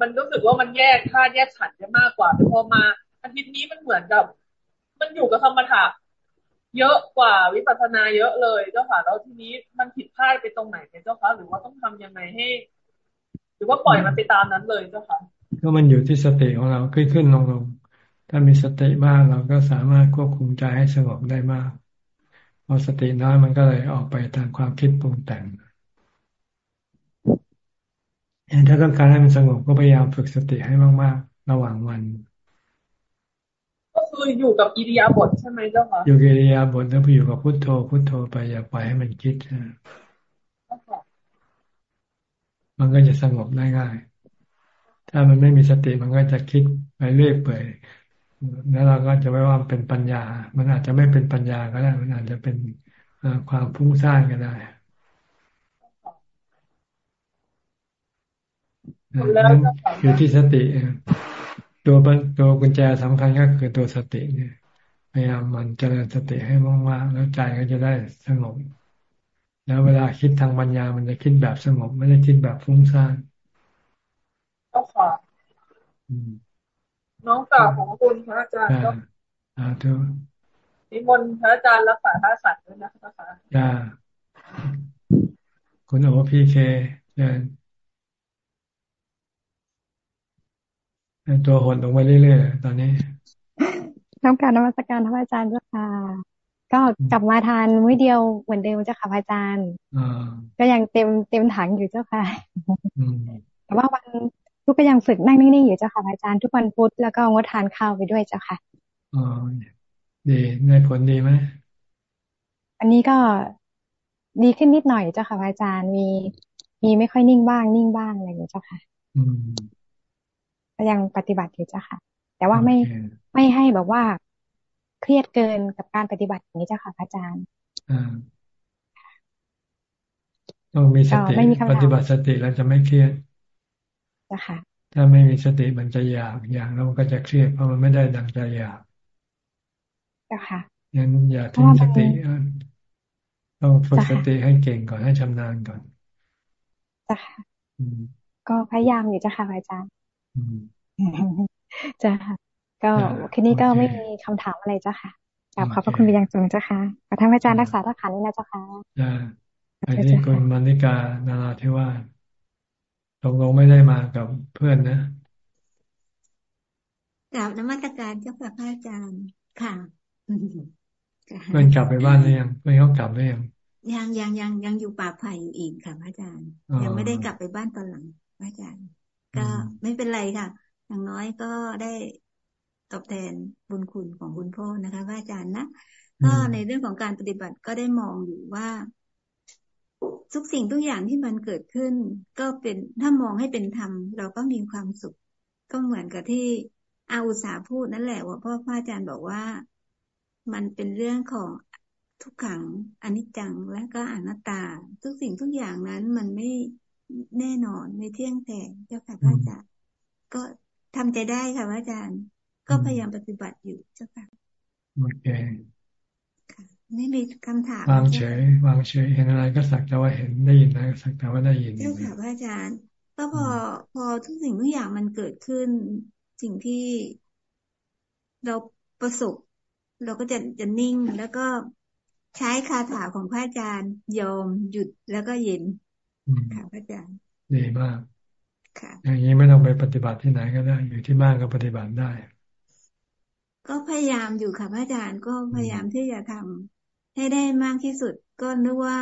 มันรู้สึกว่ามันแยกค่าแยกขันได้มากกว่าแต่พอมาอาทิตย์นี้มันเหมือนกับ มันอยู่กับธรรมถะ เยอะกว่าวิปัสสนาเยอะเลยเจ้าค่ะแล้วทีนี้มันผิดพลาดไปตรงไหนเจ้าค่ะหรือว่าต้องทำยังไงให้ หรือว่าปล่อยมันไปตามนั้นเลยเจ้าค่ะก็มันอยู่ที่สติของเราขึ้นขึ้นลงลงถ้ามีสติมากเราก็สามารถควบคุมใจให้สงบได้มากพอสติน้อยมันก็เลยออกไปทางความคิดปรุงแต่งถ้าต้องการให้มันสงบก็พยายามฝึกสติให้มาก ๆ ระหว่างวัน คืออยู่กับอิริยาบถใช่ไหมเจ้าคะอยู่กับอิริยาบถแล้วไปอยู่กับพุทโธพุทโธไปอย่าปล่อยให้มันคิดมันก็จะสงบได้ง่าย ถ้ามันไม่มีสติมันก็จะคิดไปเรื่อยเปื่อยแล้วเราก็จะไม่ว่าเป็นปัญญา มันอาจจะไม่เป็นปัญญาก็ได้ มันอาจจะเป็นความฟุ้งซ่านก็ได้อยู่ที่สติ ตัวตัวกุญแจสำคัญก็คือตัวสติเนี่ย พยายามมันเจริญสติให้มากๆแล้วใจก็จะได้สงบแล้วเวลาคิดทางปัญญามันจะคิดแบบสงบไม่ได้คิดแบบฟุ้งซ่านก็ค่ะน้องกล่าวของคุณพระอาจารย์ก็อ่าทุนิมนต์พระอาจารย์รักษาท่าสัตว์ด้วยนะคะจ้าคุณโอพีเคเดิน ตัวหดลงไปเรื่อยๆตอนนี้ทำการนมัสการพระอาจารย์เจ้าค่ะ ก็กลับมาทานมื้อเดียวเหมือนเดิมเจ้าค่ะพระอาจารย์ก็ยังเต็มเต็มถังอยู่เจ้าค่ะแต่ว่าวันทุกก็ยังฝึกนั่งนิ่งๆอยู่เจ้าค่ะอาจารย์ทุกวันพุธแล้วก็งดทานข้าวไปด้วยเจ้าค่ะอ๋อดีได้ผลดีไหมอันนี้ก็ดีขึ้นนิดหน่อยเจ้าค่ะอาจารย์มีมีไม่ค่อยนิ่งบ้าง นิ่งบ้างอะไรอย่างเงี้ยเจ้าค่ะ อืม ก็ยังปฏิบัติอยู่เจ้าค่ะ แต่ว่าไม่ไม่ให้แบบว่าเครียดเกินกับการปฏิบัติอย่างนี้เจ้าค่ะอาจารย์ต้องมีสติปฏิบัติสติแล้วจะไม่เครียดนะคะถ้าไม่มีสติมันจะอยากอยากแล้วมันก็จะเครียดเพราะมันไม่ได้ดังใจอยากนะคะงั้นอย่าทิ้งสติต้องฝึกสติให้เก่งก่อนให้ชำนาญก่อนจ้ะค่ะก็พยายามอยู่จ้ะค่ะอาจารย์ จ้ะค่ะก็คืนนี้ก็ไม่มีคำถามอะไรจ้ะค่ะกราบขอบพระคุณเป็นอย่างสูงเจ้าค่ะขอท่านอาจารย์รักษาทักขานี้นะเจ้าค่ะจ้าไปที่คุณมานิกานาราธิวาสตกลงไม่ได้มากับเพื่อนนะกราบนมัสการเจ้าค่ะพระอาจารย์ค่ะเพื่อนกลับไปบ้านหรือยังเพื่อนเขากลับหรือยังยังยังยังยังอยู่ป่าไผ่อยู่อีกค่ะพระอาจารย์ ยังไม่ได้กลับไปบ้านตอนหลังพระอาจารย์ ก็ไม่เป็นไรค่ะ อย่างน้อยก็ได้ตอบแทนบุญคุณของคุณพ่อนะคะพระอาจารย์นะก็ในเรื่องของการปฏิบัติก็ได้มองอยู่ว่าทุกสิ่งทุกอย่างที่มันเกิดขึ้น ก็เป็นถ้ามองให้เป็นธรรมเราก็มีความสุข ก็เหมือนกับที่อาอุตสาพูดนั่นแหละว่าพ่อพระอาจารย์บอกว่ามันเป็นเรื่องของทุกขังอนิจจังและก็อนัตตา ทุกสิ่งทุกอย่างนั้นมันไม่ แน่นอนไม่เที่ยงแท้เจ้าค่ะพระอาจารย์ก็ทำใจได้ค่ะพระอาจารย์ ก็พยายามปฏิบัติอยู่เจ้าค่ะโอเคไม่มีคำถามวางเฉยวางเฉยเห็นอะไรก็สักแต่ว่าเห็นได้ยินอะไรก็สักแต่ว่าได้ยินเจ้าค่ะพระอาจารย์ก็พอพอทุกสิ่งทุกอย่างมันเกิดขึ้น สิ่งที่เราประสบ เราก็จะจะนิ่งแล้วก็ใช้คาถาของพระอาจารย์ยอมหยุดแล้วก็เย็น ค่ะพระอาจารย์ดีมากค่ะ อย่างนี้ไม่ต้องไปปฏิบัติที่ไหนก็ได้ อยู่ที่บ้านก็ปฏิบัติได้ ก็พยายามอยู่ค่ะพระอาจารย์ก็พยายามที่จะทำให้ได้มากที่สุด ก็นึกว่า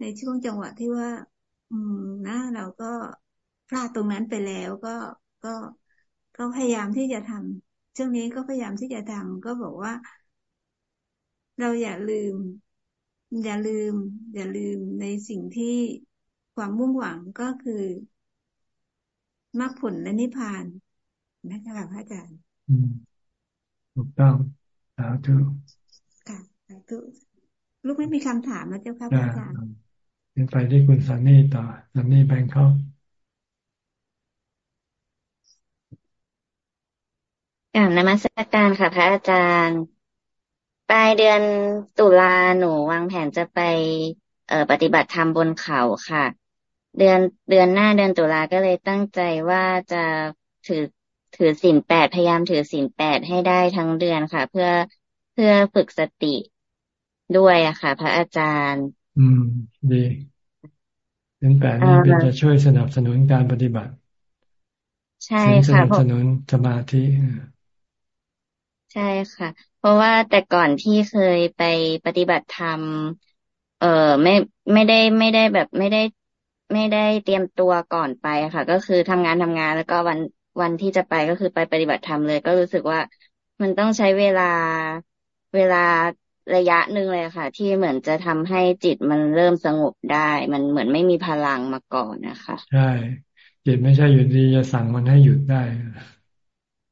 ในช่วงจังหวะที่ว่า อืมนะเราก็พลาดตรงนั้นไปแล้วก็ก็ก็พยายามที่จะทำช่วงนี้ก็พยายามที่จะทำก็บอกว่า เราอย่าลืม อย่าลืม อย่าลืมในสิ่งที่ ความมุ่งหวังก็คือมรรคผลและนิพพานนะคะพระอาจารย์ถูกต้องสาธุค่ะสาธุลูกไม่มีคำถามนะเจ้าค่ะพระอาจารย์เป็นไปที่คุณสันนี่ต่อสันนี่แบงค์เขากล่าวนมัสการค่ะ พระอาจารย์ ปลายเดือนตุลาหนูวางแผนจะไป เอ่อปฏิบัติธรรมบนเขาค่ะ เดือนเดือนหน้าเดือนตุลาก็เลยตั้งใจว่าจะถือถือศีลแปดพยายามถือศีลแปดให้ได้ทั้งเดือนค่ะ เพื่อเพื่อฝึกสติด้วยอะค่ะ พระอาจารย์ อืม ดีศีลแปดนี่เป็นจะช่วยสนับสนุนการปฏิบัติ ใช่ค่ะสนับสนุนสมาธิใช่ค่ะ เพราะว่าแต่ก่อนที่เคยไปปฏิบัติธรรม เออไม่ไม่ได้ไม่ได้แบบไม่ได้ ไม่ได้เตรียมตัวก่อนไปค่ะ ก็คือทำงานทำงานแล้วก็วันวันที่จะไปก็คือไปปฏิบัติธรรมเลย ก็รู้สึกว่ามันต้องใช้เวลาเวลาระยะหนึ่งเลยค่ะ ที่เหมือนจะทำให้จิตมันเริ่มสงบได้ มันเหมือนไม่มีพลังมาก่อนนะคะใช่จิตไม่ใช่หยุดดีจะสั่งมันให้หยุดได้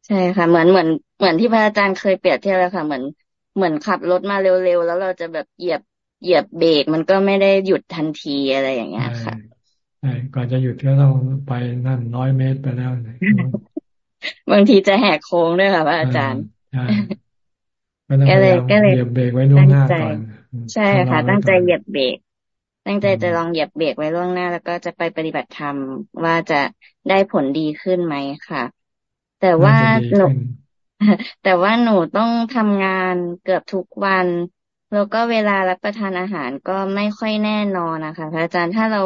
ใช่ค่ะ เหมือนเหมือนเหมือนที่พระอาจารย์เคยเปรียบเทียบแล้วค่ะ เหมือนเหมือนขับรถมาเร็วๆแล้วเราจะแบบเหยียบเหยียบเบรกมันก็ไม่ได้หยุดทันทีอะไรอย่างเงี้ยค่ะใช่ ก่อนจะหยุดก็ต้องไปนั่นร้อยเมตรไปแล้วบางทีจะแหกโค้งด้วยค่ะพระอาจารย์ก็เลยก็เลยเหยียบเบรกไว้ล่วงหน้าก่อนใช่ค่ะตั้งใจเหยียบเบรกตั้งใจจะลองเหยียบเบรกไว้ล่วงหน้า แล้วก็จะไปปฏิบัติธรรมว่าจะได้ผลดีขึ้นไหมค่ะ แต่ว่าหนูแต่ว่าหนูต้องทำงานเกือบทุกวันแล้วก็เวลารับประทานอาหารก็ไม่ค่อยแน่นอนนะคะพระอาจารย์ถ้าเรา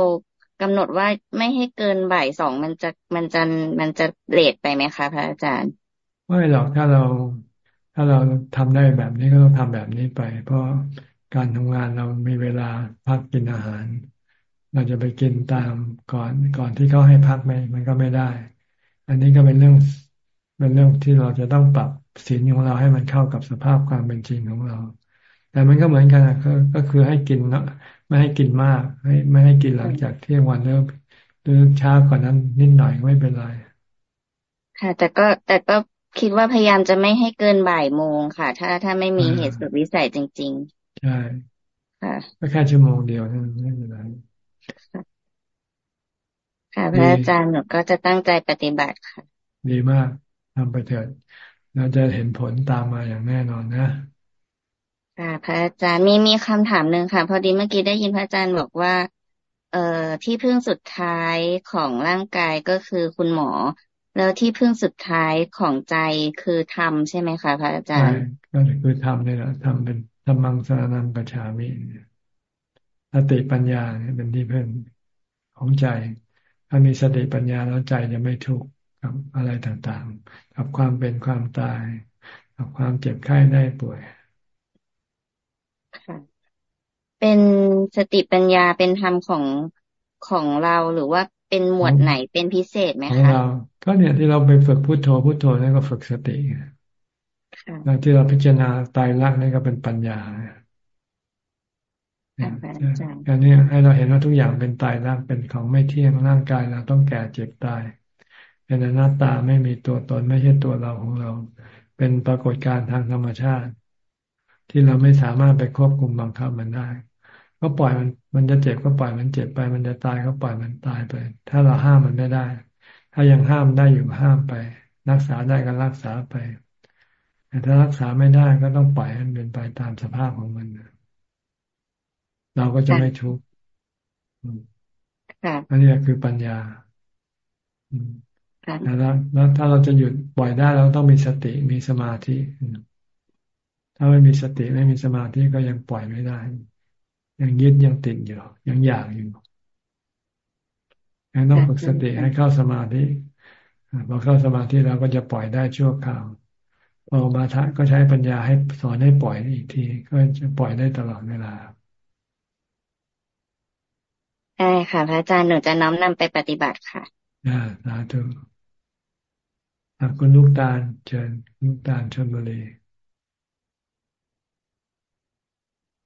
กำหนดว่าไม่ให้เกินบ่ายสองมันจะมันจะมันจะเลทไปไหมคะพระอาจารย์ ไม่หรอกถ้าเรา ถ้าเราทำได้แบบนี้ก็ต้องทำแบบนี้ไป เพราะการทำงานเรามีเวลาพักกินอาหาร เราจะไปกินตามก่อนก่อนที่เขาให้พักไหมมันก็ไม่ได้ อันนี้ก็เป็นเรื่องเป็นเรื่องที่เราจะต้องปรับศีลของเราให้มันเข้ากับสภาพความเป็นจริงของเรา แต่มันก็เหมือนกันก็ก็คือให้กินเนาะ ไม่ให้กินมาก ให้ไม่ให้กินหลังจากเที่ยงวันเริ่มหรือช้ากว่านั้นนิดหน่อยไม่เป็นไร ค่ะ แต่ก็แต่ก็คิดว่าพยายามจะไม่ให้เกินบ่ายโมงค่ะ ถ้าถ้าไม่มีเหตุสุดวิสัยจริง ๆ ใช่ค่ะก็แค่ชั่วโมงเดียวนั่นไม่เป็นไรค่ะพระอาจารย์หนูก็จะตั้งใจปฏิบัติค่ะ ดีมากทำไปเถิดเราจะเห็นผลตามมาอย่างแน่นอนนะ ค่ะพระอาจารย์มีมีคำถามหนึ่งค่ะ พอดีเมื่อกี้ได้ยินพระอาจารย์บอกว่า เอ่อที่พึ่งสุดท้ายของร่างกายก็คือคุณหมอ แล้วที่พึ่งสุดท้ายของใจคือธรรมใช่ไหมคะพระอาจารย์ก็คือธรรมนี่แหละธรรมเป็นธรรมังสารนังกัจฉามิสติปัญญาเนี่ยเป็นที่พึ่งของใจ ถ้ามีสติปัญญาแล้วใจจะไม่ทุกข์กับอะไรต่างๆ กับความเป็นความตาย กับความเจ็บไข้ได้ป่วย ค่ะ เป็นสติปัญญาเป็นธรรมของของเราหรือว่าเป็นหมวดไหนเป็นพิเศษไหมคะของเราก็เนี่ยที่เราไปฝึกพุโทโธพุโทโธนั่นก็ฝึกสติแล้วที่เราพิจารณาตายรักนี่ก็เป็นปัญญาอันนี้ให้เราเห็นว่าทุกอย่างเป็นตายรักเป็นของไม่เที่ยงร่างกายเราต้องแก่เจ็บตาย เป็นอนัตตาไม่มีตัวตนไม่ใช่ตัวเราของเรา เป็นปรากฏการณ์ทางธรรมชาติ ที่เราไม่สามารถไปควบคุมบังคับมันได้ ก็ปล่อยมันมันจะเจ็บก็ปล่อยมันเจ็บไป มันจะตายก็ปล่อยมันตายไป ถ้าเราห้ามมันไม่ได้ ถ้ายังห้ามได้อยู่ห้ามไป รักษาได้ก็รักษาไป แต่ถ้ารักษาไม่ได้ก็ต้องปล่อยมันเป็นไปตามสภาพของมันเราก็จะไม่ทุกข์อันนี้คือปัญญาแล้วแล้วถ้าเราจะหยุดปล่อยได้เราต้องมีสติมีสมาธิ ถ้าไม่มีสติไม่มีสมาธิก็ยังปล่อยไม่ได้ ยังยึดยังติดอยู่ ยังอยากอยู่ยังต้องฝึกสติให้เข้าสมาธิพอเข้าสมาธิเราก็จะปล่อยได้ชั่วคราวพอมาทะก็ใช้ปัญญาให้สอนให้ปล่อยอีกที ก็จะปล่อยได้ตลอดเวลาใช่ค่ะพระอาจารย์หนูจะน้อมนำไปปฏิบัติค่ะอ่าสาธุคุณลูกตาลเชิญลูกตาลชนบุรี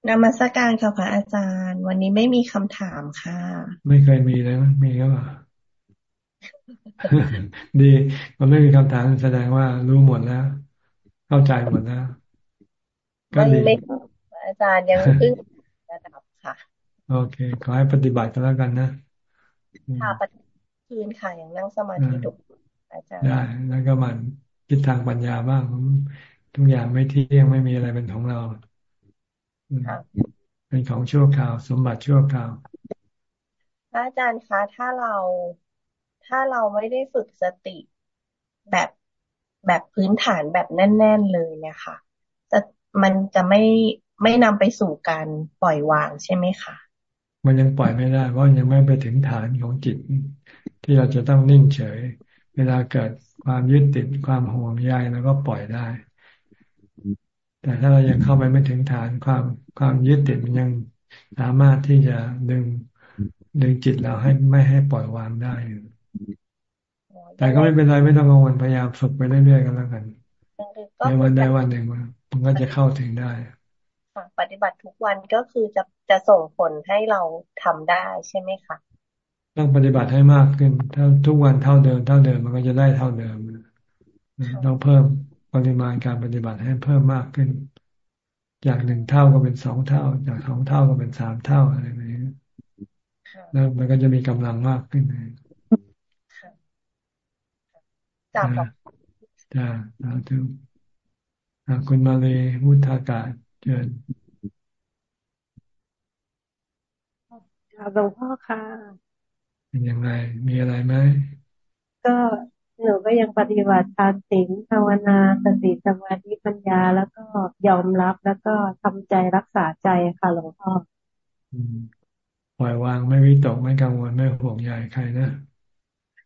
นมัสการค่ะพระอาจารย์ วันนี้ไม่มีคำถามค่ะ ไม่เคยมีเลยมั้ยมีก็ว่าดี มันไม่มีคำถามแสดงว่ารู้หมดแล้ว เข้าใจหมดแล้วก็ดีไม่อาจารย์ยังเพิ่งระดับค่ะ โอเค ขอให้ปฏิบัติกันแล้วกันนะค่ะปฏิคืนค่ะอย่างนั่งสมาธิดุอาจารย์ได้ แล้วก็มันคิดทางปัญญาบ้างทุกอย่างไม่เที่ยงไม่มีอะไรเป็นของเรา เป็นของชั่วคราว สมบัติชั่วคราวอาจารย์คะถ้าเราถ้าเราไม่ได้ฝึกสติแบบแบบพื้นฐานแบบแน่น ๆ เลยเนี่ยค่ะจะมันจะไม่ไม่นำไปสู่การปล่อยวางใช่ไหมคะมันยังปล่อยไม่ได้ เพราะยังไม่ไปถึงฐานของจิต ที่เราจะต้องนิ่งเฉย เวลาเกิดความยึดติดความห่วงใยแล้วก็ปล่อยได้ แต่ถ้าเรายังเข้าไปไม่ถึงฐานความความยึดติดมันยังสามารถที่จะดึงดึงจิตเราให้ไม่ให้ปล่อยวางได้ แต่ก็ไม่เป็นไรไม่ต้องกังวลพยายามฝึกไปเรื่อยๆกันแล้วกันในวันใดวันหนึ่งมันก็จะเข้าถึงได้ปฏิบัติทุกวันก็คือจะจะส่งผลให้เราทำได้ใช่ไหมคะต้องปฏิบัติให้มากขึ้น ถ้าทุกวันเท่าเดิมเท่าเดิมมันก็จะได้เท่าเดิมต้องเพิ่มป ริมาณการปฏิบัติให้เพิ่มมากขึ้น จากหนึ่งเท่าก็เป็นสองเท่า จากสองเท่าก็เป็นสามเท่าอะไรแบบนี้แล้วมันก็จะมีกำลังมากขึ้นจ้าจ้าสาธุคุณมาเลยวุฒากาศเชิญหลวงพ่อค่ะ เป็นยังไง มีอะไรไหม ก็ หนูก็ยังปฏิบัติทานศีลภาวนาสติสมาธิปัญญาแล้วก็ยอมรับแล้วก็ทำใจรักษาใจค่ะหลวงพ่อปล่อยวางไม่วิตกไม่กังวลไม่ห่วงใยใครนะ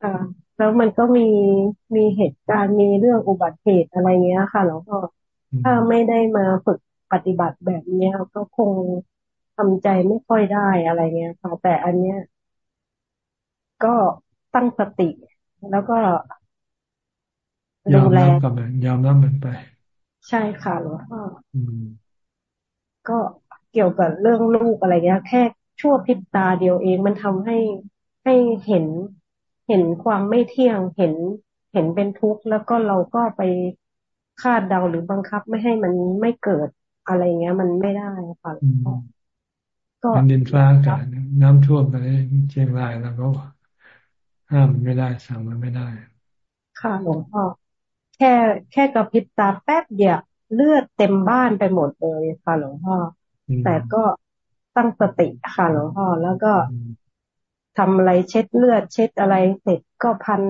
ค่ะแล้วมันก็มีมีเหตุการณ์มีเรื่องอุบัติเหตุอะไรเงี้ยค่ะหลวงพ่อถ้าไม่ได้มาฝึกปฏิบัติแบบนี้ก็คงทำใจไม่ค่อยได้อะไรเงี้ยค่ะแต่อันเนี้ยก็ตั้งสติ แล้วก็ ดูแลกับมันยอมรับมันไป ใช่ค่ะหลวงพ่อก็เกี่ยวกับเรื่องลูกอะไรเงี้ย แค่ชั่วพริบตาเดียวเองมันทำให้ให้เห็นเห็นความไม่เที่ยงเห็นเห็นเป็นทุกข์แล้วก็เราก็ไปคาดเดาหรือบังคับไม่ให้มันไม่เกิดอะไรเงี้ย มันไม่ได้ค่ะก็ดินฟ้าอากาศน้ำท่วมไปเชียงรายแล้วก็ห้ามไม่ได้สั่งมันไม่ได้ ค่ะหลวงพ่อ แค่แค่กระพริบตาแป๊บเดียวเลือดเต็มบ้านไปหมดเลยค่ะหลวงพ่อ แต่ก็ตั้งสติค่ะหลวงพ่อ แล้วก็ทำอะไรเช็ดเลือด เช็ดอะไรเสร็จก็พัน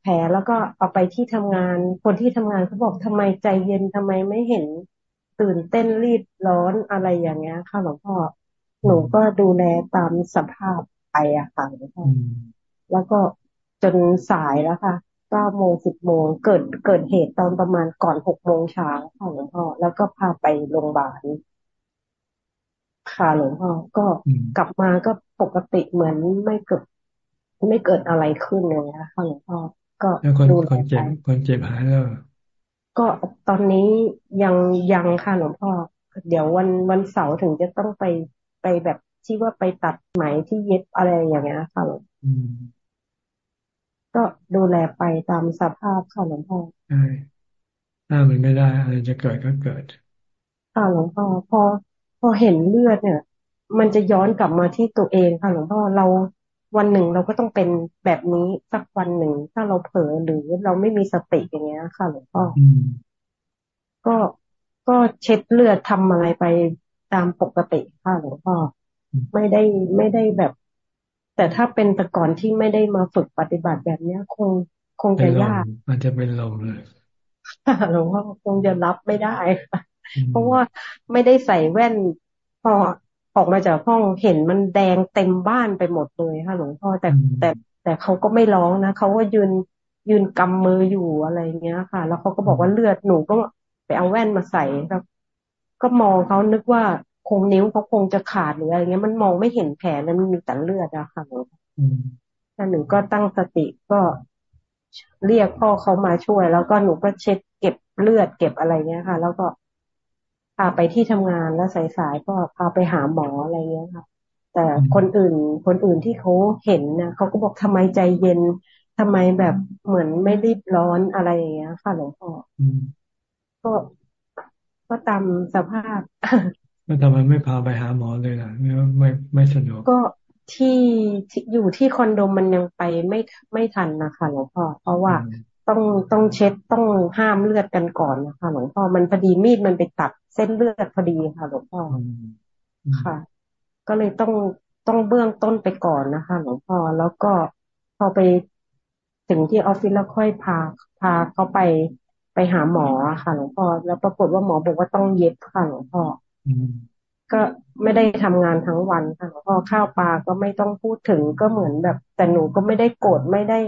แผลแล้วก็เอาไปที่ทำงาน คนที่ทำงานเขาบอกทำไมใจเย็นทำไมไม่เห็นตื่นเต้นรีบร้อนอะไรอย่างเงี้ย ค่ะหลวงพ่อ หนูก็ดูแลตามสภาพไปอะค่ะหลวงพ่อ แล้วก็จนสายแล้วค่ะ เก้าโมงสิบโมงเกิดเกิดเหตุตอนประมาณก่อนหกโมงเช้าค่ะหลวงพ่อแล้วก็พาไปโรงพยาบาลค่ะหลวงพ่อก็กลับมาก็ปกติเหมือนไม่เกิด ไม่เกิดอะไรขึ้นเลยนะคะหลวงพ่อก็ดูคนเจ็บคนเจ็บหายแล้วก็ตอนนี้ยังยังค่ะหลวงพ่อ เดี๋ยววันวันเสาร์ถึงจะต้องไปไปแบบที่ว่าไปตัดไหมที่เย็บอะไรอย่างเงี้ยค่ะหลวง ก็ดูแลไปตามสภาพค่ะหลวงพ่อใช่ถ้ามันไม่ได้ อะไรจะเกิดก็เกิดค่ะหลวงพ่อพอพอเห็นเลือดเนี่ย มันจะย้อนกลับมาที่ตัวเองค่ะหลวงพ่อเราวันหนึ่งเราก็ต้องเป็นแบบนี้สักวันหนึ่ง ถ้าเราเผลอหรือเราไม่มีสติอย่างเงี้ยค่ะหลวงพ่อก็ก็เช็ดเลือดทำอะไรไปตามปกติค่ะหลวงพ่อไม่ได้ไม่ได้แบบ แต่ถ้าเป็นแต่ก่อนที่ไม่ได้มาฝึกปฏิบัติแบบเนี้ย คงคงจะยาก มันจะเป็นลมเลยหลวงพ่อคงจะรับไม่ได้ค่ะเพราะว่าไม่ได้ใส่แว่น พอออกมาจากห้องเห็นมันแดงเต็มบ้านไปหมดเลยค่ะหลวงพ่อแต่แต่แต่เขาก็ไม่ร้องนะเขาก็ยืนยืนกำมืออยู่อะไรเงี้ยค่ะ แล้วเขาก็บอกว่าเลือดหนูก็ไปเอาแว่นมาใส่แล้วก็มองเขานึกว่า คงนิ้วเขาคงจะขาดหรืออะไรเงี้ยมันมองไม่เห็นแผลแล้วมันมีแต่เลือดอะค่ะหลวงพ่อแล้วหนูก็ตั้งสติก็เรียกพ่อเขามาช่วย แล้วก็หนูก็เช็ดเก็บเลือดเก็บอะไรเงี้ยค่ะ แล้วก็พาไปที่ทำงานแล้วสายๆก็พาไปหาหมออะไรเงี้ยค่ะ แต่คนอื่นคนอื่นที่เขาเห็นนะเขาก็บอกทำไมใจเย็นทำไมแบบเหมือนไม่รีบร้อนอะไรอย่างเงี้ย ค่ะหลวงพ่อก็ก็ตามสภาพ แล้วทำไมไม่พาไปหาหมอเลยล่ะไม่ไม่สะดวก ก็ที่อยู่ที่คอนโดมันยังไปไม่ไม่ทันนะคะหลวงพ่อเพราะว่าต้องต้องเช็ดต้องห้ามเลือดกันก่อนนะคะหลวงพ่อมันพอดีมีดมันไปตัดเส้นเลือดพอดีค่ะหลวงพ่อค่ะ ก็เลยต้องต้องเบื้องต้นไปก่อนนะคะหลวงพ่อแล้วก็พอไปถึงที่ออฟฟิศแล้วค่อยพาพาเขาไปไปหาหมอค่ะหลวงพ่อแล้วปรากฏว่าหมอบอกว่าต้องเย็บค่ะหลวงพ่อ ก็ไม่ได้ทำงานทั้งวันค่ะหลวงพ่อข้าวปลาก็ไม่ต้องพูดถึงก็เหมือนแบบ แต่หนูก็ไม่ได้โกรธไม่ได้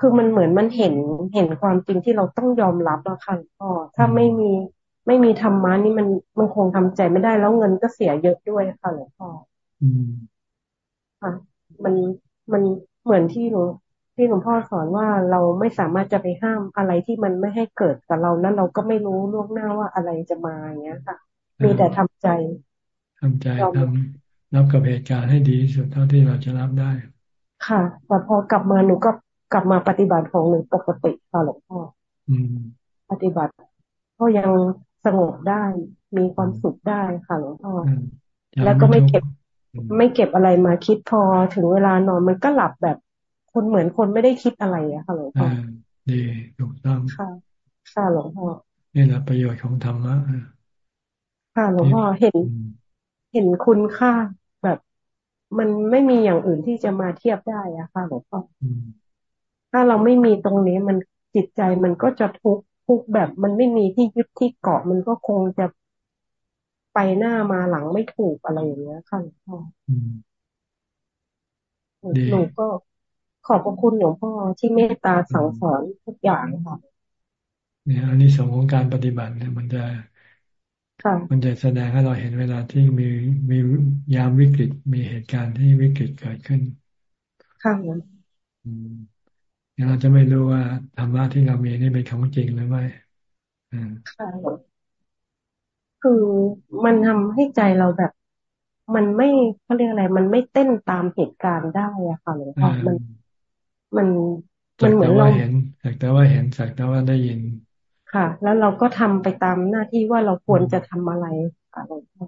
คือมันเหมือนมันเห็นเห็นความจริงที่เราต้องยอมรับแล้วค่ะพ่อถ้าไม่มีไม่มีธรรมะนี่มันมันคงทำใจไม่ได้แล้วเงินก็เสียเยอะด้วยค่ะหลวงพ่อค่ะมันมันเหมือนที่หลวงที่หลวงพ่อสอนว่าเราไม่สามารถจะไปห้ามอะไรที่มันไม่ให้เกิดกับเราแล้วเราก็ไม่รู้ล่วงหน้าว่าอะไรจะมาอย่างเงี้ยค่ะ มีแต่ทำใจทำใจทำรับกับเหตุการณ์ให้ดีที่สุดเท่าที่เราจะรับได้ ค่ะแต่พอกลับมาหนูก็กลับมาปฏิบัติของหนึ่งปกติค่ะหลวงพ่อปฏิบัติก็ยังสงบได้ มีความสุขได้ค่ะหลวงพ่อแล้วก็ไม่เก็บ ไม่เก็บอะไรมาคิดพอถึงเวลานอนมันก็หลับแบบ คนเหมือนคนไม่ได้คิดอะไรอะค่ะหลวงพ่อดีถูกต้องค่ะค่ะหลวงพ่อนี่แหละประโยชน์ของธรรมะ ค่ะหลวงพ่อเห็นเห็นคุณค่าแบบ มันไม่มีอย่างอื่นที่จะมาเทียบได้อะค่ะหลวงพ่อถ้าเราไม่มีตรงนี้มันจิตใจมันก็จะทุกข์ทุกแบบมันไม่มีที่ยึดที่เกาะมันก็คงจะไปหน้ามาหลังไม่ถูกอะไรอย่างเงี้ยค่ะหลวงพ่อหนูก็ขอบพระคุณหลวงพ่อที่เมตตาสั่งสอนทุกอย่างค่ะเนี่ยอันนี้สองของการปฏิบัติเนี่ยมันจะ มันจะแสดงให้เราเห็นเวลาที่มีมียามวิกฤตมีเหตุการณ์ที่วิกฤตเกิดขึ้น ค่ะเราจะไม่รู้ว่าธรรมะที่เรามีนี่เป็นของจริงหรือไม่ค่ะคือมันทำให้ใจเราแบบ มันไม่เขาเรียกอะไร มันไม่เต้นตามเหตุการณ์ได้อะค่ะหลวงพ่อมัน มันมันเหมือนเราเห็นสักแต่ว่าเห็นสักแต่ว่าได้ยิน ค่ะ แล้วเราก็ทำไปตามหน้าที่ว่าเราควรจะทำอะไรค่ะหลวงพ่อ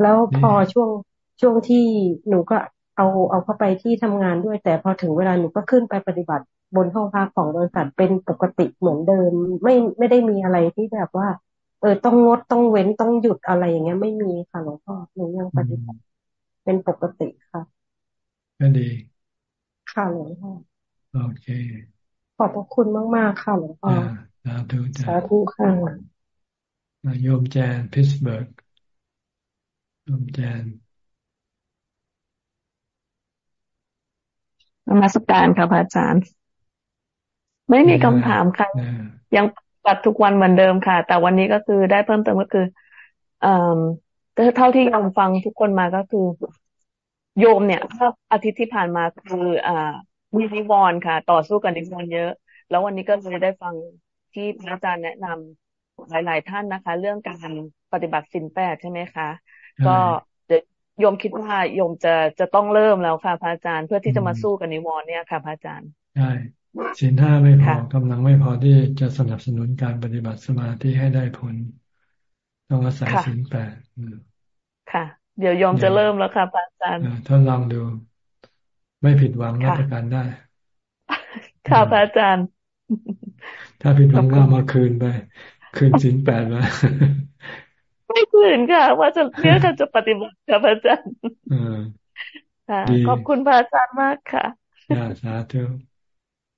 แล้วพอช่วงช่วงที่หนูก็เอาเอาเข้าไปที่ทำงานด้วย แต่พอถึงเวลาหนูก็ขึ้นไปปฏิบัติบนห้องพักของบริษัทเป็นปกติเหมือนเดิม ไม่ไม่ได้มีอะไรที่แบบว่า เออต้องงดต้องเว้นต้องหยุดอะไรอย่างเงี้ย ไม่มีค่ะหลวงพ่อหนูยังปฏิบัติเป็นปกติค่ะก็ดีค่ะหลวงพ่อโอเค ขอบพระคุณมากๆค่ะหลวงพ่อสาธุสาธุค่ะโยมแจนพิสเบิร์กโยมแจนนมัสการค่ะพระอาจารย์ ไม่มีคำถามค่ะ ยังปัดทุกวันเหมือนเดิมค่ะ แต่วันนี้ก็คือได้เพิ่มเติมก็คือ เอ่อเท่าที่ยอมฟังทุกคนมาก็คือ โยมเนี่ยถ้าอาทิตย์ที่ผ่านมาคือ อ่า มีนิวรณ์ค่ะ ต่อสู้กับนิวรณ์เยอะ แล้ววันนี้ก็เลยได้ฟังที่พระอาจารย์แนะนำหลาย ๆ ท่านนะคะ เรื่องการปฏิบัติสินแปดใช่ไหมคะก็เดี๋ยวโยมคิดว่าโยมจะจะต้องเริ่มแล้วค่ะพระอาจารย์เพื่อที่จะมาสู้กับนิวรณ์เนี่ยค่ะพระอาจารย์ใช่สินห้าไม่พอกำลังไม่พอที่จะสนับสนุนการปฏิบัติสมาธิให้ได้ผล ต้องอาศัยสินแปดค่ะ เดี๋ยวโยมจะเริ่มแล้วค่ะพระอาจารย์ทดลองดู ไม่ผิดหวังรับประกันได้ ค่ะพระอาจารย์ ถ้าผิดหวังก็มาคืนไป คืนสินแปดมาไม่คืนค่ะ ว่าจะเนื่อจะปฏิบัติค่ะพระอาจารย์ค่ะขอบคุณพระอาจารย์มากค่ะสาธุ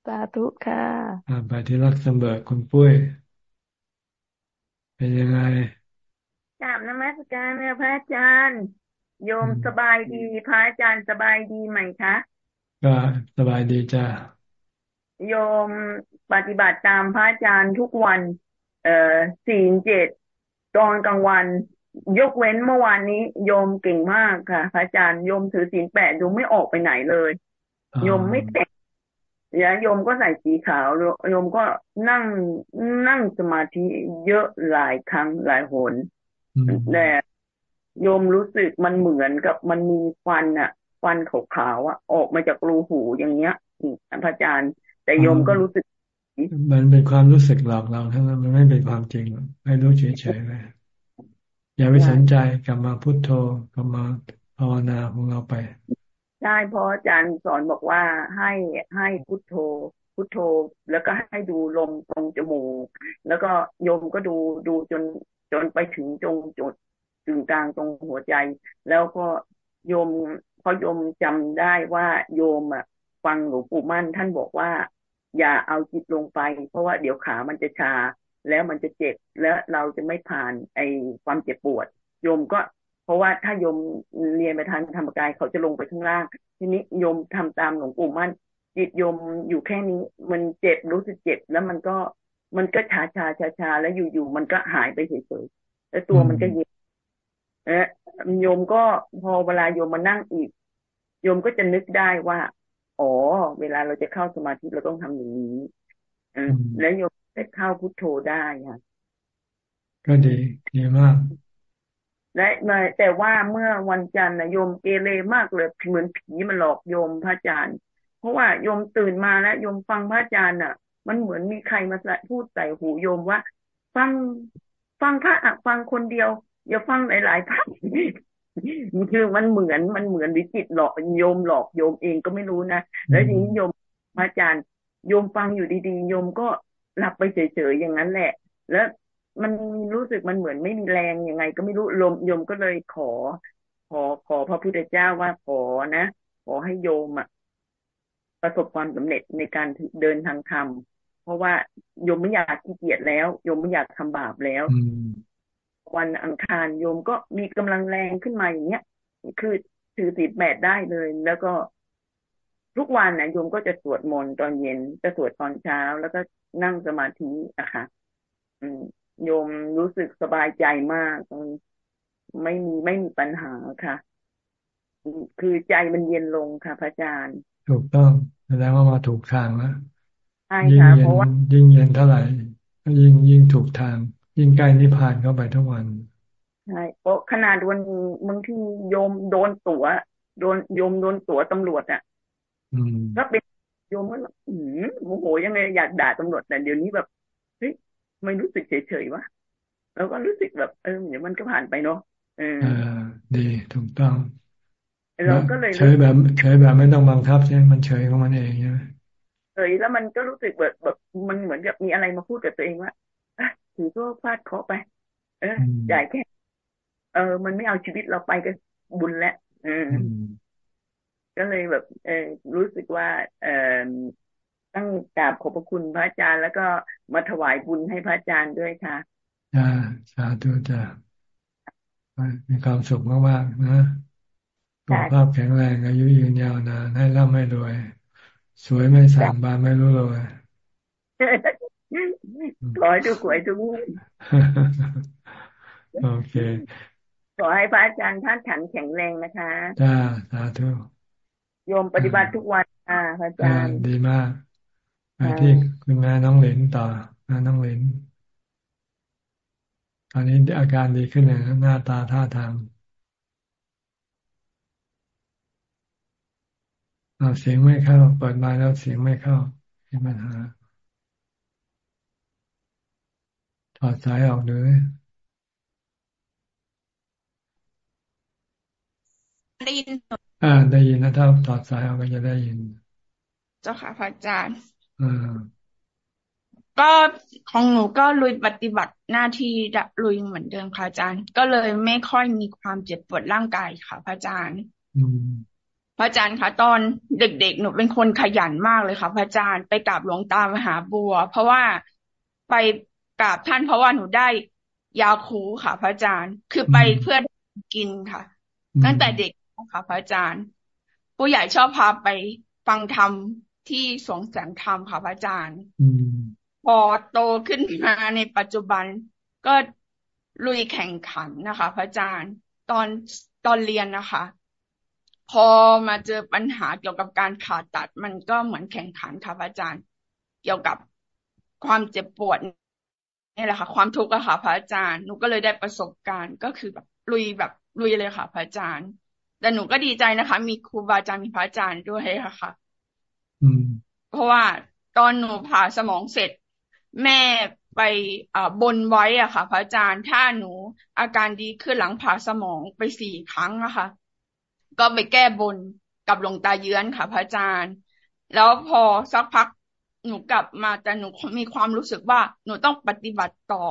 สาธุค่ะไปที่รักสมเบิร์คุณปุ้ย เป็นยังไงกราบนมัสการเนี่ยพระอาจารย์ โยมสบายดี พระอาจารย์สบายดีไหมคะ ก็สบายดีจ้าโยมปฏิบัติตามพระอาจารย์ทุกวัน เอ่อสี่เจ็ดตอนกลางวัน ยกเว้นเมื่อวานนี้ โยมเก่งมากค่ะ พระอาจารย์โยมถือศีลแปดโยมไม่ออกไปไหนเลย โยมไม่แต่งยาโยมก็ใส่สีขาวโยมก็นั่งนั่งสมาธิเยอะหลายครั้งหลายหนแต่ โยมรู้สึกมันเหมือนกับมันมีควันอะควันขาวๆอะออกมาจากรูหูอย่างเงี้ยพระอาจารย์ แต่โยมก็รู้สึก มันเป็นความรู้สึกหลอกเราทั้งนั้นมันไม่เป็นความจริงให้รู้เฉยๆไปอย่าไปสนใจกลับมาพุโทโธกลับมาภาวนาของเราไปใช่เพราะอาจารย์สอนบอกว่าให้ให้พุโทโธ พุโทโธ แล้วก็ให้ดูลมตรงจมูก แล้วก็โยมก็ดูดูจนจนไปถึงจงจุด ถึงกลางตรงหัวใจ แล้วก็โยมพอโยมจำได้ว่าโยมอะฟังหลวงปู่มั่น ท่านบอกว่า อย่าเอาจิตลงไป เพราะว่าเดี๋ยวขามันจะชา แล้วมันจะเจ็บแล้วเราจะไม่ผ่านไอความเจ็บปวด โยมก็ เพราะว่าถ้าโยมเรียนไปทางธรรมกายเขาจะลงไปข้างล่าง ทีนี้โยมทำตามหลวงปู่มั่น จิตโยมอยู่แค่นี้ มันเจ็บรู้สึกเจ็บ แล้วมันก็มันก็ชาชาชาชาแล้วอยู่ๆมันก็หายไปเฉยๆแล้วตัวมันก็เย็น เออโยมก็พอเวลาโยมมานั่งอีก โยมก็จะนึกได้ว่า อ๋อ เวลาเราจะเข้าสมาธิเราต้องทำอย่างนี้อแล้วโยมจะเข้าพุทโธได้ค่ะ ก็ดีดีมากและแต่ว่าเมื่อวันจันทร์นะโยมเกเรมากเลยเหมือนผีมันหลอกโยมพระอาจารย์ เพราะว่าโยมตื่นมาแล้วโยมฟังพระอาจารย์อะ มันเหมือนมีใครมาพูดใส่หูโยมว่า ฟังฟังพระฟังคนเดียว อย่าฟังหลายๆพระคือมันเหมือนมันเหมือนวิจิตหลอกโยมหลอกโยมเองก็ไม่รู้นะแล้วทีนี้โยมพระอาจารย์โยมฟังอยู่ดีๆโยมก็หลับไปเฉยๆอย่างนั้นแหละ แล้วมันรู้สึกมันเหมือนไม่มีแรงยังไง ก็ไม่รู้ลมโยมก็เลยขอ ขอขอพระพุทธเจ้าว่าขอนะขอให้โยมอะประสบความสำเร็จในการเดินทางธรรมเพราะว่าโยมไม่อยากขี้เกียจแล้วโยมไม่อยากทำบาปแล้ว วันอังคารโยมก็มีกำลังแรงขึ้นมาอย่างเงี้ย คือถือศีลแปดได้เลย แล้วก็ทุกวันนะโยมก็จะสวดมนต์ตอนเย็นจะสวดตอนเช้า แล้วก็นั่งสมาธิอะค่ะโยมรู้สึกสบายใจมากไม่มีไม่มีปัญหาค่ะ คือใจมันเย็นลงค่ะ พระอาจารย์ ถูกต้องแสดงว่ามาถูกทางแล้วใช่ค่ะเพราะว่ายิ่งเย็นเท่าไหร่ยิ่งยิ่งถูกทาง ยิ่งใกล้นิพพานเข้าไปทุกวันใช่เพราะขนาดวันบางที่โยมโดนตัวโดนโยมโดนตัวตำรวจอะก็เป็นโยมก็อืมโมโหยังไงอยากด่าตำรวจแต่เดี๋ยวนี้แบบเฮ้ยไม่รู้สึกเฉยๆวะแล้วก็รู้สึกแบบเออเดี๋ยวมันก็ผ่านไปเนาะเออดีถูกต้องเราก็เลยเฉยแบบเฉยแบบไม่ต้องบังคับใช่ไหมมันเฉยของมันเองใช่ไหมเอยแล้วมันก็รู้สึกแบบแบบมันเหมือนกับมีอะไรมาพูดกับตัวเองว่า ถือก็ฟาดเคาะไป เออจ่ายแค่ เออ มันไม่เอาชีวิตเราไปก็บุญแล้วเออก็เลยแบบ เออรู้สึกว่า เออต้องกราบขอบพระคุณพระอาจารย์ แล้วก็มาถวายบุญให้พระอาจารย์ด้วยค่ะจ้าสาธุจ้ามีความสุขมากๆนะสุขภาพแข็งแรงอายุยืนยาวนานให้ร่ำให้รวย สวยไม่สางบานไม่รู้เลย ขอให้ทุกขวยทุกโอเค ขอให้พระอาจารย์ท่านขันแข็งแรงนะคะจ้าสาธุโยมปฏิบัติทุกวันค่ะพระอาจารย์ดีมากไปที่คุณแม่น้องเหลนต่อน้องเหลนตอนนี้อาการดีขึ้นเลยหน้าตาท่าทางเอาเสียงไม่เข้าเปิดมาแล้วเสียงไม่เข้ามีปัญหาถ อดสายออกเลยได้ยินอ่า ได้ยินนะถ้าถอดสายออกก็จะได้ยิน เจ้าค่ะพระอาจารย์อ่าก็ของหนูก็ลุยปฏิบัติหน้าที่ลุยเหมือนเดิมค่ะอาจารย์ ก็เลยไม่ค่อยมีความเจ็บปวดร่างกายค่ะพระอาจารย์พระอาจารย์คะตอนเด็กๆ หนูเป็นคนขยันมากเลยค่ะพระอาจารย์ไปกราบหลวงตามหาบัว เพราะว่าไป กราบท่านเพราะว่าหนูได้ยาคูค่ะ พระอาจารย์ คือไปเพื่อกินค่ะ ตั้งแต่เด็กค่ะพระอาจารย์ ผู้ใหญ่ชอบพาไปฟังธรรมที่สงแสงธรรมค่ะพระอาจารย์พอโตขึ้นมาในปัจจุบันก็ลุยแข่งขันนะคะ พระอาจารย์ ตอนตอนเรียนนะคะ พอมาเจอปัญหาเกี่ยวกับการผ่าตัด มันก็เหมือนแข่งขันค่ะพระอาจารย์ เกี่ยวกับความเจ็บปวด นี่แหละค่ะ ความทุกข์อะค่ะ พระอาจารย์หนูก็เลยได้ประสบการณ์ก็คือแบบลุยแบบลุยเลยค่ะ พระอาจารย์ แต่หนูก็ดีใจนะคะ มีครูบาอาจารย์มีพระอาจารย์ด้วยค่ะเพราะว่าตอนหนูผ่าสมองเสร็จ แม่ไปบนไว้อะค่ะ พระอาจารย์ถ้าหนูอาการดีขึ้นหลังผ่าสมองไปสี่ครั้งอะค่ะ ก็ไปแก้บนกับหลวงตาเยือนค่ะ พระอาจารย์ แล้วพอสักพัก หนูกลับมาแต่หนูมีความรู้สึกว่า หนูต้องปฏิบัติต่อ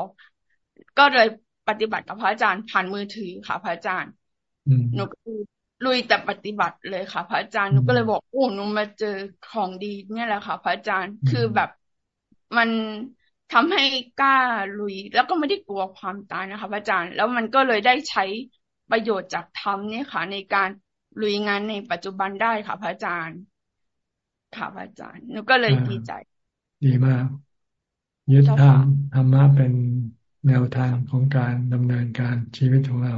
ก็เลยปฏิบัติกับพระอาจารย์ผ่านมือถือค่ะ พระอาจารย์หนูลุยแต่ปฏิบัติเลยค่ะ พระอาจารย์หนูก็เลยบอกโอ้หนูมาเจอของดีเนี่ยแหละค่ะ พระอาจารย์คือแบบมันทำให้กล้าลุย แล้วก็ไม่ได้กลัวความตายนะคะ พระอาจารย์ แล้วมันก็เลยได้ใช้ประโยชน์จากธรรมเนี่ยค่ะ ในการลุยงานในปัจจุบันได้ค่ะ พระอาจารย์ ค่ะพระอาจารย์หนูก็เลยดีใจ ดีมากยึดธรรมธรรมะเป็นแนวทางของการดำเนินการชีวิตของเรา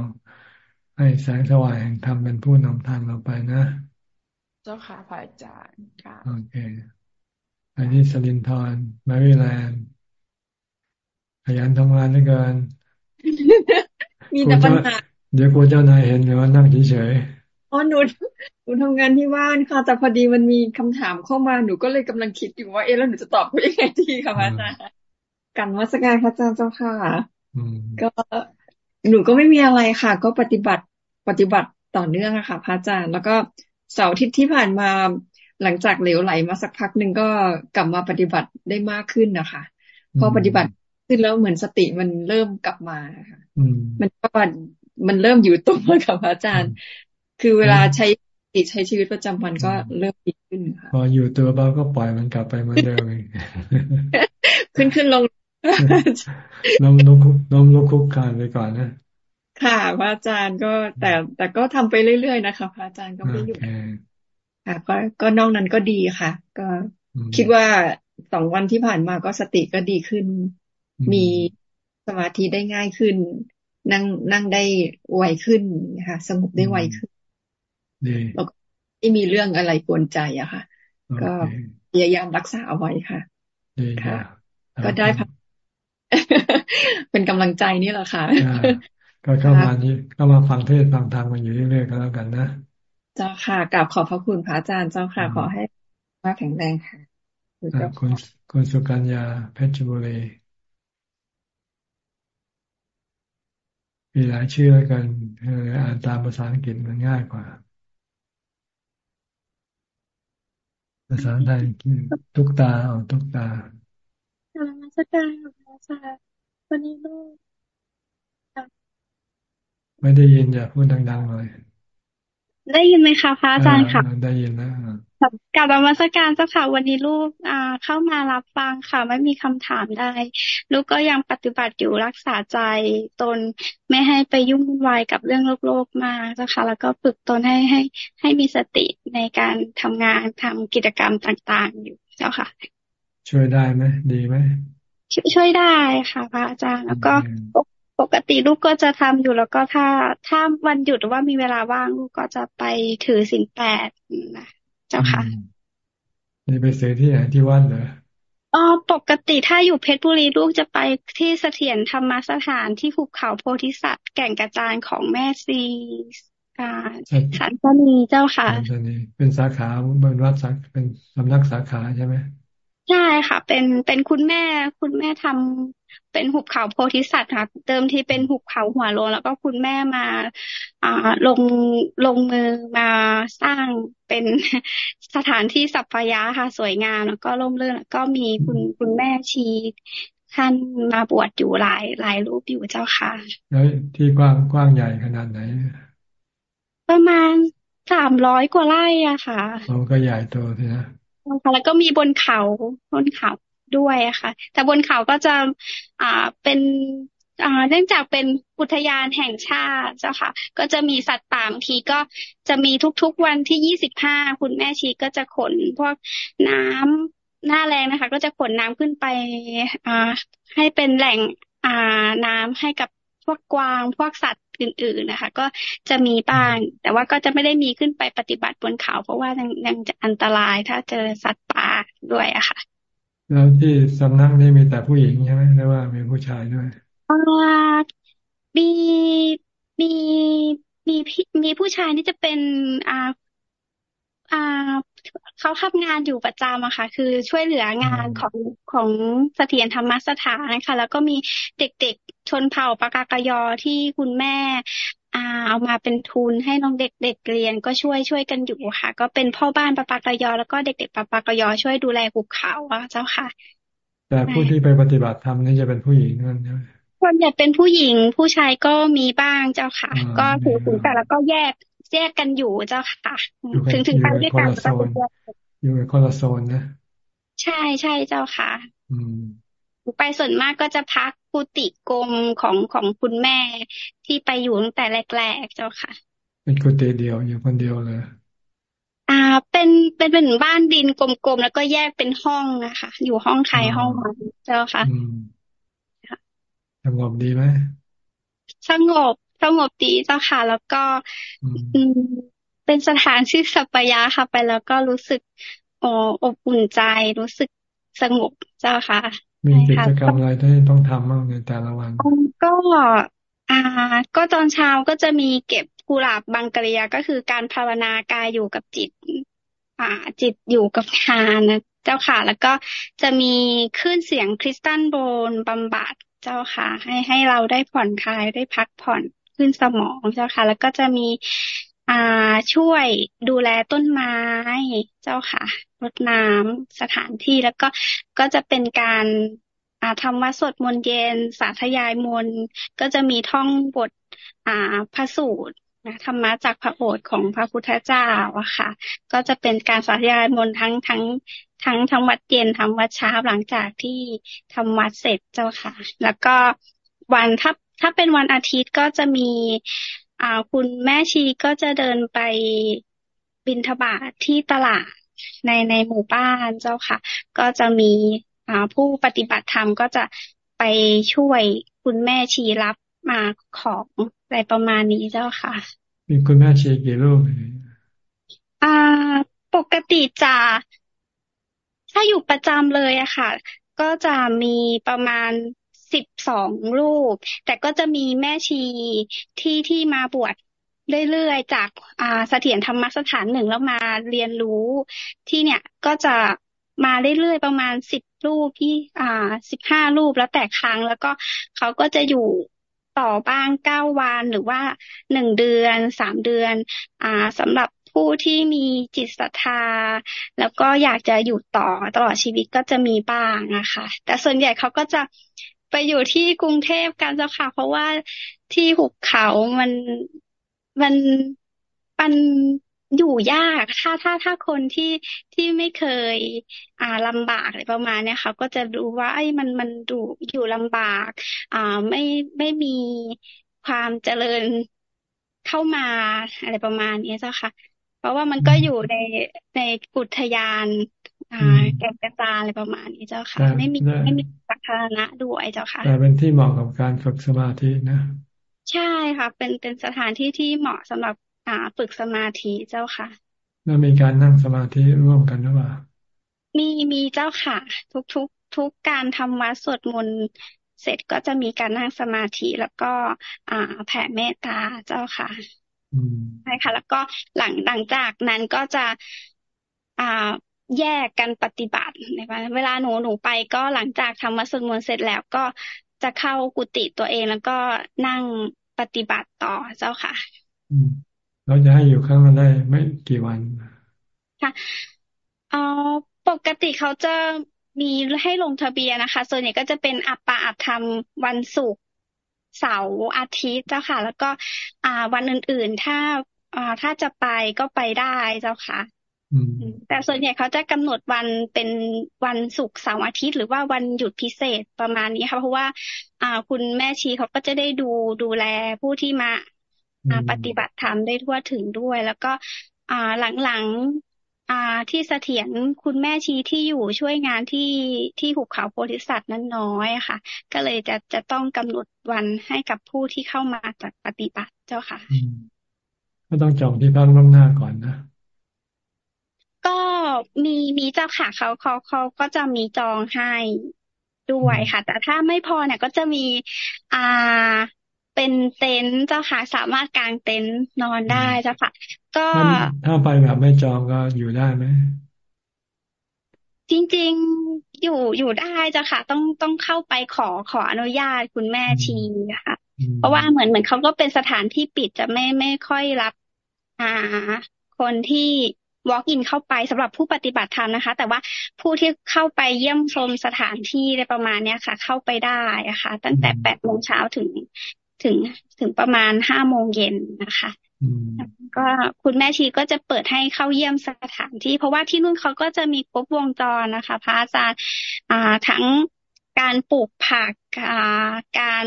ให้แสงสว่างแห่งธรรมเป็นผู้นำทางเราไปนะ เจ้าค่ะพระอาจารย์ค่ะโอเคอันนี้สลินทรมาริแลนด์ขยันทำงานด้วยกันมีแต่ปัญหาเดี๋ยวกลัวเจ้านายเห็นหรือว่านั่งเฉยๆ อ๋อหนูหนูทำงานที่บ้านค่ะ แต่พอดีมันมีคำถามเข้ามาหนูก็เลยกำลังคิดอยู่ว่าเอ๊ะแล้วหนูจะตอบเขายังไงดีค่ะพระอาจารย์กันวัสการพระอาจารย์เจ้าค่ะก็หนูก็ไม่มีอะไรค่ะ ก็ปฏิบัติปฏิบัติต่อเนื่องอะค่ะ พระอาจารย์ แล้วก็เสาร์อาทิตย์ที่ผ่านมาหลังจากเหลวไหลมาสักพักหนึ่งก็กลับมาปฏิบัติได้มากขึ้นนะคะพอปฏิบัติขึ้นแล้วเหมือนสติมันเริ่มกลับมาค่ะมันก็มันเริ่มอยู่ตรงกับอาจารย์ คือเวลาใช้ใช้ชีวิตประจำวันก็เริ่มดีขึ้นค่ะพออยู่ตัวเบาก็ปล่อยมันกลับไปเหมือนเดิมเองขึ้นขึ้นลงล้มลุกล้มลุกคุกคานไปก่อนนะค่ะพระอาจารย์ก็แต่แต่ก็ทำไปเรื่อยๆนะคะพระอาจารย์ก็ไม่หยุดค่ะ ก็ก็นอกนั้นก็ดีค่ะ ก็คิดว่าสองวันที่ผ่านมาก็สติก็ดีขึ้น มีสมาธิได้ง่ายขึ้น นั่งนั่งได้ไวขึ้นนะคะสงบได้ไวขึ้น แล้วก็ไม่มีเรื่องอะไรกวนใจอะค่ะ ก็พยายามรักษาเอาไว้ค่ะค่ะ ก็ได้พักเป็นกำลังใจนี่แหละค่ะ ก็เข้ามานี้ก็มาฟังเทศฟังธรรมกันอยู่เรื่อยๆก็แล้วกันนะเจ้าค่ะกราบขอบพระคุณพระอาจารย์เจ้าค่ะ ขอให้มาแข็งแรงค่ะคุณคุณสุกัญญาเพชรบุรีมีหลายชื่อแล้วกันอ่านตามภาษาอังกฤษมันง่ายกว่า ภาษาไทยตุ๊กตาเอาตุ๊กตาธรรมสการพระอาจารย์วันนี้ลูกไม่ได้ยินอย่าพูดดังๆเลยได้ยินไหมคะพระอาจารย์ค่ะได้ยินแล้ว กับธรรมสการเจ้าค่ะ วันนี้ลูกอ่าเข้ามารับฟังค่ะ ไม่มีคำถามได้ลูกก็ยังปฏิบัติอยู่รักษาใจตนไม่ให้ไปยุ่งวุ่นวายกับเรื่องโลกโลกมาเจ้าค่ะ แล้วก็ฝึกตนให้ให้ให้มีสติในการทำงานทำกิจกรรมต่างๆอยู่เจ้าค่ะ ช่วยได้ไหมดีไหมช่วยได้ค่ะพระอาจารย์แล้วก็ปกติลูกก็จะทำอยู่แล้วก็ถ้าถ้าวันหยุดหรือว่ามีเวลาว่างลูกก็จะไปถือสิ่งแปดนะ เจ้าค่ะนี่ไปซื้อที่ไหนที่วัดเหรออ๋อปกติถ้าอยู่เพชรบุรีลูกจะไปที่เสถียรธรรมสถานที่ภูเขาโพธิสัตว์แก่งกระจานของแม่ซีสันตนีเจ้าค่ะสันตนีเป็นสาขาบนวัดสักเป็นสำนักสาขาใช่ไหมใช่ค่ะ เป็นเป็นคุณแม่คุณแม่ทำ เป็นหุบเขาโพธิสัตว์ค่ะเติมที่เป็นหุบเขาหัวโลนแล้วก็คุณแม่มาอ่าลงลงมือมาสร้างเป็นสถานที่สัพยาค่ะ สวยงามแล้วก็ร่มรื่นแล้วก็มีคุณคุณแม่ชีท่านมาบวชอยู่หลายหลายรูปอยู่เจ้าค่ะแล้วที่กว้างกว้างใหญ่ขนาดไหน ประมาณสามร้อยกว่าไร่อะค่ะเขาก็ใหญ่โตทีนะค่ะแล้วก็มีบนเขาบนเขา ด้วยค่ะ แต่บนเขาก็จะอ่าเป็นอ่าเนื่องจากเป็นอุทยานแห่งชาติเจ้าค่ะ ก็จะมีสัตว์ป่าบางทีก็จะมีทุกๆวันที่ยี่สิบห้าคุณแม่ชีก็จะขนพวกน้ำหน้าแรงนะคะ ก็จะขนน้ำขึ้นไปอ่าให้เป็นแหล่งอ่าน้ำให้กับพวกกวางพวกสัตว์อื่น ๆนะคะ ก็จะมีบ้างแต่ว่าก็จะไม่ได้มีขึ้นไปปฏิบัติบนเขา เพราะว่ายังยังจะอันตรายถ้าเจอสัตว์ป่าด้วยอะค่ะ แล้วที่สำนักนี่มีแต่ผู้หญิงใช่ไหมหรือว่ามีผู้ชายด้วยอ่ามีมีมีมีผู้ชายที่จะเป็นอ่าอ่าเขาทำงานอยู่ประจำอะค่ะ คือช่วยเหลืองานของของเสถียรธรรมสถานค่ะ แล้วก็มีเด็กๆชนเผ่าปากากยอที่คุณแม่อ่า เอามาเป็นทุนให้น้องเด็กๆเรียนก็ช่วยช่วยกันอยู่ค่ะ ก็เป็นพ่อบ้านปากากยอ แล้วก็เด็กๆปากากยอช่วยดูแลภูเขาเจ้าค่ะ แต่ผู้ที่ไปปฏิบัติธรรมนี่จะเป็นผู้หญิงนั่นใช่ไหมคนอยากเป็นผู้หญิงผู้ชายก็มีบ้างเจ้าค่ะ ก็ถือถึงแต่แล้วก็แยกแยกกันอยู่เจ้าค่ะ ถึงถึงไปด้วยกันก็อยู่ในคนละโซนนะ ใช่ใช่เจ้าค่ะ อืม ไปส่วนมากก็จะพักกุฏิกรมของของคุณแม่ที่ไปอยู่ตั้งแต่แรกๆเจ้าค่ะ เป็นกุฏิเดียวอยู่คนเดียวเลยอ่าเป็นเป็นเป็นบ้านดินกลมๆแล้วก็แยกเป็นห้องนะคะอยู่ห้องใครห้องมันเจ้าค่ะสงบดีไหมสงบสงบดีเจ้าค่ะ แล้วก็อืมเป็นสถานที่สัปยะค่ะไปแล้วก็รู้สึกออบอุ่นใจรู้สึกสงบเจ้าค่ะ มีกิจกรรมอะไรที่ต้องทำบ้างในแต่ละวัน ก็อ่า ก็ตอนเช้าก็จะมีเก็บกุหลาบบางกริยาก็คือการภาวนากายอยู่กับจิต อ่า จิตอยู่กับฌานนะเจ้าค่ะ แล้วก็จะมีคลื่นเสียงคริสตัลโบนบำบัดเจ้าค่ะ ให้ให้เราได้ผ่อนคลายได้พักผ่อนขึ้นสมองเจ้าค่ะ แล้วก็จะมี อ่าช่วยดูแลต้นไม้เจ้าค่ะรดน้ำสถานที่แล้วก็ก็จะเป็นการอ่าทำวัดสวดมนต์เย็น สาธยายมนต์ก็จะมีท่องบทอ่าพระสูตรนะธรรมะจากพระโอษฐ์ของพระพุทธเจ้าอะค่ะ ก็จะเป็นการสาธยายมนต์ทั้งทั้งทั้งทั้งวัดเย็นทั้งวัดเช้าหลังจากที่ทำวัดเสร็จเจ้าค่ะ แล้วก็วันถ้าถ้าเป็นวันอาทิตย์ก็จะมี อ่าคุณแม่ชีก็จะเดินไปบินทบาทที่ตลาดในในหมู่บ้านเจ้าค่ะ ก็จะมีอ่าผู้ปฏิบัติธรรมก็จะไปช่วยคุณแม่ชีรับมาของอะไรประมาณนี้เจ้าค่ะ มีคุณแม่ชีกี่รูปอ่า ปกติจะถ้าอยู่ประจำเลยอะค่ะ ก็จะมีประมาณ สิบสองรูป แต่ก็จะมีแม่ชีที่ที่มาบวชเรื่อยๆ จากอ่าเสถียรธรรมสถานหนึ่งแล้วมาเรียนรู้ที่เนี่ยก็จะมาเรื่อยๆ ประมาณสิบรูปที่อ่าสิบห้ารูปแล้วแต่ครั้ง แล้วก็เขาก็จะอยู่ต่อบ้างเก้าวันหรือว่าหนึ่งเดือนสามเดือน อ่าสำหรับผู้ที่มีจิตศรัทธา แล้วก็อยากจะอยู่ต่อตลอดชีวิตก็จะมีบ้างนะคะแต่ส่วนใหญ่เขาก็จะ ไปอยู่ที่กรุงเทพกันเจ้าค่ะ เพราะว่าที่หุบเขามันมันมันอยู่ยากถ้าถ้าถ้าคนที่ที่ไม่เคย อ่าลำบากอะไรประมาณเนี้ยเขาก็จะรู้ว่าไอ้มันมันดูอยู่ลำบาก อ่าไม่ไม่มีความเจริญเข้ามาอะไรประมาณนี้เจ้าค่ะ เพราะว่ามันก็อยู่ในในอุทยาน แก่งกระจานอะไรประมาณนี้เจ้าค่ะ ไม่มีไม่มีสาธารณะด้วยเจ้าค่ะ แต่เป็นที่เหมาะกับการฝึกสมาธินะ ใช่ค่ะ เป็นเป็นสถานที่ที่เหมาะสำหรับอ่าฝึกสมาธิเจ้าค่ะ แล้วมีการนั่งสมาธิร่วมกันหรือเปล่า มีมีเจ้าค่ะ ทุกทุกทุกการทำวัดสวดมนต์เสร็จก็จะมีการนั่งสมาธิแล้วก็ อ่าแผ่เมตตาเจ้าค่ะใช่ค่ะ แล้วก็หลังหลังจากนั้นก็จะ อ่า แยกกันปฏิบัตินะคะเวลาหนูหนูไปก็หลังจากทำวัดสวดมนต์เสร็จแล้วก็จะเข้ากุฏิตัวเองแล้วก็นั่งปฏิบัติต่อเจ้าค่ะเราจะให้อยู่ข้างละได้ไม่กี่วันค่ะอ๋อปกติเขาจะมีให้ลงทะเบียนนะคะ ส่วนใหญ่ก็จะเป็นอัปปาอัตธรรมวันศุกร์เสาร์อาทิตย์เจ้าค่ะ แล้วก็ อ่า วันอื่นๆ ถ้าอ่าถ้าจะไปก็ไปได้เจ้าค่ะ แต่ส่วนใหญ่เขาจะกำหนดวันเป็นวันศุกร์เสาร์อาทิตย์ หรือว่าวันหยุดพิเศษประมาณนี้ค่ะเพราะว่า อ่า คุณแม่ชีเขาก็จะได้ดูดูแลผู้ที่มาปฏิบัติธรรมได้ทั่วถึงด้วย แล้วก็ อ่าหลังๆอ่าที่เสถียรคุณแม่ชีที่อยู่ช่วยงานที่ที่หุบเขาโพธิสัตว์นั้นน้อยค่ะ ก็เลยจะจะต้องกำหนดวันให้กับผู้ที่เข้ามาปฏิบัติเจ้าค่ะก็ต้องจองที่พักล่วงหน้าก่อนนะ ก็มีมีเจ้าค่ะเขาเขาเขาก็จะมีจองให้ด้วยค่ะ แต่ถ้าไม่พอเนี่ยก็จะมีอ่าเป็นเต็นท์เจ้าค่ะสามารถกางเต็นท์นอนได้เจ้าค่ะ ก็ถ้าไปแบบไม่จองก็อยู่ได้ไหมจริงๆอยู่อยู่ได้เจ้าค่ะ ต้องต้องเข้าไปขอขออนุญาตคุณแม่ชีค่ะ เพราะว่าเหมือนเหมือนเขาก็เป็นสถานที่ปิดจะไม่ไม่ค่อยรับ อ่า คนที่ walk in เข้าไปสำหรับผู้ปฏิบัติธรรมนะคะ แต่ว่าผู้ที่เข้าไปเยี่ยมชมสถานที่อะไรประมาณเนี้ยค่ะ เข้าไปได้ะคะ ตั้งแต่แปดโมงเช้าถึงถึงถึงประมาณห้าโมงเย็นนะคะก็คุณแม่ชีก็จะเปิดให้เข้าเยี่ยมสถานที่ เพราะว่าที่นู่นเขาก็จะมีครบวงจรนะคะ พระอาจารย์อ่าทั้งการปลูกผักอ่าการ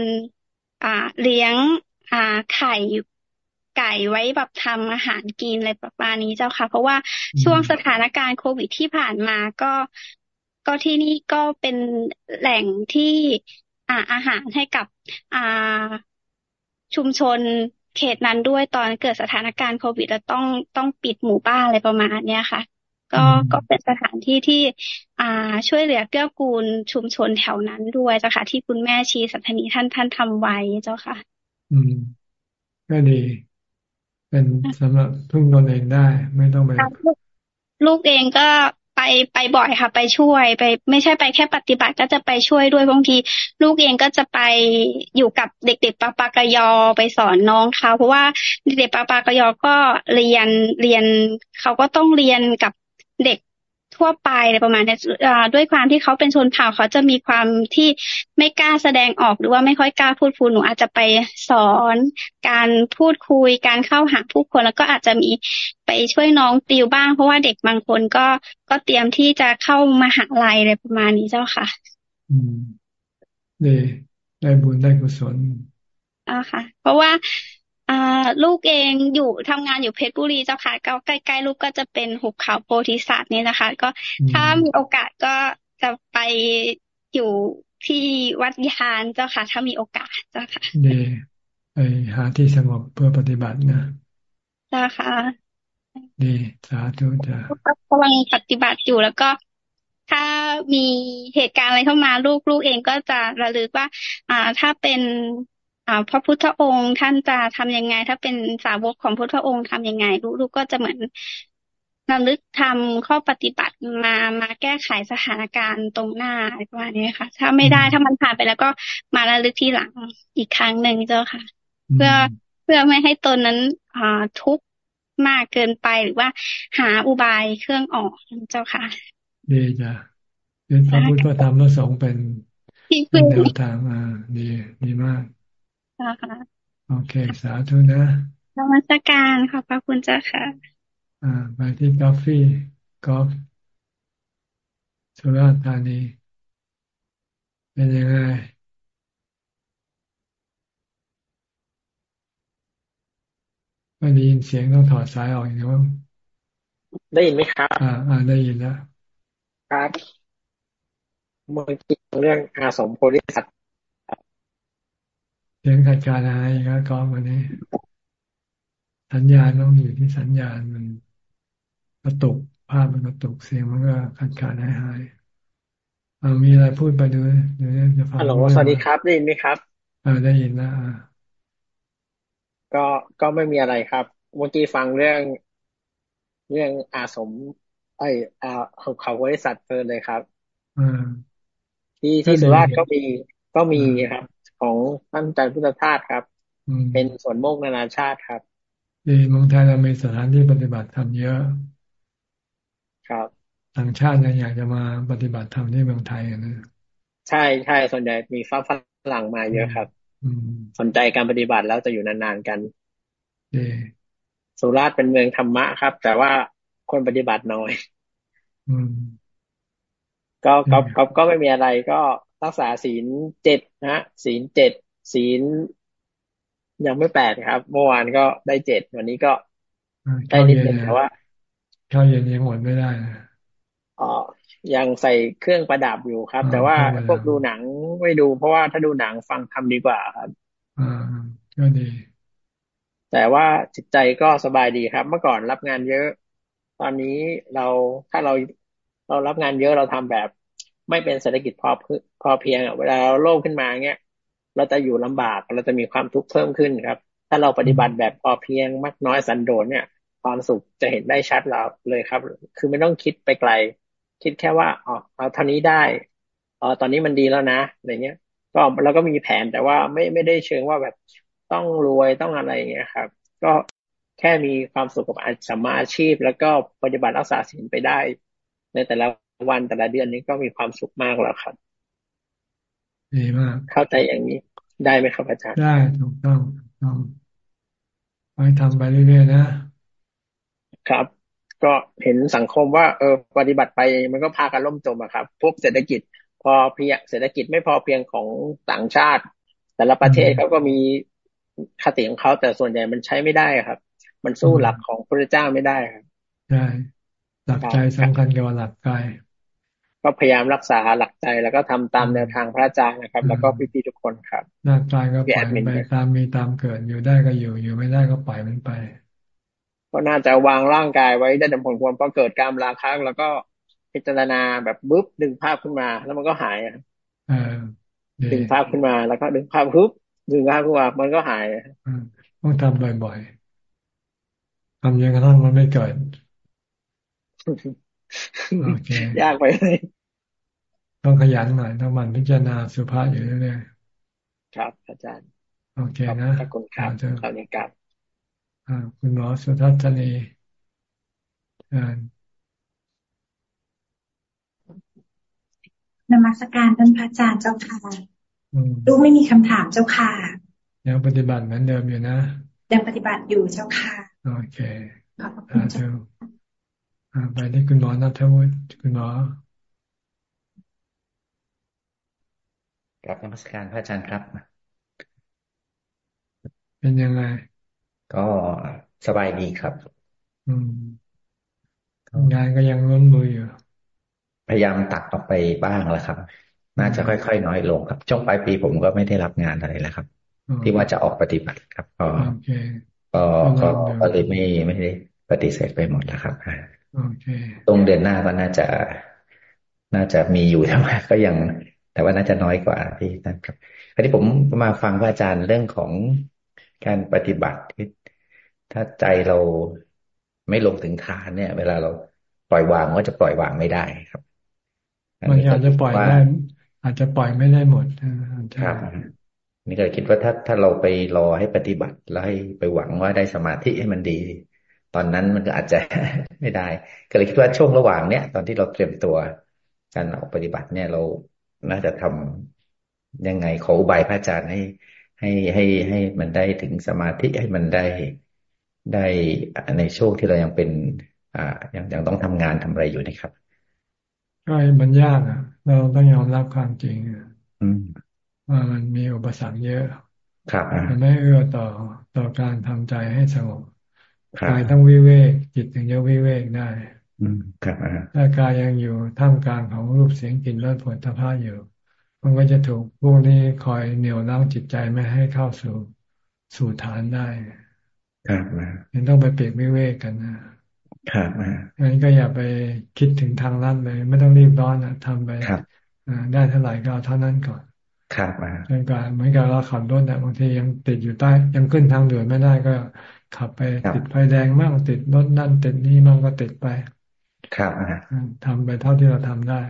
อ่าเลี้ยงอ่าไข่ ไก่ไว้แบบทำอาหารกินอะไรประมาณนี้เจ้าค่ะ เพราะว่าช่วงสถานการณ์โควิดที่ผ่านมาก็ก็ที่นี่ก็เป็นแหล่งที่อ่าอาหารให้กับอ่าชุมชนเขตนั้นด้วยตอนเกิดสถานการณ์โควิดแล้วต้องต้องปิดหมู่บ้านอะไรประมาณเนี้ยค่ะ ก็ก็เป็นสถานที่ที่อ่าช่วยเหลือเกื้อกูลชุมชนแถวนั้นด้วยเจ้าค่ะ ที่คุณแม่ชีสัทนีท่านท่านทำไว้เจ้าค่ะ อืมก็ดี เป็นสำหรับพึ่งตนเองได้ ไม่ต้องไปลูกเองก็ไปไปบ่อยค่ะ ไปช่วยไป ไม่ใช่ไปแค่ปฏิบัติก็จะไปช่วยด้วยบางที ลูกเองก็จะไปอยู่กับเด็กๆปาปากยอไปสอนน้องเขาเพราะว่าเด็กๆปาปากยอก็เรียนเรียนเขาก็ต้องเรียนกับเด็ก ทั่วไปอะไรประมาณนี้ด้วยความที่เขาเป็นชนเผ่าเขาจะมีความที่ไม่กล้าแสดงออกหรือว่าไม่ค่อยกล้าพูดพูดหนูอาจจะไปสอน การพูดคุยการเข้าหาผู้คนแล้วก็อาจจะมีไปช่วยน้องติวบ้าง เพราะว่าเด็กบางคนก็ก็เตรียมที่จะเข้ามาหาลัยอะไรประมาณนี้เจ้าค่ะ อืมได้ได้บุญได้กุศลอ่าค่ะ เพราะว่า อ่าลูกเองอยู่ทำงานอยู่เพชรบุรีเจ้าค่ะก็ใกล้ๆลูกก็จะเป็นหุบเขาโพธิสัตว์นี่นะคะ ก็ถ้ามีโอกาสก็จะไปอยู่ที่วัดยานเจ้าค่ะ ถ้ามีโอกาสเจ้าค่ะดีไปหาที่สงบเพื่อปฏิบัตินะเจ้าค่ะดีสาธุจ้ะกำลังปฏิบัติอยู่แล้วก็ถ้ามีเหตุการณ์อะไรเข้ามาลูกลูกเองก็จะระลึกว่า อ่า ถ้าเป็น พระพุทธองค์ท่านจะทำยังไง ถ้าเป็นสาวกของพุทธองค์ทำยังไงลูกๆก็จะเหมือนนำลึกทำข้อปฏิบัติมามาแก้ไขสถานการณ์ตรงหน้าอะไรประมาณนี้ค่ะ ถ้าไม่ได้ถ้ามันผ่านไปแล้วก็มาระลึกทีหลังอีกครั้งหนึ่งเจ้าค่ะ เพื่อเพื่อไม่ให้ตนนั้นอ่าทุกมากเกินไปหรือว่าหาอุบายเครื่องออกเจ้าค่ะดีจ้ะเรียนพระพุทธพระธรรมพระสงฆ์เป็นเป็นแนวทางอ่าดีดีมาก โอเค สาธุนะนมัสการขอบพระคุณเจ้าค่ะ อ่าไปที่กาแฟกอล์ฟสุราษฎร์ธานี เป็นยังไงไม่ได้ยินเสียงต้องถอดสายออกอย่างนี้ว่าได้ยินไหมครับ อ่า อ่า ได้ยินแล้ว ครับเมื่อกี้เรื่องอาสมโพธิสัตว์เสี ยงขัดการอะไรก็กองวันนี้ สัญญาณต้องอยู่ที่สัญญาณมันกระตุกภาพมันกระตุกเสียงมันก็ขัดการหายหายมีอะไรพูดไปดูเดี๋ยวจะฟังฮัลโหลสวัสดีครับได้ยินไหมครับอ่าได้ยินแล้วก็ก็ไม่มีอะไรครับ เมื่อกี้ฟังเรื่องเรื่องอาสม ไออาเขาบริษัทเพลินเลยครับที่ที่สุราษฎร์ก็มีก็มีครับ ของท่านอาจารย์พุทธทาสครับ เป็นสวนโมกนานาชาติครับดีเมืองไทยเรามีสถานที่ปฏิบัติธรรมเยอะ ครับต่างชาติยังอยากจะมาปฏิบัติธรรมที่เมืองไทยนะใช่ใช่ส่วนใหญ่มีฟ้าฝรั่งมาเยอะครับสนใจการปฏิบัติแล้วจะอยู่นานๆกันสุราษฎร์เป็นเมืองธรรมะครับ แต่ว่าคนปฏิบัติน้อยก็ก็ก็ก็ไม่มีอะไรก็ รักษาศีลเจ็ดนะศีลเจ็ดศีลยังไม่แปดครับ เมื่อวานก็ได้เจ็ดวันนี้ก็ได้นิดนึงแต่ว่าข้าวเย็นยังหมดไม่ได้อ๋อยังใส่เครื่องประดับอยู่ครับ แต่ว่าพวกดูหนังไม่ดู เพราะว่าถ้าดูหนังฟังทำดีกว่าครับอ่าก็ดี แต่ว่าจิตใจก็สบายดีครับ เมื่อก่อนรับงานเยอะ ตอนนี้เราถ้าเราเรารับงานเยอะเราทำแบบ ไม่เป็นเศรษฐกิจพอพอเพียงเวลาเราโลภขึ้นมาเงี้ยเราจะอยู่ลำบากเราจะมีความทุกข์เพิ่มขึ้นครับ ถ้าเราปฏิบัติแบบพอเพียงมากน้อยสันโดษเนี่ย ความสุขจะเห็นได้ชัดแล้วเลยครับ คือไม่ต้องคิดไปไกล คิดแค่ว่าอ๋อเอาเท่านี้ได้อ๋อตอนนี้มันดีแล้วนะอะไรเงี้ย ก็เราก็มีแผนแต่ว่าไม่ไม่ได้เชิงว่าแบบต้องรวยต้องอะไรเงี้ยครับ ก็แค่มีความสุขกับอาสมาอาชีพ แล้วก็ปฏิบัติรักษาศีลไปได้ ในแต่ละ วันแต่ละเดือนนี้ก็มีความสุขมากแล้วครับดีมาก เข้าใจอย่างนี้ได้ไหมครับอาจารย์ ได้ถูกต้องต้องไปทำไปเรื่อยๆนะครับ ก็เห็นสังคมว่า เออ ปฏิบัติไปมันก็พากันล่มจมอะครับ พวกเศรษฐกิจ พอเพียงเศรษฐกิจไม่พอเพียงของต่างชาติ แต่ละประเทศเขาก็มีคติของเขาแต่ส่วนใหญ่มันใช้ไม่ได้ครับ มันสู้หลักของพระเจ้าไม่ได้ครับใช่หลักใจสำคัญกว่าหลักกาย ก็พยายามรักษาหลักใจแล้วก็ทำตามแนวทางพระอาจารย์นะครับ แล้วก็พี่ๆทุกคนครับหลักใจก็ปล่อยไปตามมีตามเกิดอยู่ได้ก็อยู่อยู่ไม่ได้ก็ปล่อยมันไป ก็น่าจะวางร่างกายไว้ได้ดังผลควรพอเกิดการราคะแล้วก็พิจารณาแบบบึ๊บดึงภาพขึ้นมา แล้วมันก็หายดึงภาพขึ้นมาแล้วก็ดึงภาพปุ๊บดึงภาพขึ้นมามันก็หายต้องทำบ่อยๆทำยังกระทั่งมันไม่เกิดยากไปเลย ต้องขยันหน่อยต้องมันพิจารณาสุภาพอยู่เรื่อยๆครับ อาจารย์ โอเคนะขอบคุณครับขอบคุณครับคุณหมอสุทัศนีนมัสการท่านพระอาจารย์เจ้าค่ะลูกไม่มีคำถามเจ้าค่ะยังปฏิบัติเหมือนเดิมอยู่นะยังปฏิบัติอยู่เจ้าค่ะ โอเคขอบคุณเจ้าไปที่คุณหมอนัทวุฒิคุณหมอ กลับนมัสการพระอาจารย์ครับ เป็นยังไง ก็สบายดีครับ อืมงานก็ยังล้นมืออยู่ พยายามตัดออกไปบ้างแล้วครับ น่าจะค่อยๆน้อยลงครับ ช่วงปลายปีผมก็ไม่ได้รับงานอะไรแล้วครับ ที่ว่าจะออกปฏิบัติครับ ก็ก็ก็เลยไม่ไม่ได้ปฏิเสธไปหมดแล้วครับตรงเดือนหน้าก็น่าจะ น่าจะมีอยู่แต่ว่าก็ยัง แต่ว่าน่าจะน้อยกว่าที่นั่นครับคราวนี้ผมมาฟังพระอาจารย์เรื่องของการปฏิบัติที่ถ้าใจเราไม่ลงถึงฐานเนี่ย เวลาเราปล่อยวางก็จะปล่อยวางไม่ได้ครับมันอาจจะปล่อยได้อาจจะปล่อยไม่ได้หมดครับนี่ก็คิดว่าถ้าถ้าเราไปรอให้ปฏิบัติแล้วให้ไปหวังว่าได้สมาธิให้มันดี ตอนนั้นมันก็อาจจะไม่ได้ ก็เลยคิดว่าช่วงระหว่างเนี้ยตอนที่เราเตรียมตัวการออกปฏิบัติเนี่ยเรา น่าจะทำยังไงขออุบายพระอาจารย์ให้ให้ให้ให้มันได้ถึงสมาธิให้มันได้ได้ในช่วงที่เรายังเป็น อ่ายังยังต้องทำงานทำอะไรอยู่นะครับก็มันยากอะ เราต้องยอมรับความจริงว่ามันมีอุปสรรคเยอะครับมันไม่เอื้อต่อต่อการทำใจให้สงบกายต้องวิเวกจิตถึงจะวิเวกได้ครับ ถ้ากายยังอยู่ท่ามกลางของรูปเสียงกลิ่นรสผลตภาอยู่มันก็จะถูกพวกนี้คอยเหนี่ยวนั่งจิตใจไม่ให้เข้าสู่สู่ฐานได้ครับยังต้องไปเปรียกวิเวกกันนะครับงั้นก็อย่าไปคิดถึงทางลัดเลย ไม่ต้องรีบร้อนนะทำไปได้เท่าไหร่ก็เอาเท่านั้นก่อน ครับจนกว่าเหมือนกับเราขับรถนะบางทียังติดอยู่ใต้ ยังขึ้นทางด่วนไม่ได้ก็ขับไปติดไฟแดงมั่งติดรถนั่นติดนี่มั่งก็ติดไป ครับทำไปเท่าที่เราทำได้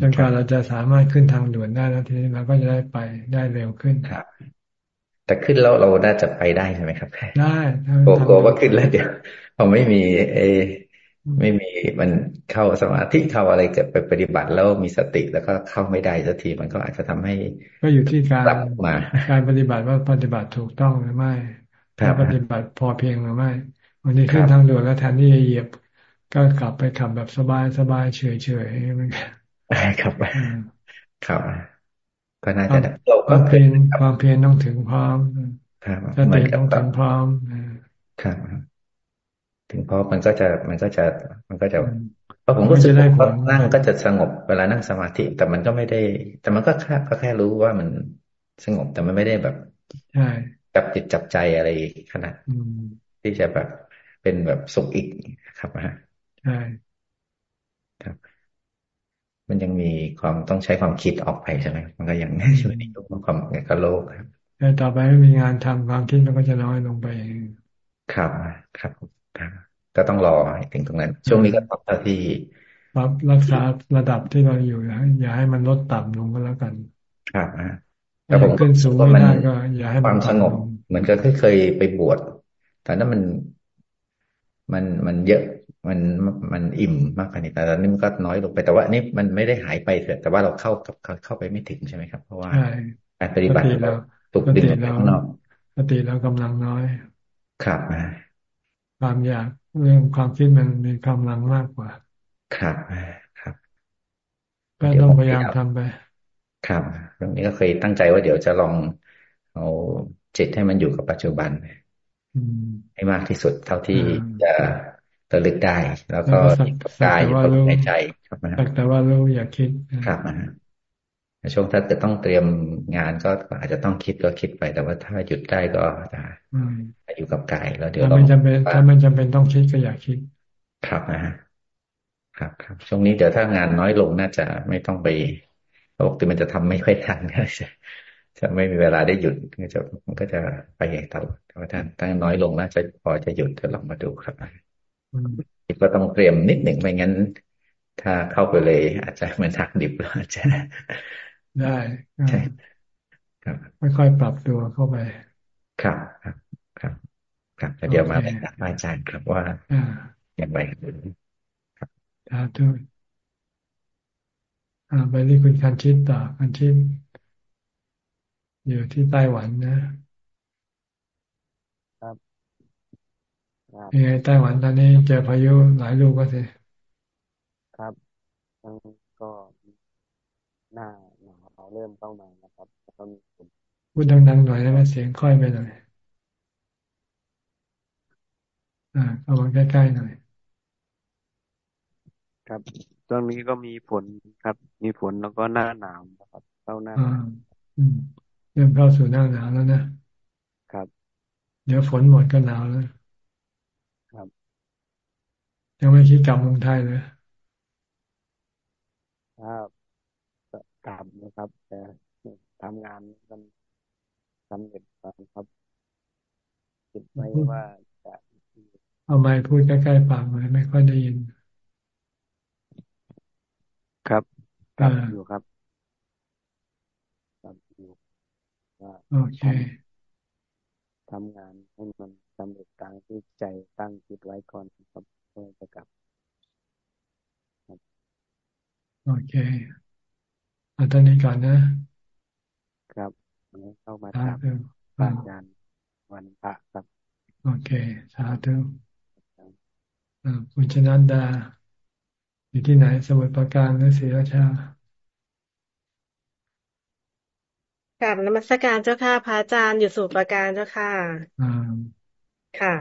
จนกว่าเราจะสามารถขึ้นทางด่วนได้แล้วทีนี้เราก็จะได้ไปได้เร็วขึ้นครับ แต่ขึ้นแล้วเราน่าจะไปได้ใช่ไหมครับ ได้โกโกว่าขึ้นแล้วเดี๋ยวพอไม่มีเอไม่มีมันเข้าสมาธิเข้าอะไรเกิดไปปฏิบัติแล้วมีสติแล้วก็เข้าไม่ได้สักทีมันก็อาจจะทำให้ ก็อยู่ที่การมาการปฏิบัติว่าปฏิบัติถูกต้องหรือไม่ถ้าปฏิบัติพอเพียงหรือไม่วันนี้ขึ้นทางด่วนแล้วแทนที่จะเหยียบ ก็กลับไปขับแบบสบายสบายเฉยเฉยมันครับครับ ก็น่าจะความเพียรความเพียรต้องถึงพร้อมสติต้องถึงพร้อมครับถึงพอมันก็จะมันก็จะมันก็จะเพราะผมก็รู้สึกว่านั่งก็จะสงบเวลานั่งสมาธิ แต่มันก็ไม่ได้ แต่มันก็แค่ก็แค่รู้ว่ามันสงบแต่มันไม่ได้แบบใช่จับจิตจับใจอะไรขนาดที่จะแบบเป็นแบบสุขอีกครับฮะ ใช่ครับมันยังมีความต้องใช้ความคิดออกไปใช่ไหมมันก็ยังช่วยในยุคความกระโลกครับแต่ต่อไปไม่มีงานทำความคิดมันก็จะน้อยลงไป ครับครับก็ต้องรอให้ถึงตรงนั้น ช่วงนี้ก็ตอบเท่าที่รับรักษาระดับที่เราอยู่อย่าให้มันลดต่ำลงก็แล้วกัน ครับแต่ผมขึ้นสูงไม่ได้ก็อย่าให้ความสงบเหมือนก็เคยไปบวชแต่นั้นมันมันมันเยอะ มันมันอิ่มมากกว่านี้แต่ตอนนี้มันก็น้อยลงไปแต่ว่านี่มันไม่ได้หายไปเถอะแต่ว่าเราเข้ากับเข้าไปไม่ถึงใช่ไหมครับ เพราะว่าการปฏิบัติเราถูกดึงไปข้างนอกปฏิเรากำลังน้อยครับความอยากเรื่องความคิดมันมีกำลังมากกว่า ครับครับก็ต้องพยายามทำไป ครับตรงนี้ก็เคยตั้งใจว่าเดี๋ยวจะลองเอาจิตให้มันอยู่กับปัจจุบันให้มากที่สุดเท่าที่จะ ระลึกได้ แล้วก็กายอยู่กับในใจครับนะแต่ว่ารู้อยากคิดครับนะช่วงถ้าจะต้องเตรียมงานก็อาจจะต้องคิดก็คิดไป แต่ว่าถ้าหยุดได้ก็จะอยู่กับกายแล้วเดี๋ยวเราไม่จำเป็นถ้าไม่จำเป็นต้องคิดก็อยากคิด ครับนะฮะครับครับช่วงนี้เดี๋ยวถ้างานน้อยลงน่าจะไม่ต้องไปปกติมันจะทำไม่ค่อยทันก็จะจะไม่มีเวลาได้หยุดก็จะมันก็จะไปอย่างตลอดแต่ว่าถ้าตั้งน้อยลงน่าจะพอจะหยุดจะลองมาดูครับ ก็ต้องเตรียมนิดหนึ่งไม่งั้น ถ้าเข้าไปเลย อาจจะเหมือนทักดิบอาจจะได้ใช่ครับค่อยๆปรับตัวเข้าไป ครับครับครับครับเดี๋ยวมาเป็นอาจารย์ครับว่าอย่างไรครับสาธุอ่าไปที่คุณคันชิตต่อคันชิตอยู่ที่ไต้หวันนะ ครับ ยังไงไต้หวันตอนนี้เจอพายุหลายลูกก็สิครับก็หน้าหนาวเริ่มเข้ามานะครับแล้วก็มีฝนพูดดังๆหน่อยได้ไหมเสียงค่อยไปหน่อยอ่าเข้ามาใกล้ๆหน่อย ครับตอนนี้ก็มีฝนครับ มีฝนแล้วก็หน้าหนาวนะครับเข้าหน้าอืมเริ่มเข้าสู่หน้าหนาวแล้วนะครับ เดี๋ยวฝนหมดก็หนาวแล้วครับ ยังไม่คิดกลับเมืองไทยเลยครับกลับนะครับ แต่ทำงานกันสำเร็จครับคิดไว้ว่าจะเอาไม้พูดใกล้ๆปากเลยไม่ค่อยได้ยิน ครับกลับอยู่ครับโอเคทำงานให้มันสำเร็จตามที่ใจตั้งจิตไว้ก่อนครับ เพื่อจะกลับโอเคเอาตอนนี้ก่อนนะ ครับเข้ามาถามพระอาจารย์วันพระครับ โอเค สาธุคุณชนันดา อยู่ที่ไหนสมุทรปราการหรือศรีราชากลับนมัสการเจ้าค่ะพระอาจารย์อยู่สู่ประการเจ้าค่ะอ่าค่ะ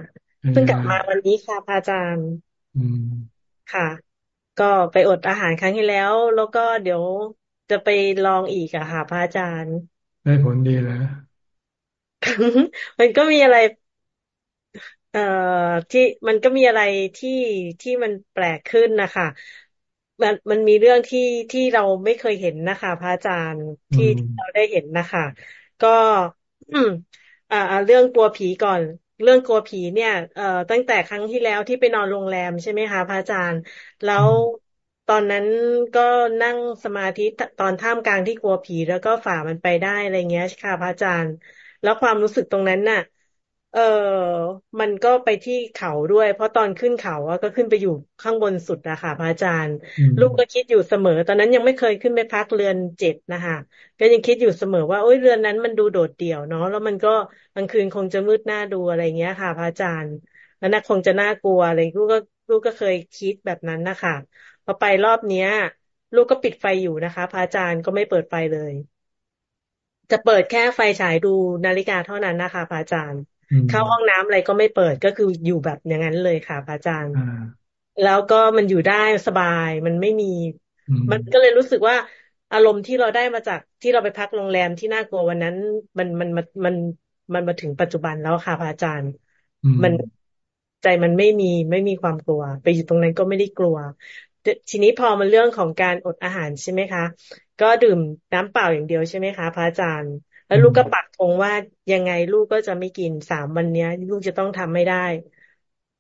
เพิ่งกลับมาวันนี้ค่ะพระอาจารย์อืมค่ะ ก็ไปอดอาหารครั้งที่แล้ว แล้วก็เดี๋ยวจะไปลองอีกอะค่ะพระอาจารย์ ได้ผลดีแล้วมันก็มีอะไร เอ่อที่มันก็มีอะไรที่ที่มันแปลกขึ้นนะคะมันมันมีเรื่องที่ที่เราไม่เคยเห็นนะคะพระอาจารย์ที่เราได้เห็นนะคะ ก็ อืม อ่าเรื่องกลัวผีก่อน เรื่องกลัวผีเนี่ย เอ่อตั้งแต่ครั้งที่แล้วที่ไปนอนโรงแรมใช่ไหมคะพระอาจารย์ แล้วตอนนั้นก็นั่งสมาธิตอนท่ามกลางที่กลัวผีแล้วก็ฝ่ามันไปได้อะไรเงี้ยค่ะพระอาจารย์ แล้วความรู้สึกตรงนั้นน่ะ เออมันก็ไปที่เขาด้วย เพราะตอนขึ้นเขาก็ขึ้นไปอยู่ข้างบนสุดนะคะพระอาจารย์ ลูกก็คิดอยู่เสมอ ตอนนั้นยังไม่เคยขึ้นไปพักเรือนเจ็ดนะคะก็ยังคิดอยู่เสมอว่าโอ้ยเรือนนั้นมันดูโดดเดี่ยวเนาะแล้วมันก็กลางคืนคงจะมืดหน้าดูอะไรเงี้ยค่ะพระอาจารย์แล้วน่าคงจะน่ากลัวอะไรลูกก็ลูกก็เคยคิดแบบนั้นนะคะพอไปรอบเนี้ย ลูกก็ปิดไฟอยู่นะคะพระอาจารย์ก็ไม่เปิดไฟเลย จะเปิดแค่ไฟฉายดูนาฬิกาเท่านั้นนะคะพระอาจารย์ เข้าห้องน้ำอะไรก็ไม่เปิดก็คืออยู่แบบอย่างนั้นเลยค่ะพระอาจารย์แล้วก็มันอยู่ได้สบายมันไม่มี มันก็เลยรู้สึกว่าอารมณ์ที่เราได้มาจากที่เราไปพักโรงแรมที่น่ากลัววันนั้น มันมันมันมันมันมาถึงปัจจุบันแล้วค่ะพระอาจารย์ มันใจมันไม่มีไม่มีความกลัว ไปอยู่ตรงนั้นก็ไม่ได้กลัว ทีนี้พอมันเรื่องของการอดอาหารใช่ไหมคะ ก็ดื่มน้ำเปล่าอย่างเดียวใช่ไหมคะพระอาจารย์ แล้วลูกก็ปักธงว่ายังไงลูกก็จะไม่กินสามวันเนี้ย ลูกจะต้องทำไม่ได้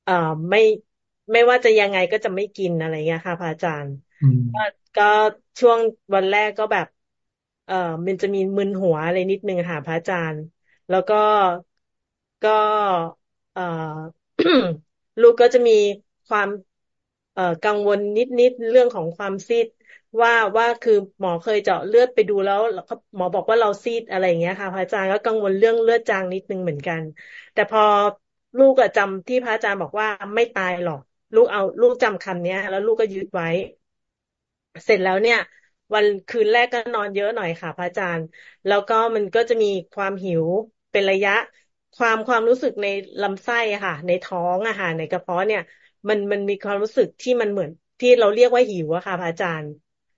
เอ่อไม่ไม่ว่าจะยังไงก็จะไม่กินอะไรเงี้ยค่ะพระอาจารย์ก็ก็ช่วงวันแรกก็แบบ เอ่อมันจะมีมึนหัวอะไรนิดนึงค่ะพระอาจารย์ แล้วก็ก็เอ่อลูกก็จะมีความ เอ่อกังวลนิดๆเรื่องของความซีด ว่าว่าคือหมอเคยเจาะเลือดไปดูแล้วหมอบอกว่าเราซีดอะไรอย่างเงี้ยค่ะพระอาจารย์ก็กังวลเรื่องเลือดจางนิดนึงเหมือนกัน แต่พอลูกอะจำที่พระอาจารย์บอกว่าไม่ตายหรอก ลูกเอาลูกจำคำเนี้ย แล้วลูกก็ยึดไว้ เสร็จแล้วเนี่ย วันคืนแรกก็นอนเยอะหน่อยค่ะ พระอาจารย์ แล้วก็มันก็จะมีความหิวเป็นระยะ ความความรู้สึกในลำไส้ค่ะ ในท้องอะค่ะในกระเพาะเนี่ย มันมันมีความรู้สึกที่มันเหมือนที่เราเรียกว่าหิวอะค่ะพระอาจารย์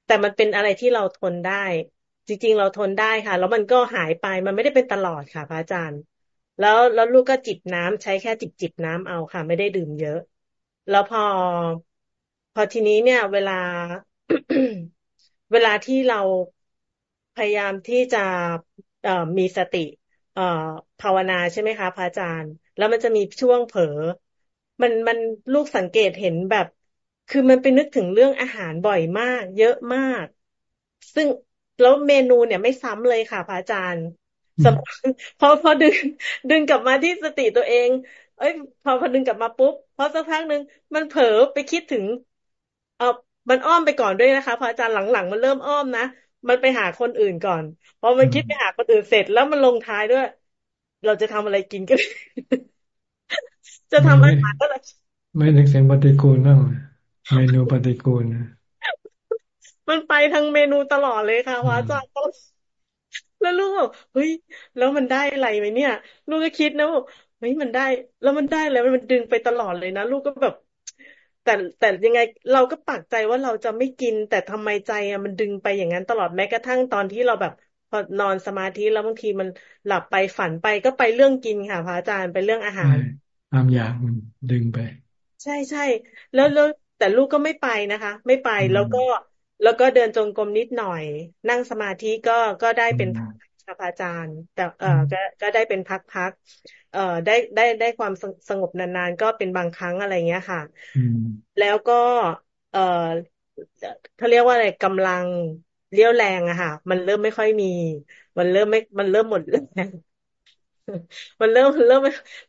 แต่มันเป็นอะไรที่เราทนได้ จริง ๆ เราทนได้ค่ะ แล้วมันก็หายไปมันไม่ได้เป็นตลอดค่ะพระอาจารย์ แล้วแล้วลูกก็จิบน้ำใช้แค่จิบจิบน้ำเอาค่ะ ไม่ได้ดื่มเยอะ แล้วพอ พอทีนี้เนี่ย เวลาเวลาที่เราพยายามที่จะเออมีสติเออภาวนาใช่ไหมคะพระอาจารย์ แล้วมันจะมีช่วงเผลอมันมันลูกสังเกตเห็นแบบ คือมันไปนึกถึงเรื่องอาหารบ่อยมาก เยอะมาก ซึ่งแล้วเมนูเนี่ยไม่ซ้ำเลยค่ะพระอาจารย์พอพอดึงดึงกลับมาที่สติตัวเอง เอ้ย พอพอดึงกลับมาปุ๊บพอสักพักหนึ่งมันเผลอไปคิดถึง เออมันอ้อมไปก่อนด้วยนะคะพระอาจารย์หลังๆมันเริ่มอ้อมนะมันไปหาคนอื่นก่อนพอมันคิดไปหาคนอื่นเสร็จแล้วมันลงท้ายด้วย เราจะทำอะไรกินกันจะทำอาหารก็เลยไม่นึกเสียงปฏิกูลบ้างเมนูปฏิกูล มันไปทั้งเมนูตลอดเลยค่ะว่าจารย์แล้วลูกบอกเฮ้ย แล้วมันได้อะไรไหมเนี่ย ลูกก็คิดนะว่าเฮ้ยมันได้ แล้วมันได้แล้วมันดึงไปตลอดเลยนะลูกก็แบบ แต่แต่ยังไงเราก็ปักใจว่าเราจะไม่กิน แต่ทำไมใจอะมันดึงไปอย่างนั้นตลอดแม้กระทั่งตอนที่เราแบบพอนอนสมาธิแล้วบางทีมันหลับไปฝันไปก็ไปเรื่องกินค่ะพระอาจารย์ไปเรื่องอาหารความอยากมันดึงไป ใช่ใช่แล้วแล้ว แต่ลูกก็ไม่ไปนะคะ ไม่ไปแล้วก็แล้วก็เดินจงกรมนิดหน่อย นั่งสมาธิก็ก็ได้เป็นพักอาจารย์ แต่เออก็ก็ได้เป็นพักๆเอ่อได้ได้ได้ความสงบนานๆ ก็เป็นบางครั้งอะไรเงี้ยค่ะแล้วก็ เอ่อเขาเรียกว่าอะไรกำลังเลี้ยวแรงอะค่ะ มันเริ่มไม่ค่อยมี มันเริ่มไม่ มันเริ่มหมดแรงมันเริ่มเริ่ม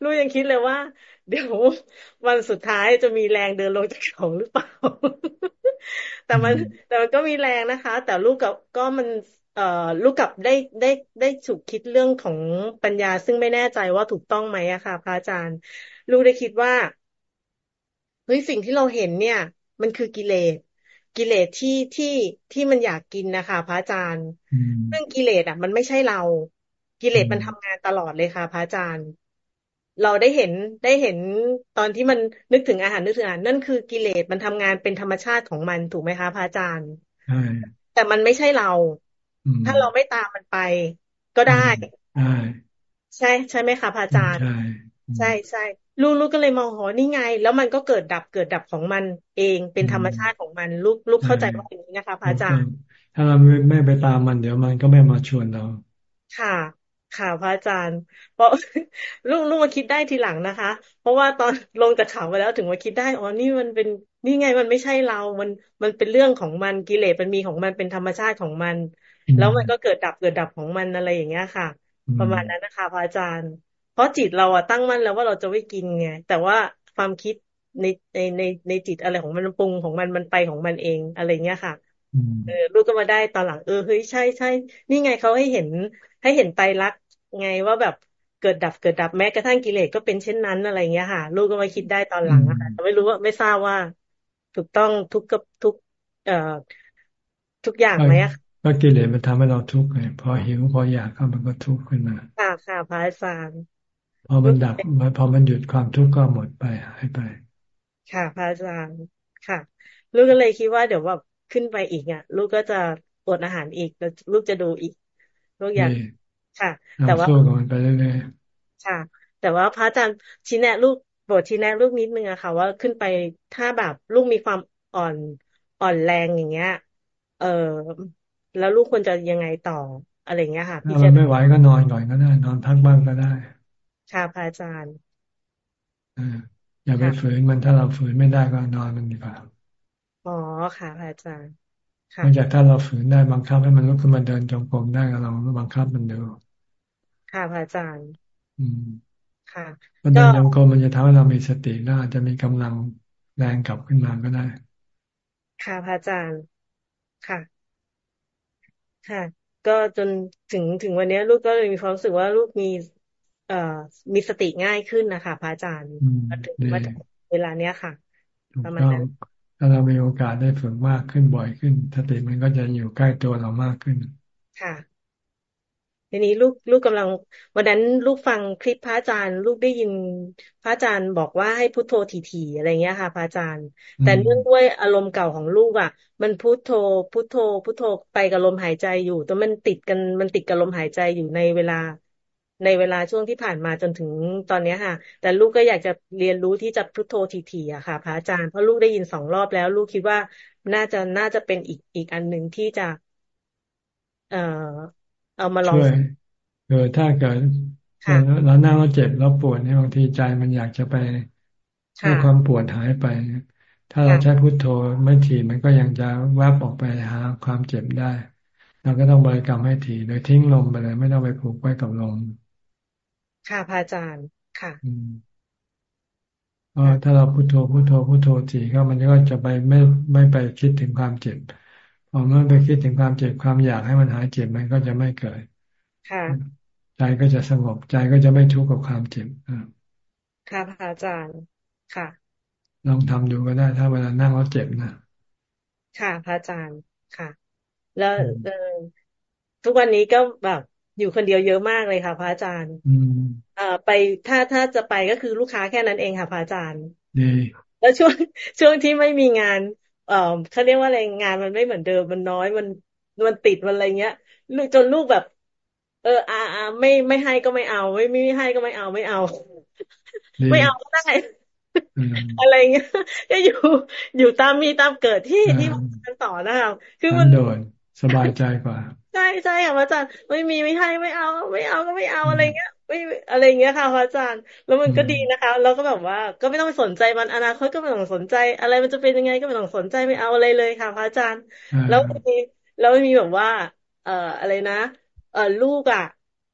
ลูกยังคิดเลยว่า เดี๋ยววันสุดท้ายจะมีแรงเดินลงจากเขาหรือเปล่า แต่มันแต่มันก็มีแรงนะคะ แต่ลูกกับก็มันเอ่อลูกกับได้ได้ได้ฉุกคิดเรื่องของปัญญา ซึ่งไม่แน่ใจว่าถูกต้องไหมอะค่ะ พระอาจารย์ ลูกได้คิดว่าเฮ้ยสิ่งที่เราเห็นเนี่ย มันคือกิเลสกิเลสที่ที่ที่มันอยากกินนะคะ พระอาจารย์ซึ่งกิเลสอะ มันไม่ใช่เรา กิเลสมันทำงานตลอดเลยค่ะ พระอาจารย์ เราได้เห็นได้เห็นตอนที่มันนึกถึงอาหารนึกถึงอาหารนั่นคือกิเลสมันทำงานเป็นธรรมชาติของมันถูกไหมคะพระอาจารย์แต่มันไม่ใช่เรา ถ้าเราไม่ตามมันไป ก็ได้ใช่ใช่ไหมคะพระอาจารย์ ใช่ใช่ลูกลูกก็เลยมองหอนี่ไง แล้วมันก็เกิดดับเกิดดับของมันเองเป็นธรรมชาติของมัน ลูกลูกเข้าใจว่าอย่างนี้นะคะพระอาจารย์ ถ้าเราไม่ไม่ไปตามมันเดี๋ยวมันก็ไม่มาชวนเรา ค่ะ ค่ะพระอาจารย์เพราะลูกลูกมาคิดได้ทีหลังนะคะ เพราะว่าตอนลงจากเขาไปแล้วถึงมาคิดได้อ๋อนี่มันเป็นนี่ไงมันไม่ใช่เรา มันมันเป็นเรื่องของมันกิเลสมันมีของมันเป็นธรรมชาติของมัน แล้วมันก็เกิดดับเกิดดับของมันอะไรอย่างเงี้ยค่ะ ประมาณนั้นนะคะพระอาจารย์ เพราะจิตเราอะตั้งมั่นแล้วว่าเราจะไม่กินไงแต่ว่าความคิดในในในในจิตอะไรของมันปรุงของมันมันไปของมันเองอะไรเงี้ยค่ะเออลูกก็มาได้ตอนหลังเออเฮ้ยใช่ใช่นี่ไงเขาให้เห็น ให้เห็นไตรลักษณ์ไงว่าแบบเกิดดับเกิดดับแม้กระทั่งกิเลสก็เป็นเช่นนั้นอะไรเงี้ยค่ะ ลูกก็มาคิดได้ตอนหลังอะค่ะแต่ไม่รู้ว่าไม่ทราบว่า ถูกต้องทุกกับทุก เอ่อทุกอย่างไหมอะก็กิเลสมันทำให้เราทุกข์ไงพอหิวพออยากก็มันก็ทุกข์ขึ้นมาค่ะค่ะพระอาจารย์พอมันดับพอมันหยุดความทุกข์ก็หมดไปหายไป ค่ะพระอาจารย์ค่ะ ลูกก็เลยคิดว่าเดี๋ยวว่าขึ้นไปอีกอะ ลูกก็จะอดอาหารอีกแล้วลูกจะดูอีก ลูกอยากค่ะ แต่ว่าสู้กับมันไปเรื่อยๆค่ะ แต่ว่าพระอาจารย์ชี้แนะลูกโปรดชี้แนะลูกนิดนึงอะค่ะ ว่าขึ้นไปถ้าแบบลูกมีความอ่อนอ่อนแรงอย่างเงี้ย เออแล้วลูกควรจะยังไงต่ออะไรเงี้ยค่ะพี่จะไม่ไหวก็นอนก่อนก็ได้ นอนพักบ้างก็ได้ ค่ะพระอาจารย์อย่าไปฝืนมันถ้าเราฝืนไม่ได้ก็นอนมันดีกว่าอ๋อค่ะพระอาจารย์ นอกจากถ้าเราฝืนได้บังคับให้มันลุกขึ้นมาเดินจงกรมได้ก็ลองบังคับมันดูค่ะพระอาจารย์ อืมค่ะมันเดินจงกรมมันจะทำให้เรามีสติแล้าจะมีกำลังแรงกลับขึ้นมาก็ได้ ค่ะพระอาจารย์ค่ะ ค่ะ ก็จนถึงถึงวันนี้ลูกก็เลยมีความรู้สึกว่าลูกมี เอ่อมีสติง่ายขึ้นนะคะพระอาจารย์มาถึงมาถึงเวลาเนี้ยค่ะ ประมาณนั้น ถ้าเรามีโอกาสได้ฝึกมากขึ้นบ่อยขึ้นสติมันก็จะอยู่ใกล้ตัวเรามากขึ้น ค่ะทีนี้ลูกลูกกำลัง วันนั้นลูกฟังคลิปพระอาจารย์ ลูกได้ยินพระอาจารย์บอกว่าให้พุโทโธถี่ๆอะไรเงี้ยค่ะพระอาจารย์ แต่เนื่องด้วยอารมณ์เก่าของลูกอะ มันพุโทโธพุโทโธพุโทโธไปกับลมหายใจอยู่แต่มันติดกันมันติดกับลมหายใจอยู่ในเวลา ในเวลาช่วงที่ผ่านมาจนถึงตอนนี้ค่ะ แต่ลูกก็อยากจะเรียนรู้ที่จะพุทโธทีๆอะค่ะ พระอาจารย์เพราะลูกได้ยินสองรอบแล้ว ลูกคิดว่าน่าจะน่าจะเป็นอีกอีกอันหนึ่งที่จะ เอ่อ เอามาลองเออถ้าเกิดเราหน้าเราเจ็บเราปวดเนี่ยบางทีใจมันอยากจะไปให้ความปวดหายไป ถ้าเราใช้พุทโธไม่ถี่มันก็ยังจะแวบออกไปหาความเจ็บได้เราก็ต้องบริกรรมให้ถี่โดยทิ้งลมไปเลย ไม่ต้องไปผูกไว้กับลม ค่ะพระอาจารย์ค่ะเพราะถ้าเราพุโทโธพุโทโธพุโทโธถี่ก็มันก็จะไปไม่ไม่ไปคิดถึงความเจ็บพอไม่ไปคิดถึงความเจ็บความอยากให้มันหายเจ็บมันก็จะไม่เกิด ค่ะ ใจก็จะสงบใจก็จะไม่ทุกข์กับความเจ็บค่ะพระอาจารย์ค่ะ ลองทำดูก็ได้ ถ้าเวลานั่งแล้วเจ็บนะค่ะพระอาจารย์ค่ะ แล้วเออทุกวันนี้ก็แบบ อยู่คนเดียวเยอะมากเลยค่ะ พระอาจารย์อ่าไปถ้าถ้าจะไปก็คือลูกค้าแค่นั้นเองค่ะพระอาจารย์แล้วช่วงช่วงที่ไม่มีงาน เอ่อเขาเรียกว่าอะไรงานมันไม่เหมือนเดิมมันน้อยมันมันติดมันอะไรเงี้ยจนลูกแบบ เอออ่าอ่าไม่ไม่ให้ก็ไม่เอา ไม่ไม่ให้ก็ไม่เอาไม่เอา ไม่เอาก็ได้อะไรเงี้ยก็อยู่อยู่ตามมีตามเกิดที่ที่มันต่อนะครับคือมันโดนสบายใจกว่า ใช่ใช่ค่ะพระอาจารย์ไม่มีไม่ให้ไม่เอา ไม่เอาก็ไม่เอาอะไรเงี้ยไม่อะไรเงี้ยค่ะพระอาจารย์ แล้วมันก็ดีนะคะเราก็แบบว่าก็ไม่ต้องไปสนใจมันอนาคตก็ไม่ต้องสนใจ อะไรมันจะเป็นยังไงก็ไม่ต้องสนใจไม่เอาอะไรเลยค่ะพระอาจารย์ แล้วมีแล้วมีแบบว่า เอ่ออะไรนะ เอ่อลูกอะ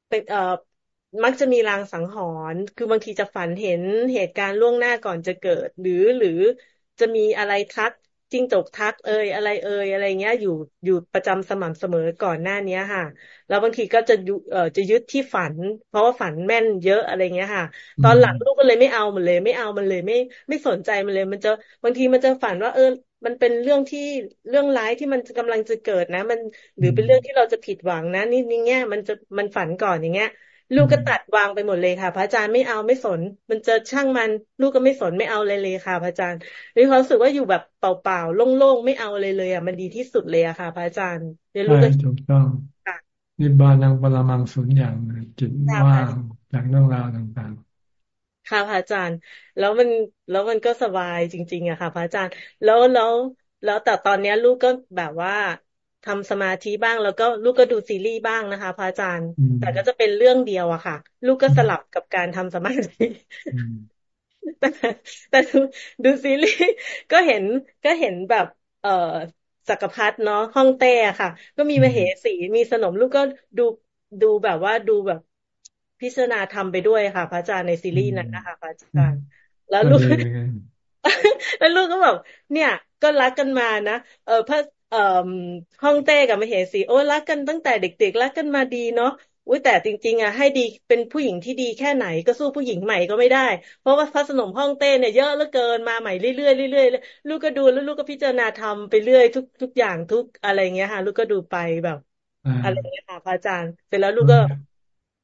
เป็นเอ่อมักจะมีรางสังหรณ์คือบางทีจะฝันเห็นเหตุการณ์ล่วงหน้าก่อนจะเกิด หรือหรือจะมีอะไรทัก จิ้งจกทักเอยอะไรเอยอะไรเงี้ย อยู่อยู่ประจำสม่ำเสมอก่อนหน้านี้ค่ะ แล้วบางทีก็จะเอ่อจะยึดที่ฝัน เพราะว่าฝันแม่นเยอะอะไรเงี้ยค่ะ ตอนหลังลูกก็เลยไม่เอามันเลย ไม่เอามันเลยไม่ไม่สนใจมันเลย มันจะบางทีมันจะฝันว่าเออมันเป็นเรื่องที่เรื่องร้ายที่มันกำลังจะเกิดนะ มันหรือเป็นเรื่องที่เราจะผิดหวังนะนี่นี่เงี้ยมันจะมันฝันก่อนอย่างเงี้ย ลูกก็ตัดวางไปหมดเลยค่ะ พระอาจารย์ไม่เอาไม่สน มันจะช่างมัน ลูกก็ไม่สนไม่เอาเลยเลยค่ะ พระอาจารย์มีความรู้สึกว่าอยู่แบบเปล่าๆโล่งๆไม่เอาเลยเลยอะมันดีที่สุดเลยอะค่ะ พระอาจารย์เรียนรู้ก็ถูกต้องนิบานังปรมังสุญญ์อย่างจิตว่างจากเรื่องราวต่างๆค่ะพระอาจารย์ แล้วมันแล้วมันก็สบายจริง ๆอะค่ะ พระอาจารย์ แล้วแล้วแล้วแต่ตอนนี้ลูกก็แบบว่า ทำสมาธิบ้างแล้วก็ลูกก็ดูซีรีส์บ้างนะคะพระอาจารย์ แต่ก็จะเป็นเรื่องเดียวอะค่ะ ลูกก็สลับกับการทำสมาธิแต่แต่ดูซีรีส์ก็เห็นก็เห็นแบบ เอ่อจักรพรรดิเนาะห้องเต้ค่ะ ก็มีมเหสีมีสนมลูกก็ดูดูแบบว่าดูแบบพิจารณาทำไปด้วยค่ะ พระอาจารย์ในซีรีส์นั้นนะคะพระอาจารย์ แล้วลูกแล้วลูกก็แบบเนี่ย ก็รักกันมานะเออพระ เอ่อห้องเต้กับมเหสีโอ้รักกันตั้งแต่เด็กๆรักกันมาดีเนาะอุ้ยแต่จริง ๆอะให้ดีเป็นผู้หญิงที่ดีแค่ไหนก็สู้ผู้หญิงใหม่ก็ไม่ได้ เพราะว่าพระสนมห้องเต้เนี่ยเยอะเหลือเกินมาใหม่เรื่อยๆเรื่อยๆลูกก็ดูแล้วลูกก็พิจารณาทำไปเรื่อยทุกทุกอย่างทุกอะไรเงี้ยค่ะ ลูกก็ดูไปแบบ อะไรเงี้ยค่ะพระอาจารย์เสร็จแล้วลูกก็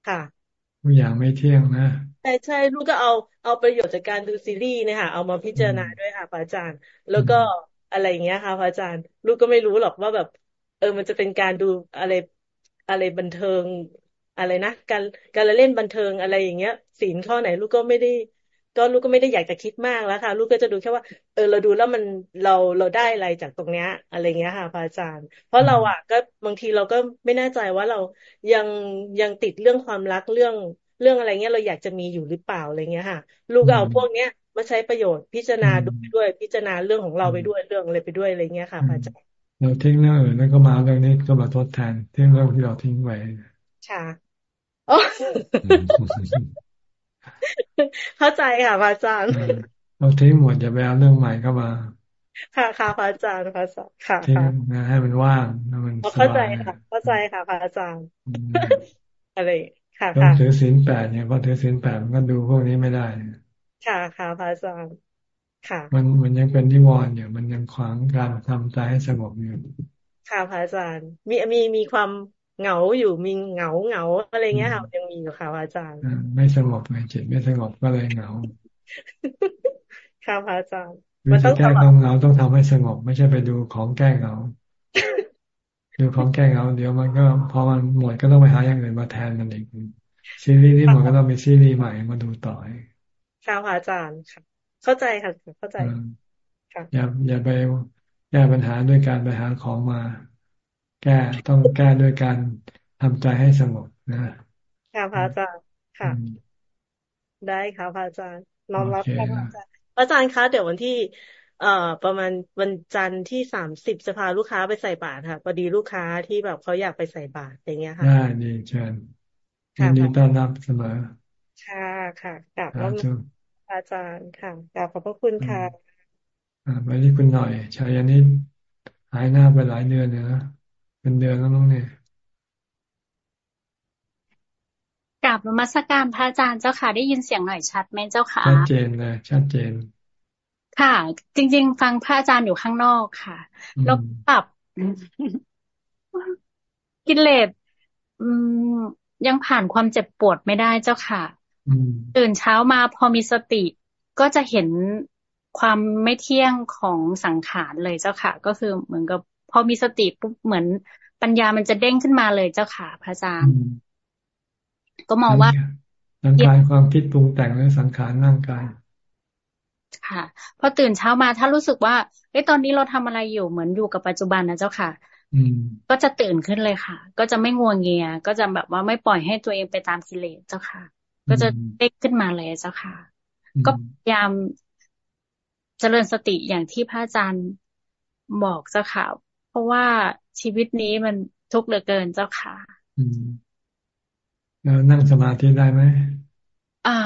ค่ะทุกอย่างไม่เที่ยงนะใช่ใช่ลูกก็เอาเอาประโยชน์จากการดูซีรีส์เนี่ยค่ะเอามาพิจารณาด้วยค่ะพระอาจารย์ แล้วก็ อะไรอย่างเงี้ยค่ะพระอาจารย์ ลูกก็ไม่รู้หรอกว่าแบบ เออมันจะเป็นการดูอะไรอะไรบันเทิงอะไรนะการการเล่นบันเทิงอะไรอย่างเงี้ยศีลข้อไหน ลูกก็ไม่ได้ ก็ลูกก็ไม่ได้อยากจะคิดมากแล้วค่ะ ลูกก็จะดูแค่ว่า เออเราดูแล้วมันเราเราได้อะไรจากตรงเนี้ย อะไรเงี้ยค่ะพระอาจารย์ เพราะเราอะก็บางทีเราก็ไม่แน่ใจว่าเรายังยังติดเรื่องความรักเรื่องเรื่องอะไรเงี้ยเราอยากจะมีอยู่หรือเปล่าอะไรเงี้ยค่ะ ลูกเอาพวกเนี้ย มาใช้ประโยชน์ พิจารณาดูไปด้วย พิจารณาเรื่องของเราไปด้วยเรื่องอะไรไปด้วยอะไรเงี้ยค่ะพระอาจารย์เราทิ้งเรื่องอื่นแล้วก็มาเรื่องนี้ก็มาทดแทนทิ้งเรื่องที่เราทิ้งไว้ค่ะเข้าใจค่ะพระอาจารย์เราทิ้งหมดอย่าไปเอาเรื่องใหม่เข้ามา ค่ะค่ะพระอาจารย์พระอาจารย์ค่ะทิ้งนะให้มันว่างให้มันเข้าใจค่ะ เข้าใจค่ะพระอาจารย์อะไรค่ะค่ะถือศีลแปดเนี่ยพอถือศีลแปดมันก็ดูพวกนี้ไม่ได้ ค่ะค่ะพระอาจารย์ค่ะ มันมันยังเป็นนิวรณ์อยู่มันยังขวางการทำใจให้สงบอยู่ค่ะพระอาจารย์ มีมีมีความเหงาอยู่มีเหงาเหงาอะไรเงี้ยค่ะยังมีอยู่ค่ะอาจารย์ไม่สงบไงจิตไม่สงบก็เลยเหงาค่ะอาจารย์มันต้องแก้ความเหงาต้องทำให้สงบ ไม่ใช่ไปดูของแก้เหงาดูของแก้เหงาเดี๋ยวมันก็พอมันหมดก็ต้องไปหาอย่างอื่นมาแทนมันอีกซีรีส์ที่หมดก็ต้องมีซีรีส์ใหม่มาดูต่อ ค่ะอาจารย์ค่ะ เข้าใจค่ะเข้าใจค่ะอย่าอย่าไปแก้ปัญหาด้วยการไปหาของมา แก้ต้องแก้ด้วยการทำใจให้สงบนะค่ะพระอาจารย์ค่ะ ได้ค่ะพระอาจารย์น้อมรับค่ะพระอาจารย์พระอาจารย์คะเดี๋ยววันที่เอ่อประมาณวันจันทร์ที่สามสิบจะพาลูกค้าไปใส่บาตรค่ะพอดีลูกค้าที่แบบเขาอยากไปใส่บาตรอย่างเงี้ยค่ะได้ดีเชิญยินดีต้อนรับเสมอค่ะค่ะกลับแล้ว อาจารย์ค่ะกลับขอบพระคุณค่ะอ่าไปที่คุณหน่อยชายนิดหายหน้าไปหลายเดือนเลยนะเป็นเดือนแล้วน้องเนี่ยกราบนมัสการพระอาจารย์เจ้าค่ะ ได้ยินเสียงหน่อยชัดไหมเจ้าค่ะชัดเจนเลยชัดเจน ค่ะ จริง ๆ ฟังพระอาจารย์อยู่ข้างนอกค่ะแล้วปรับกิเลสยังผ่านความเจ็บปวดไม่ได้เจ้าค่ะ ตื่นเช้ามาพอมีสติก็จะเห็นความไม่เที่ยงของสังขารเลยเจ้าค่ะ ก็คือเหมือนกับพอมีสติปุ๊บเหมือนปัญญามันจะเด้งขึ้นมาเลยเจ้าค่ะ พระอาจารย์ ก็มองว่าสังขารความคิดปรุงแต่งหรือสังขารร่างกายค่ะ พอตื่นเช้ามาถ้ารู้สึกว่าเอ้ตอนนี้เราทำอะไรอยู่เหมือนอยู่กับปัจจุบันนะเจ้าค่ะอืมก็จะตื่นขึ้นเลยค่ะ ก็จะไม่งัวงเงีย ก็จะแบบว่าไม่ปล่อยให้ตัวเองไปตามกิเลสเจ้าค่ะ ก็จะเด้งขึ้นมาเลยเจ้าค่ะ ก็พยายามเจริญสติอย่างที่พระอาจารย์บอกเจ้าค่ะ เพราะว่าชีวิตนี้มันทุกข์เหลือเกินเจ้าค่ะแล้วนั่งสมาธิได้ไหมอ่า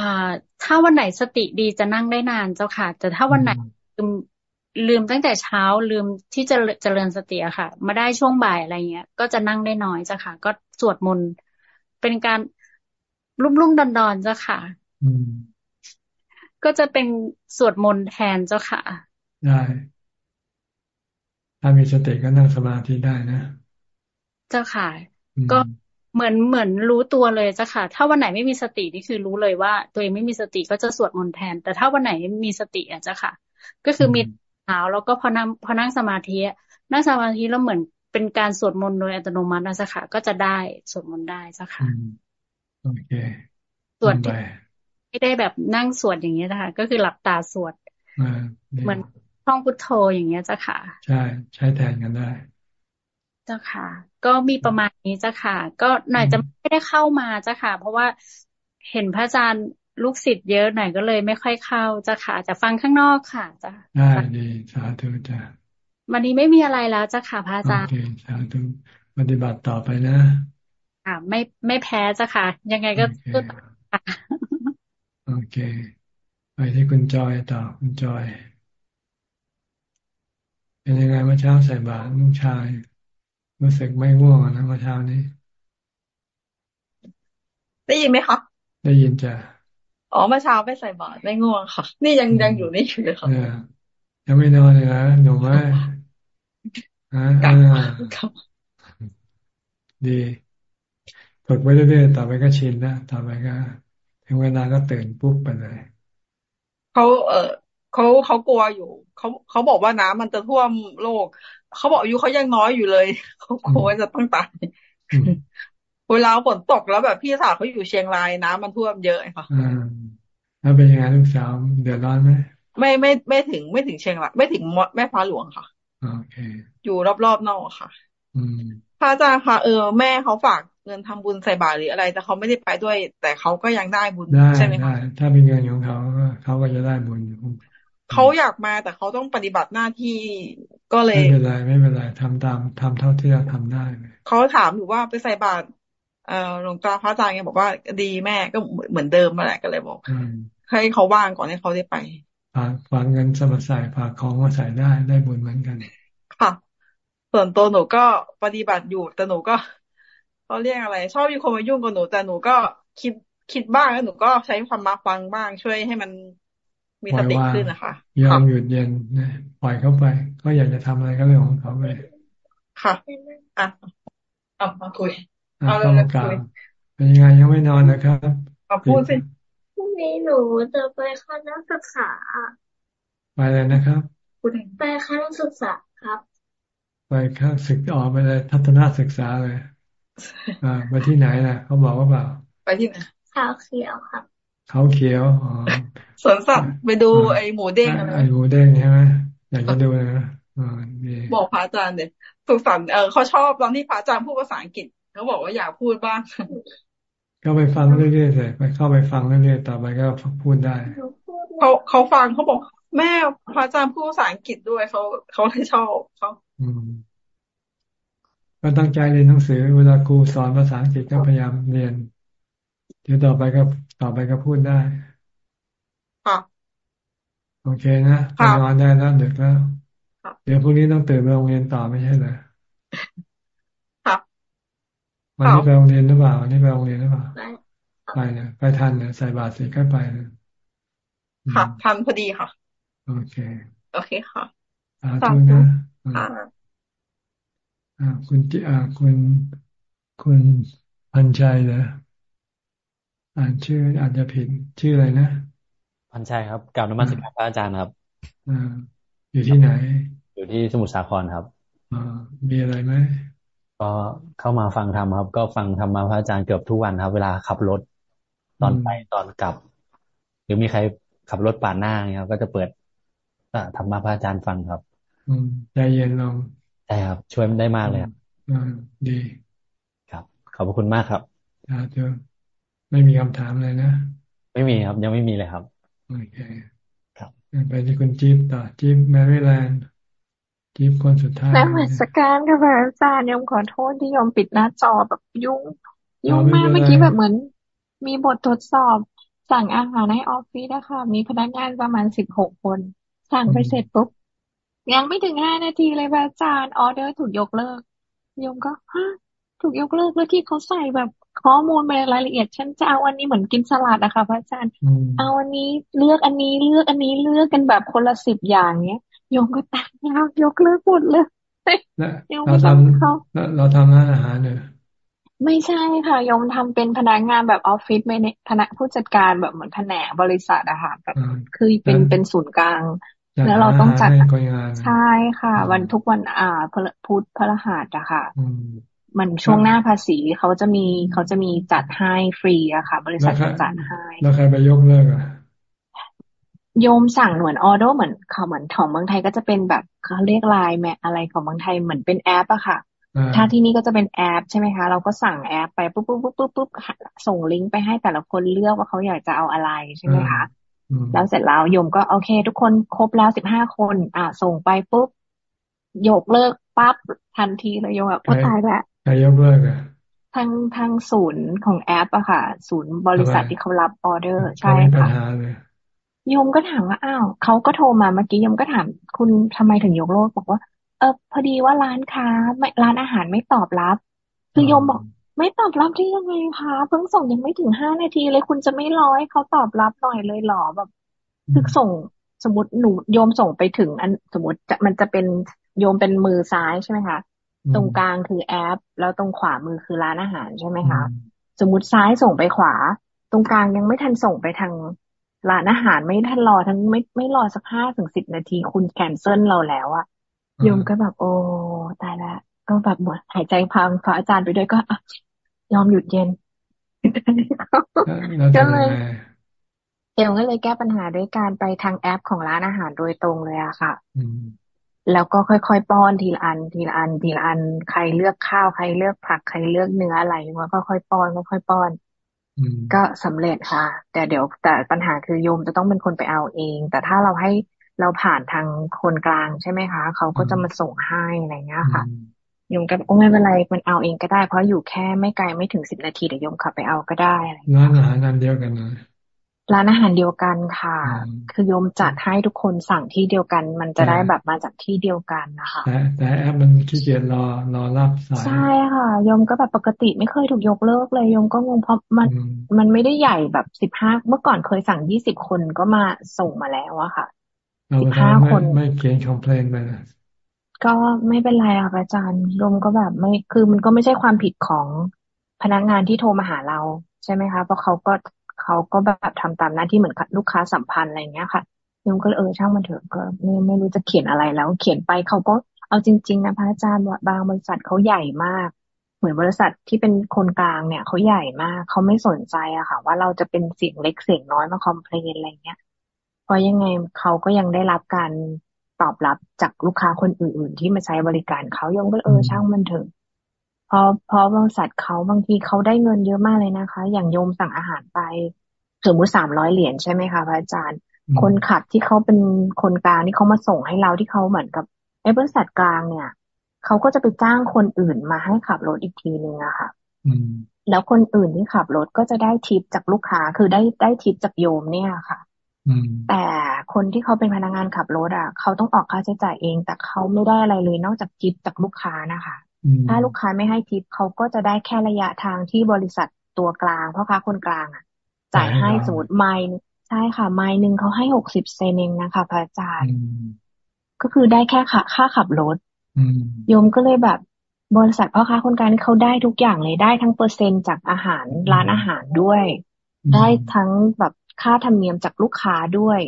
ถ้าวันไหนสติดีจะนั่งได้นานเจ้าค่ะ แต่ถ้าวันไหนลืมลืมตั้งแต่เช้าลืมที่จะเจริญสติอะค่ะ มาได้ช่วงบ่ายอะไรเงี้ย ก็จะนั่งได้น้อยเจ้าค่ะ ก็สวดมนต์เป็นการ รุ่มรุ่มดอนดอนเจ้าค่ะก็จะเป็นสวดมนต์แทนเจ้าค่ะ ได้ ถ้ามีสติก็นั่งสมาธิได้นะ เจ้าค่ะ ก็เหมือนเหมือนรู้ตัวเลยเจ้าค่ะ ถ้าวันไหนไม่มีสตินี่คือรู้เลยว่า ตัวเองไม่มีสติก็จะสวดมนต์แทน แต่ถ้าวันไหนมีสติอะเจ้าค่ะ ก็คือมีเท้าแล้วก็พอนั่งพอนั่งสมาธินั่งสมาธิแล้วเหมือนเป็นการสวดมนต์โดยอัตโนมัตินะเจ้าค่ะ ก็จะได้สวดมนต์ได้เจ้าค่ะ โอเคสวดไม่ได้แบบนั่งสวดอย่างเงี้ยนะคะ ก็คือหลับตาสวดเหมือนท่องพุทโธอย่างเงี้ยเจ้าค่ะ ใช่ใช้แทนกันได้เจ้าค่ะ ก็มีประมาณนี้เจ้าค่ะ ก็หน่อยจะไม่ได้เข้ามาเจ้าค่ะ เพราะว่าเห็นพระอาจารย์ลูกศิษย์เยอะหน่อยก็เลยไม่ค่อยเข้าเจ้าค่ะจะฟังข้างนอกค่ะจ้าได้ดีสาธุจ้าวันนี้ไม่มีอะไรแล้วเจ้าค่ะพระอาจารย์โอเคสาธุปฏิบัติต่อไปนะ ค่ะ ไม่ไม่แพ้เจ้าค่ะ ยังไงก็สู้โอเค ไปที่คุณจอยต่อคุณจอย เป็นยังไงเมื่อเช้าใส่บาตรลูกชาย รู้สึกไม่ง่วงนะเมื่อเช้านี้ ได้ยินไหมคะได้ยินจ้ะอ๋อเมื่อเช้าไปใส่บาตรไม่ง่วงค่ะ นี่ยังยังอยู่นี่อยู่เลยค่ะยังไม่นอนเลยนะหนูไหมอ่าดี ฝึกไปเรื่อยๆต่อไปก็ชินนะต่อไปก็ถึงเวลาก็ตื่นปุ๊บไปเลยเขาเออเขาเขากลัวอยู่เขาเขาบอกว่าน้ำมันจะท่วมโลกเขาบอกอายุเขายังน้อยอยู่เลยเขากลัวจะต้องตายเวลาฝนตกแล้วแบบพี่สาวเขาอยู่เชียงรายน้ำมันท่วมเยอะค่ะแล้วเป็นยังไงลูกสาวเดือดร้อนไหมไม่ไม่ไม่ถึงไม่ถึงเชียงรายไม่ถึงแม่ฟ้าหลวงค่ะ โอเค อยู่รอบๆนอกค่ะอืมพระอาจารย์ค่ะเออแม่เขาฝาก เงินทำบุญใส่บาตรหรืออะไร แต่เขาไม่ได้ไปด้วย แต่เขาก็ยังได้บุญใช่ไหมคะถ้าเป็นเงินของเขาเขาก็จะได้บุญเขาอยากมาแต่เขาต้องปฏิบัติหน้าที่ก็เลยไม่เป็นไรไม่เป็นไรทำตามทำเท่าที่เราทำได้เขาถามอยู่ว่าไปใส่บาตรเอ่อหลวงตาพระอาจารย์ไงบอกว่าดีแม่ก็เหมือนเดิมมาแหละก็เลยบอกให้เขาว่างก่อนให้เขาได้ไปฝากฝากเงินสมัใส่ฝากของมาใส่ได้ได้บุญเหมือนกัน ค่ะ ส่วนตัวหนูก็ปฏิบัติอยู่แต่หนูก็ เขาเรียกอะไร ชอบมีคนมายุ่งกับหนู แต่หนูก็คิดคิดบ้างแล้วหนูก็ใช้ความมาฟังบ้างช่วยให้มันมีสติขึ้นนะคะยอมหยุดเย็นนะปล่อยเขาไป ก็อยากจะทำอะไรก็เรื่องของเขาไปค่ะอะเอามาคุยเอาเลยคุยเป็นยังไงยังไม่นอนนะครับพูดสิพรุ่งนี้หนูจะไปคณะศึกษาไปเลยนะครับไปคณะศึกษาครับ ไปค่าศึกออกไปเลยทัศนศึกษาเลย อ่าไปที่ไหนนะเขาบอกว่าเปล่า ไปที่ไหนขาวเขียวครับเขาเขียวอ๋อสวนสัตว์ไปดูไอ้หมูเด้งอะไรไอ้หมูเด้งใช่ไหมอยากจะดูนะบอกพระอาจารย์เด็สุขสันต์เออเขาชอบตอนที่พระอาจารย์พูดภาษาอังกฤษเขาบอกว่าอยากพูดบ้างก็ไปฟังเรื่อยๆเลยไปเข้าไปฟังเรื่อยๆต่อไปก็พูดได้เขาเขาฟังเขาบอก แม่พระอาจารย์พูดภาษาอังกฤษด้วยเขาเขาเลยชอบเขา ก็ตั้งใจเรียนหนังสือ เวลาครูสอนภาษาอังกฤษก็พยายามเรียน เดี๋ยวต่อไปก็ต่อไปก็พูดได้ค่ะโอเคนะไปนอนได้แล้วเด็กแล้วเดี๋ยวพรุ่งนี้ต้องตื่นไปโรงเรียนต่อไม่ใช่เหรอค่ะวันนี้ไปโรงเรียนหรือเปล่าวันนี้ไปโรงเรียนหรือเปล่าไปเนี่ยไปทันเนี่ยใส่บาตรเสร็จก็ไปนะค่ะทันพอดีค่ะ โอเค โอเคค่ะสาธุนะอ่า คุณจิอ่าคุณคุณพันชัยเหรออ่านชื่ออาจจะผิดชื่ออะไรนะพันชัยครับกล่าวนมัสการพระอาจารย์ครับอ่าอยู่ที่ไหน อยู่ที่สมุทรสาครครับอ่ามีอะไรไหมก็เข้ามาฟังธรรมครับ ก็ฟังธรรมมาพระอาจารย์เกือบทุกวันครับ เวลาขับรถ ตอนไปตอนกลับ หรือมีใครขับรถปาดหน้าเนี่ยครับก็จะเปิดธรรมะพระอาจารย์ฟังครับ อืมใจเย็นลง ใช่ครับ ช่วยได้มากเลยครับอ่าดีครับ ขอบคุณมากครับอ่าเจอไม่มีคำถามเลยนะ ไม่มีครับ ยังไม่มีเลยครับโอเคครับไปที่คุณจิ๊บต่อจิ๊บแมริแลนด์จิ๊บคนสุดท้ายแล้วเหมือนสการกับอาจารย์ยมขอโทษที่ยมปิดหน้าจอแบบยุ่งโยมมาเมื่อกี้แบบเหมือน มีบททดสอบสั่งอาหารให้ออฟฟิศนะคะมีพนักงานประมาณสิบหกคน สั่งไปเสร็จปุ๊บ ยังไม่ถึงห้านาทีเลยพระอาจารย์ออเดอร์ถูกยกเลิกโยมก็ฮะถูกยกเลิกแล้วที่เขาใส่แบบข้อมูลไปรายละเอียด ฉันจะเอาอันนี้เหมือนกินสลัดนะคะพระอาจารย์ เอาอันนี้เลือกอันนี้เลือกอันนี้เลือกกันแบบคนละสิบอย่างเนี้ยโยมก็ตายแล้วยกเลิกหมดเลยเราทำเราทำร้านอาหารเนี่ยไม่ใช่ค่ะยมทำเป็นพนักงานแบบออฟฟิศไม่ในพนักผู้จัดการแบบเหมือนแผนกบริษัทอาหารแบบคือเป็นเป็นศูนย์กลาง แล้วเราต้องจัดใช่ค่ะ วันทุกวันอ่าพุธพระรหัสอะค่ะมันช่วงหน้าภาษีเขาจะมีเขาจะมีจัดให้ฟรีอะค่ะ บริษัทจัดให้แล้วใครไปยกเลิกอะโยมสั่งเหมือนออเดอร์เหมือนเขาเหมือนของเมืองไทยก็จะเป็นแบบเขาเรียก LINE MAN อะไรของเมืองไทยเหมือนเป็นแอปอะค่ะ ถ้าที่นี่ก็จะเป็นแอปใช่ไหมคะ เราก็สั่งแอปไปปุ๊บปุ๊บปุ๊บปุ๊บปุ๊บส่งลิงก์ไปให้แต่ละคนเลือกว่าเขาอยากจะเอาอะไรใช่ไหมคะ แล้วเสร็จแล้วโยมก็โอเค ทุกคนครบแล้วสิบห้าคน อ่า ส่งไปปุ๊บยกเลิกปั๊บทันทีเลยโยมแบบโอ้ตายแล้วใครยกเลิกอะทางทางศูนย์ของแอปอะค่ะ ศูนย์บริษัทที่เขารับออเดอร์ใช่ค่ะยมก็ถามว่าอ้าวเขาก็โทรมาเมื่อกี้ยมก็ถามคุณทำไมถึงยกเลิกบอกว่า เออพอดีว่าร้านค้าไม่ร้านอาหารไม่ตอบรับ คือยมบอก ไม่ตอบรับที่ยังไงคะเพิ่งส่งยังไม่ถึงห้านาทีเลยคุณจะไม่ร้อยเขาตอบรับหน่อยเลยหรอแบบคือส่งสมมติหนูโยมส่งไปถึง อันสมมติจะมันจะเป็นโยมเป็นมือซ้ายใช่ไหมคะตรงกลางคือแอป แล้วตรงขวามือคือร้านอาหารใช่ไหมคะสมมติซ้ายส่งไปขวา ตรงกลางยังไม่ทันส่งไปทางร้านอาหารไม่ทันรอทั้งไม่ไม่รอสักห้าถึงสิบนาทีคุณแคนเซิลเราแล้วอะโยมก็แบบโอ้ตายละ ก็แบบหมดหายใจพังพระอาจารย์ไปด้วยก็ยอมหยุดเย็นก็เลยเอวก็เลยแก้ปัญหาด้วยการไปทางแอปของร้านอาหารโดยตรงเลยอะค่ะแล้วก็ค่อยๆป้อนทีละอัน ทีละอัน ทีละอัน ใครเลือกข้าวใครเลือกผักใครเลือกเนื้ออะไรมันก็ค่อยป้อนค่อยๆป้อนก็สำเร็จค่ะ แต่เดี๋ยวแต่ปัญหาคือโยมจะต้องเป็นคนไปเอาเอง แต่ถ้าเราให้เราผ่านทางคนกลางใช่ไหมคะ เขาก็จะมาส่งให้อะไรเงี้ยค่ะ โยมก็โอ้ไม่เป็นไรมันเอาเองก็ได้ เพราะอยู่แค่ไม่ไกลไม่ถึงสิบนาทีเดี๋ยวโยมขับไปเอาก็ได้อะไรร้านอาหารนั่นเดียวกันนะร้านอาหารเดียวกันค่ะ คือโยมจัดให้ทุกคนสั่งที่เดียวกัน มันจะได้แบบมาจากที่เดียวกันนะคะ แต่แต่แอปมันขี้เกียจรอรอรับสายใช่ค่ะโยมก็แบบปกติไม่เคยถูกยกเลิกเลยโยมก็งงเพราะมันมันไม่ได้ใหญ่แบบสิบห้าเมื่อก่อนเคยสั่งยี่สิบคนก็มาส่งมาแล้วอะค่ะสิบห้าคนไม่เขียนคอมเพลนไปนะ ก็ไม่เป็นไรค่ะอาจารย์โยมก็แบบไม่คือมันก็ไม่ใช่ความผิดของพนักงานที่โทรมาหาเรา ใช่ไหมคะ เพราะเขาก็เขาก็แบบทำตามหน้าที่เหมือนลูกค้าสัมพันธ์อะไรเงี้ยค่ะยมก็เออช่างมันเถอะก็ไม่ไม่รู้จะเขียนอะไรแล้ว เขียนไปเขาก็เอาจริง ๆ นะพระอาจารย์บางบริษัทเขาใหญ่มาก เหมือนบริษัทที่เป็นคนกลางเนี่ยเขาใหญ่มากเขาไม่สนใจอะค่ะ ว่าเราจะเป็นเสียงเล็กเสียงน้อยมาคอมเพลนอะไรเงี้ยเพราะยังไงเขาก็ยังได้รับการ ตอบรับจากลูกค้าคนอื่น ๆ ที่มาใช้บริการเขายงก็เออช่างมันเถอะพราะเพราะบริษัทเขาบางทีเขาได้เงินเยอะมากเลยนะคะ อย่างโยมสั่งอาหารไปสมมติสามร้อยเหรียญใช่ไหมคะพระอาจารย์ คนขับที่เขาเป็นคนกลางที่เขามาส่งให้เราที่เขาเหมือนกับไอ้บริษัทกลางเนี่ยเขาก็จะไปจ้างคนอื่นมาให้ขับรถอีกทีนึงอะค่ะแล้วคนอื่นที่ขับรถก็จะได้ทิปจากลูกค้าคือได้ได้ทิปจากโยมเนี่ยค่ะ แต่คนที่เขาเป็นพนักงานขับรถอะ เขาต้องออกค่าใช้จ่ายเอง แต่เขาไม่ได้อะไรเลยนอกจากทิปจากลูกค้านะคะ ถ้าลูกค้าไม่ให้ทิปเขาก็จะได้แค่ระยะทางที่บริษัทตัวกลางเพราะค้าคนกลางอะ จ่ายให้สมมติไมล์ใช่ค่ะ ไมล์หนึ่งเขาให้หกสิบเซนเองนะคะพระอาจารย์ก็คือได้แค่ค่าค่าขับรถโยมก็เลยแบบบริษัทพ่อค้าคนกลางเขาได้ทุกอย่างเลยได้ทั้งเปอร์เซ็นต์จากอาหารร้านอาหารด้วย ได้ทั้งแบบ ค่าธรรมเนียมจากลูกค้าด้วย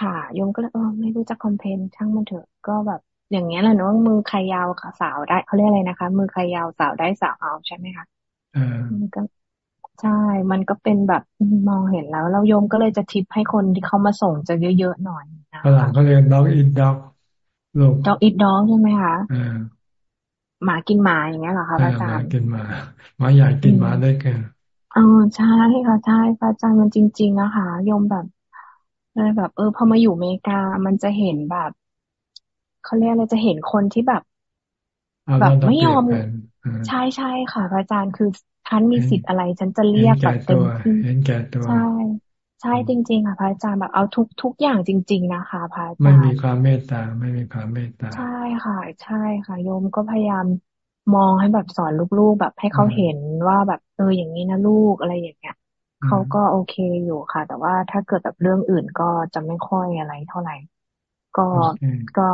ค่ะโยมก็เลยเออไม่รู้จะคอมเพนช่างมันเถอะก็แบบ อย่างเงี้ยแหละเนาะมือใครยาวสาวได้เขาเรียกอะไรนะคะ มือใครยาวสาวได้สาวเอาใช่ไหมคะมันก็ใช่ มันก็เป็นแบบมองเห็นแล้วเราโยมก็เลยจะทิปให้คนที่เขามาส่งจะเยอะๆหน่อยนะฝรั่งเขาเรียก dog eat dog ลูก dog eat dog ใช่ไหมคะหมากินหมาอย่างเงี้ยเหรอคะอาจารย์หมากินหมาหมาใหญ่กินหมาเล็กกัน อ๋อใช่ค่ะใช่อาจารย์มันจริงๆนะคะโยมแบบเลยแบบ เออพอมาอยู่อเมริกามันจะเห็นแบบเขาเรียกอะไรจะเห็นคนที่แบบ แบบไม่ยอมใช่ใช่ค่ะพระอาจารย์คือฉันมีสิทธิ์อะไร ฉันจะเรียกแบบเต็มที่เห็นแก่ตัวใช่ใช่จริง ๆ ค่ะพระอาจารย์แบบเอาทุกทุกอย่างจริง ๆ นะคะพระอาจารย์ไม่มีความเมตตาไม่มีความเมตตาใช่ค่ะ ใช่ค่ะ โยมก็พยายาม มองให้แบบสอนลูกๆแบบให้เขาเห็นว่าแบบเอออย่างนี้นะลูกอะไรอย่างเงี้ยเขาก็โอเคอยู่ค่ะ แต่ว่าถ้าเกิดแบบเรื่องอื่นก็จะไม่ค่อยอะไรเท่าไหร่ ก็ก็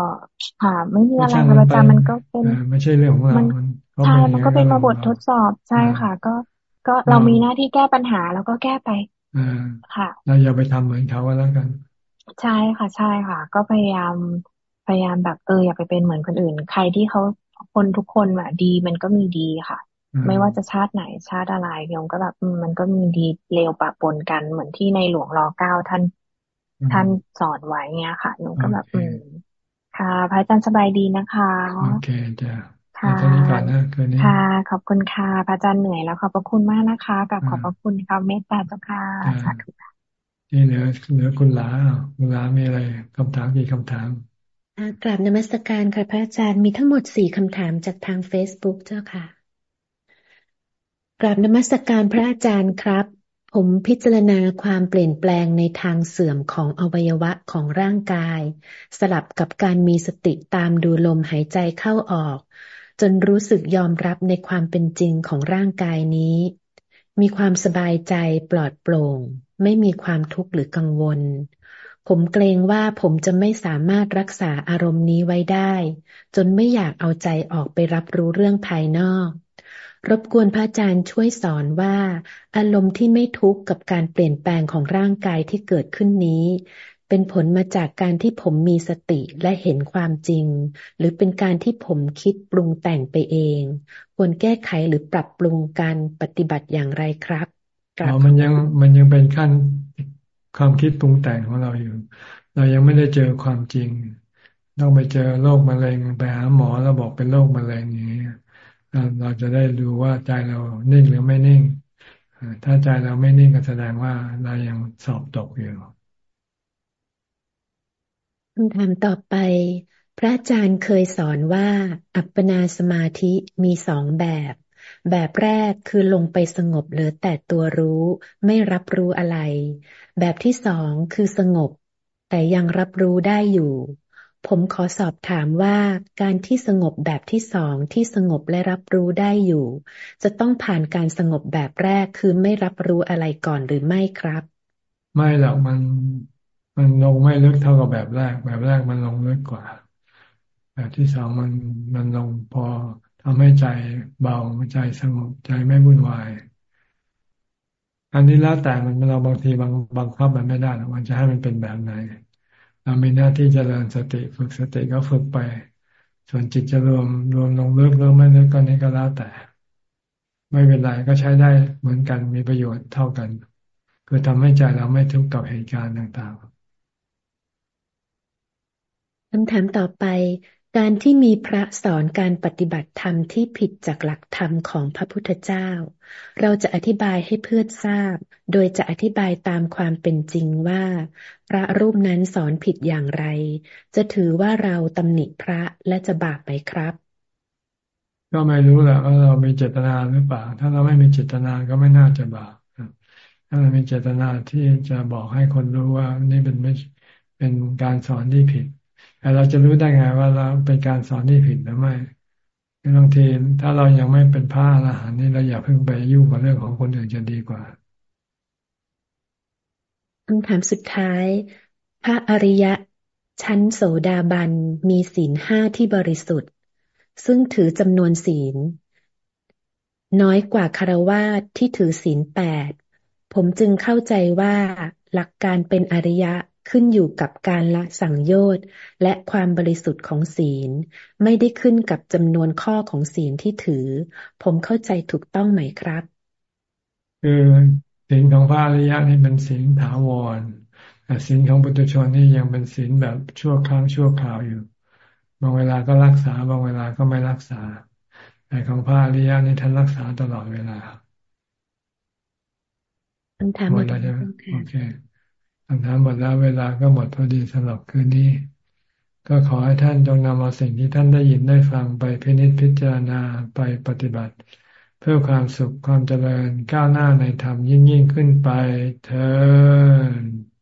ค่ะไม่มีอะไรค่ะอาจารย์มันก็เป็นไม่ใช่เรื่องของเราใช่มันก็เป็นมาบททดสอบใช่ค่ะ ก็ก็เรามีหน้าที่แก้ปัญหาแล้วก็แก้ไปค่ะเราอย่าไปทำเหมือนเขาแล้วกัน ใช่ค่ะใช่ค่ะ ก็พยายามพยายามแบบเอออย่าไปเป็นเหมือนคนอื่น ใครที่เขา คนทุกคนแบบดีมันก็มีดีค่ะ ไม่ว่าจะชาติไหนชาติอะไรโยมก็แบบมันก็มีดีเลวปะปนกันเหมือนที่ในหลวงรอเก้าท่าน ท่านสอนไว้เงี้ยค่ะหนูก็แบบอืมค่ะ พระอาจารย์สบายดีนะคะโอเคจ้ะค่ะค่ะ ขอบคุณค่ะพระอาจารย์เหนื่อยแล้วขอบพระคุณมากนะคะกับขอบพระคุณค่ะเมตตาเจ้าค่ะสาธุค่ะนี่เหลือเหลือคุณลาคุณลามีอะไรคำถามกี่คำถาม กราบนมัสการค่ะพระอาจารย์มีทั้งหมดสี่คำถามจากทางเฟซบุ๊กเจ้าค่ะ กราบนมัสการพระอาจารย์ครับ ผมพิจารณาความเปลี่ยนแปลงในทางเสื่อมของอวัยวะของร่างกาย สลับกับการมีสติตามดูลมหายใจเข้าออก จนรู้สึกยอมรับในความเป็นจริงของร่างกายนี้ มีความสบายใจปลอดโปร่ง ไม่มีความทุกข์หรือกังวล ผมเกรงว่าผมจะไม่สามารถรักษาอารมณ์นี้ไว้ได้ จนไม่อยากเอาใจออกไปรับรู้เรื่องภายนอก รบกวนพระอาจารย์ช่วยสอนว่า อารมณ์ที่ไม่ทุกข์กับการเปลี่ยนแปลงของร่างกายที่เกิดขึ้นนี้ เป็นผลมาจากการที่ผมมีสติและเห็นความจริง หรือเป็นการที่ผมคิดปรุงแต่งไปเอง ควรแก้ไขหรือปรับปรุงการปฏิบัติอย่างไรครับอ๋อมันยังมันยังเป็นขั้น ความคิดปรุงแต่งของเราอยู่ เรายังไม่ได้เจอความจริง ต้องไปเจอโรคมะเร็งไปหาหมอแล้วบอกเป็นโรคมะเร็งอย่างนี้เราจะได้ดูว่าใจเรานิ่งหรือไม่นิ่ง ถ้าใจเราไม่นิ่งก็แสดงว่าเรายังสอบตกอยู่คำถามต่อไป พระอาจารย์เคยสอนว่า อัปปนาสมาธิมีสองแบบ แบบแรกคือลงไปสงบเหลือแต่ตัวรู้ ไม่รับรู้อะไร แบบที่สองคือสงบ แต่ยังรับรู้ได้อยู่ ผมขอสอบถามว่าการที่สงบแบบที่สองที่สงบและรับรู้ได้อยู่ จะต้องผ่านการสงบแบบแรกคือไม่รับรู้อะไรก่อนหรือไม่ครับ ไม่หรอกมันมันลงไม่ลึกเท่ากับแบบแรก แบบแรกมันลงลึกกว่า แบบที่สองมันมันลงพอ ทำให้ใจเบาใจสงบใจไม่วุ่นวาย อันนี้แล้วแต่มันเราบางทีบางบางคับมันไม่ได้มันจะให้มันเป็นแบบไหน เรามีหน้าที่จเจริญสติฝึกสติก็ฝึกไป ส่วนจิตจะรวมรวมลงเลิกเลิกไม่เลิกก็นี้ก็แล้วแต่ ไม่เป็นไรก็ใช้ได้เหมือนกันมีประโยชน์เท่ากัน คือทำให้ใจเราไม่ทุกข์กับเหตุการณ์ต่างๆคำถามต่อไป การที่มีพระสอนการปฏิบัติธรรมที่ผิดจากหลักธรรมของพระพุทธเจ้า เราจะอธิบายให้เพื่อนทราบ โดยจะอธิบายตามความเป็นจริงว่า พระรูปนั้นสอนผิดอย่างไร จะถือว่าเราตำหนิพระและจะบาปไหมครับ ก็ไม่รู้แหละว่าเรามีเจตนาหรือเปล่า ถ้าเราไม่มีเจตนาก็ไม่น่าจะบาปถ้าเรามีเจตนาที่จะบอกให้คนรู้ว่านี่เป็นไม่เป็นการสอนที่ผิด แต่เราจะรู้ได้ไงว่าเราเป็นการสอนที่ผิดหรือไม่บางทีถ้าเรายังไม่เป็นพระอรหันต์นี่เราอย่าเพิ่งไปยุ่งกับเรื่องของคนอื่นจะดีกว่าคำถามสุดท้าย พระอริยะ ชั้นโสดาบันมีศีลห้าที่บริสุทธิ์ ซึ่งถือจำนวนศีล น้อยกว่าคารวาสที่ถือศีลแปดผมจึงเข้าใจว่าหลักการเป็นอริยะ ขึ้นอยู่กับการละสังโยชน์และความบริสุทธิ์ของศีล ไม่ได้ขึ้นกับจำนวนข้อของศีลที่ถือ ผมเข้าใจถูกต้องไหมครับ คือศีลของพระอริยะนี่เป็นศีลถาวรแต่ศีลของปุถุชนนี่ยังเป็นศีลแบบชั่วครั้งชั่วคราวอยู่ บางเวลาก็รักษา บางเวลาก็ไม่รักษา แต่ของพระอริยะนี่ท่านรักษาตลอดเวลาคำถามหมดแล้วโอเคคำถามหมดแล้วเวลาก็หมดพอดีสำหรับคืนนี้ ก็ขอให้ท่านจงนำเอาสิ่งที่ท่านได้ยินได้ฟังไปพินิจพิจารณาไปปฏิบัติ เพื่อความสุขความเจริญก้าวหน้าในธรรมยิ่งยิ่งขึ้นไปเธอ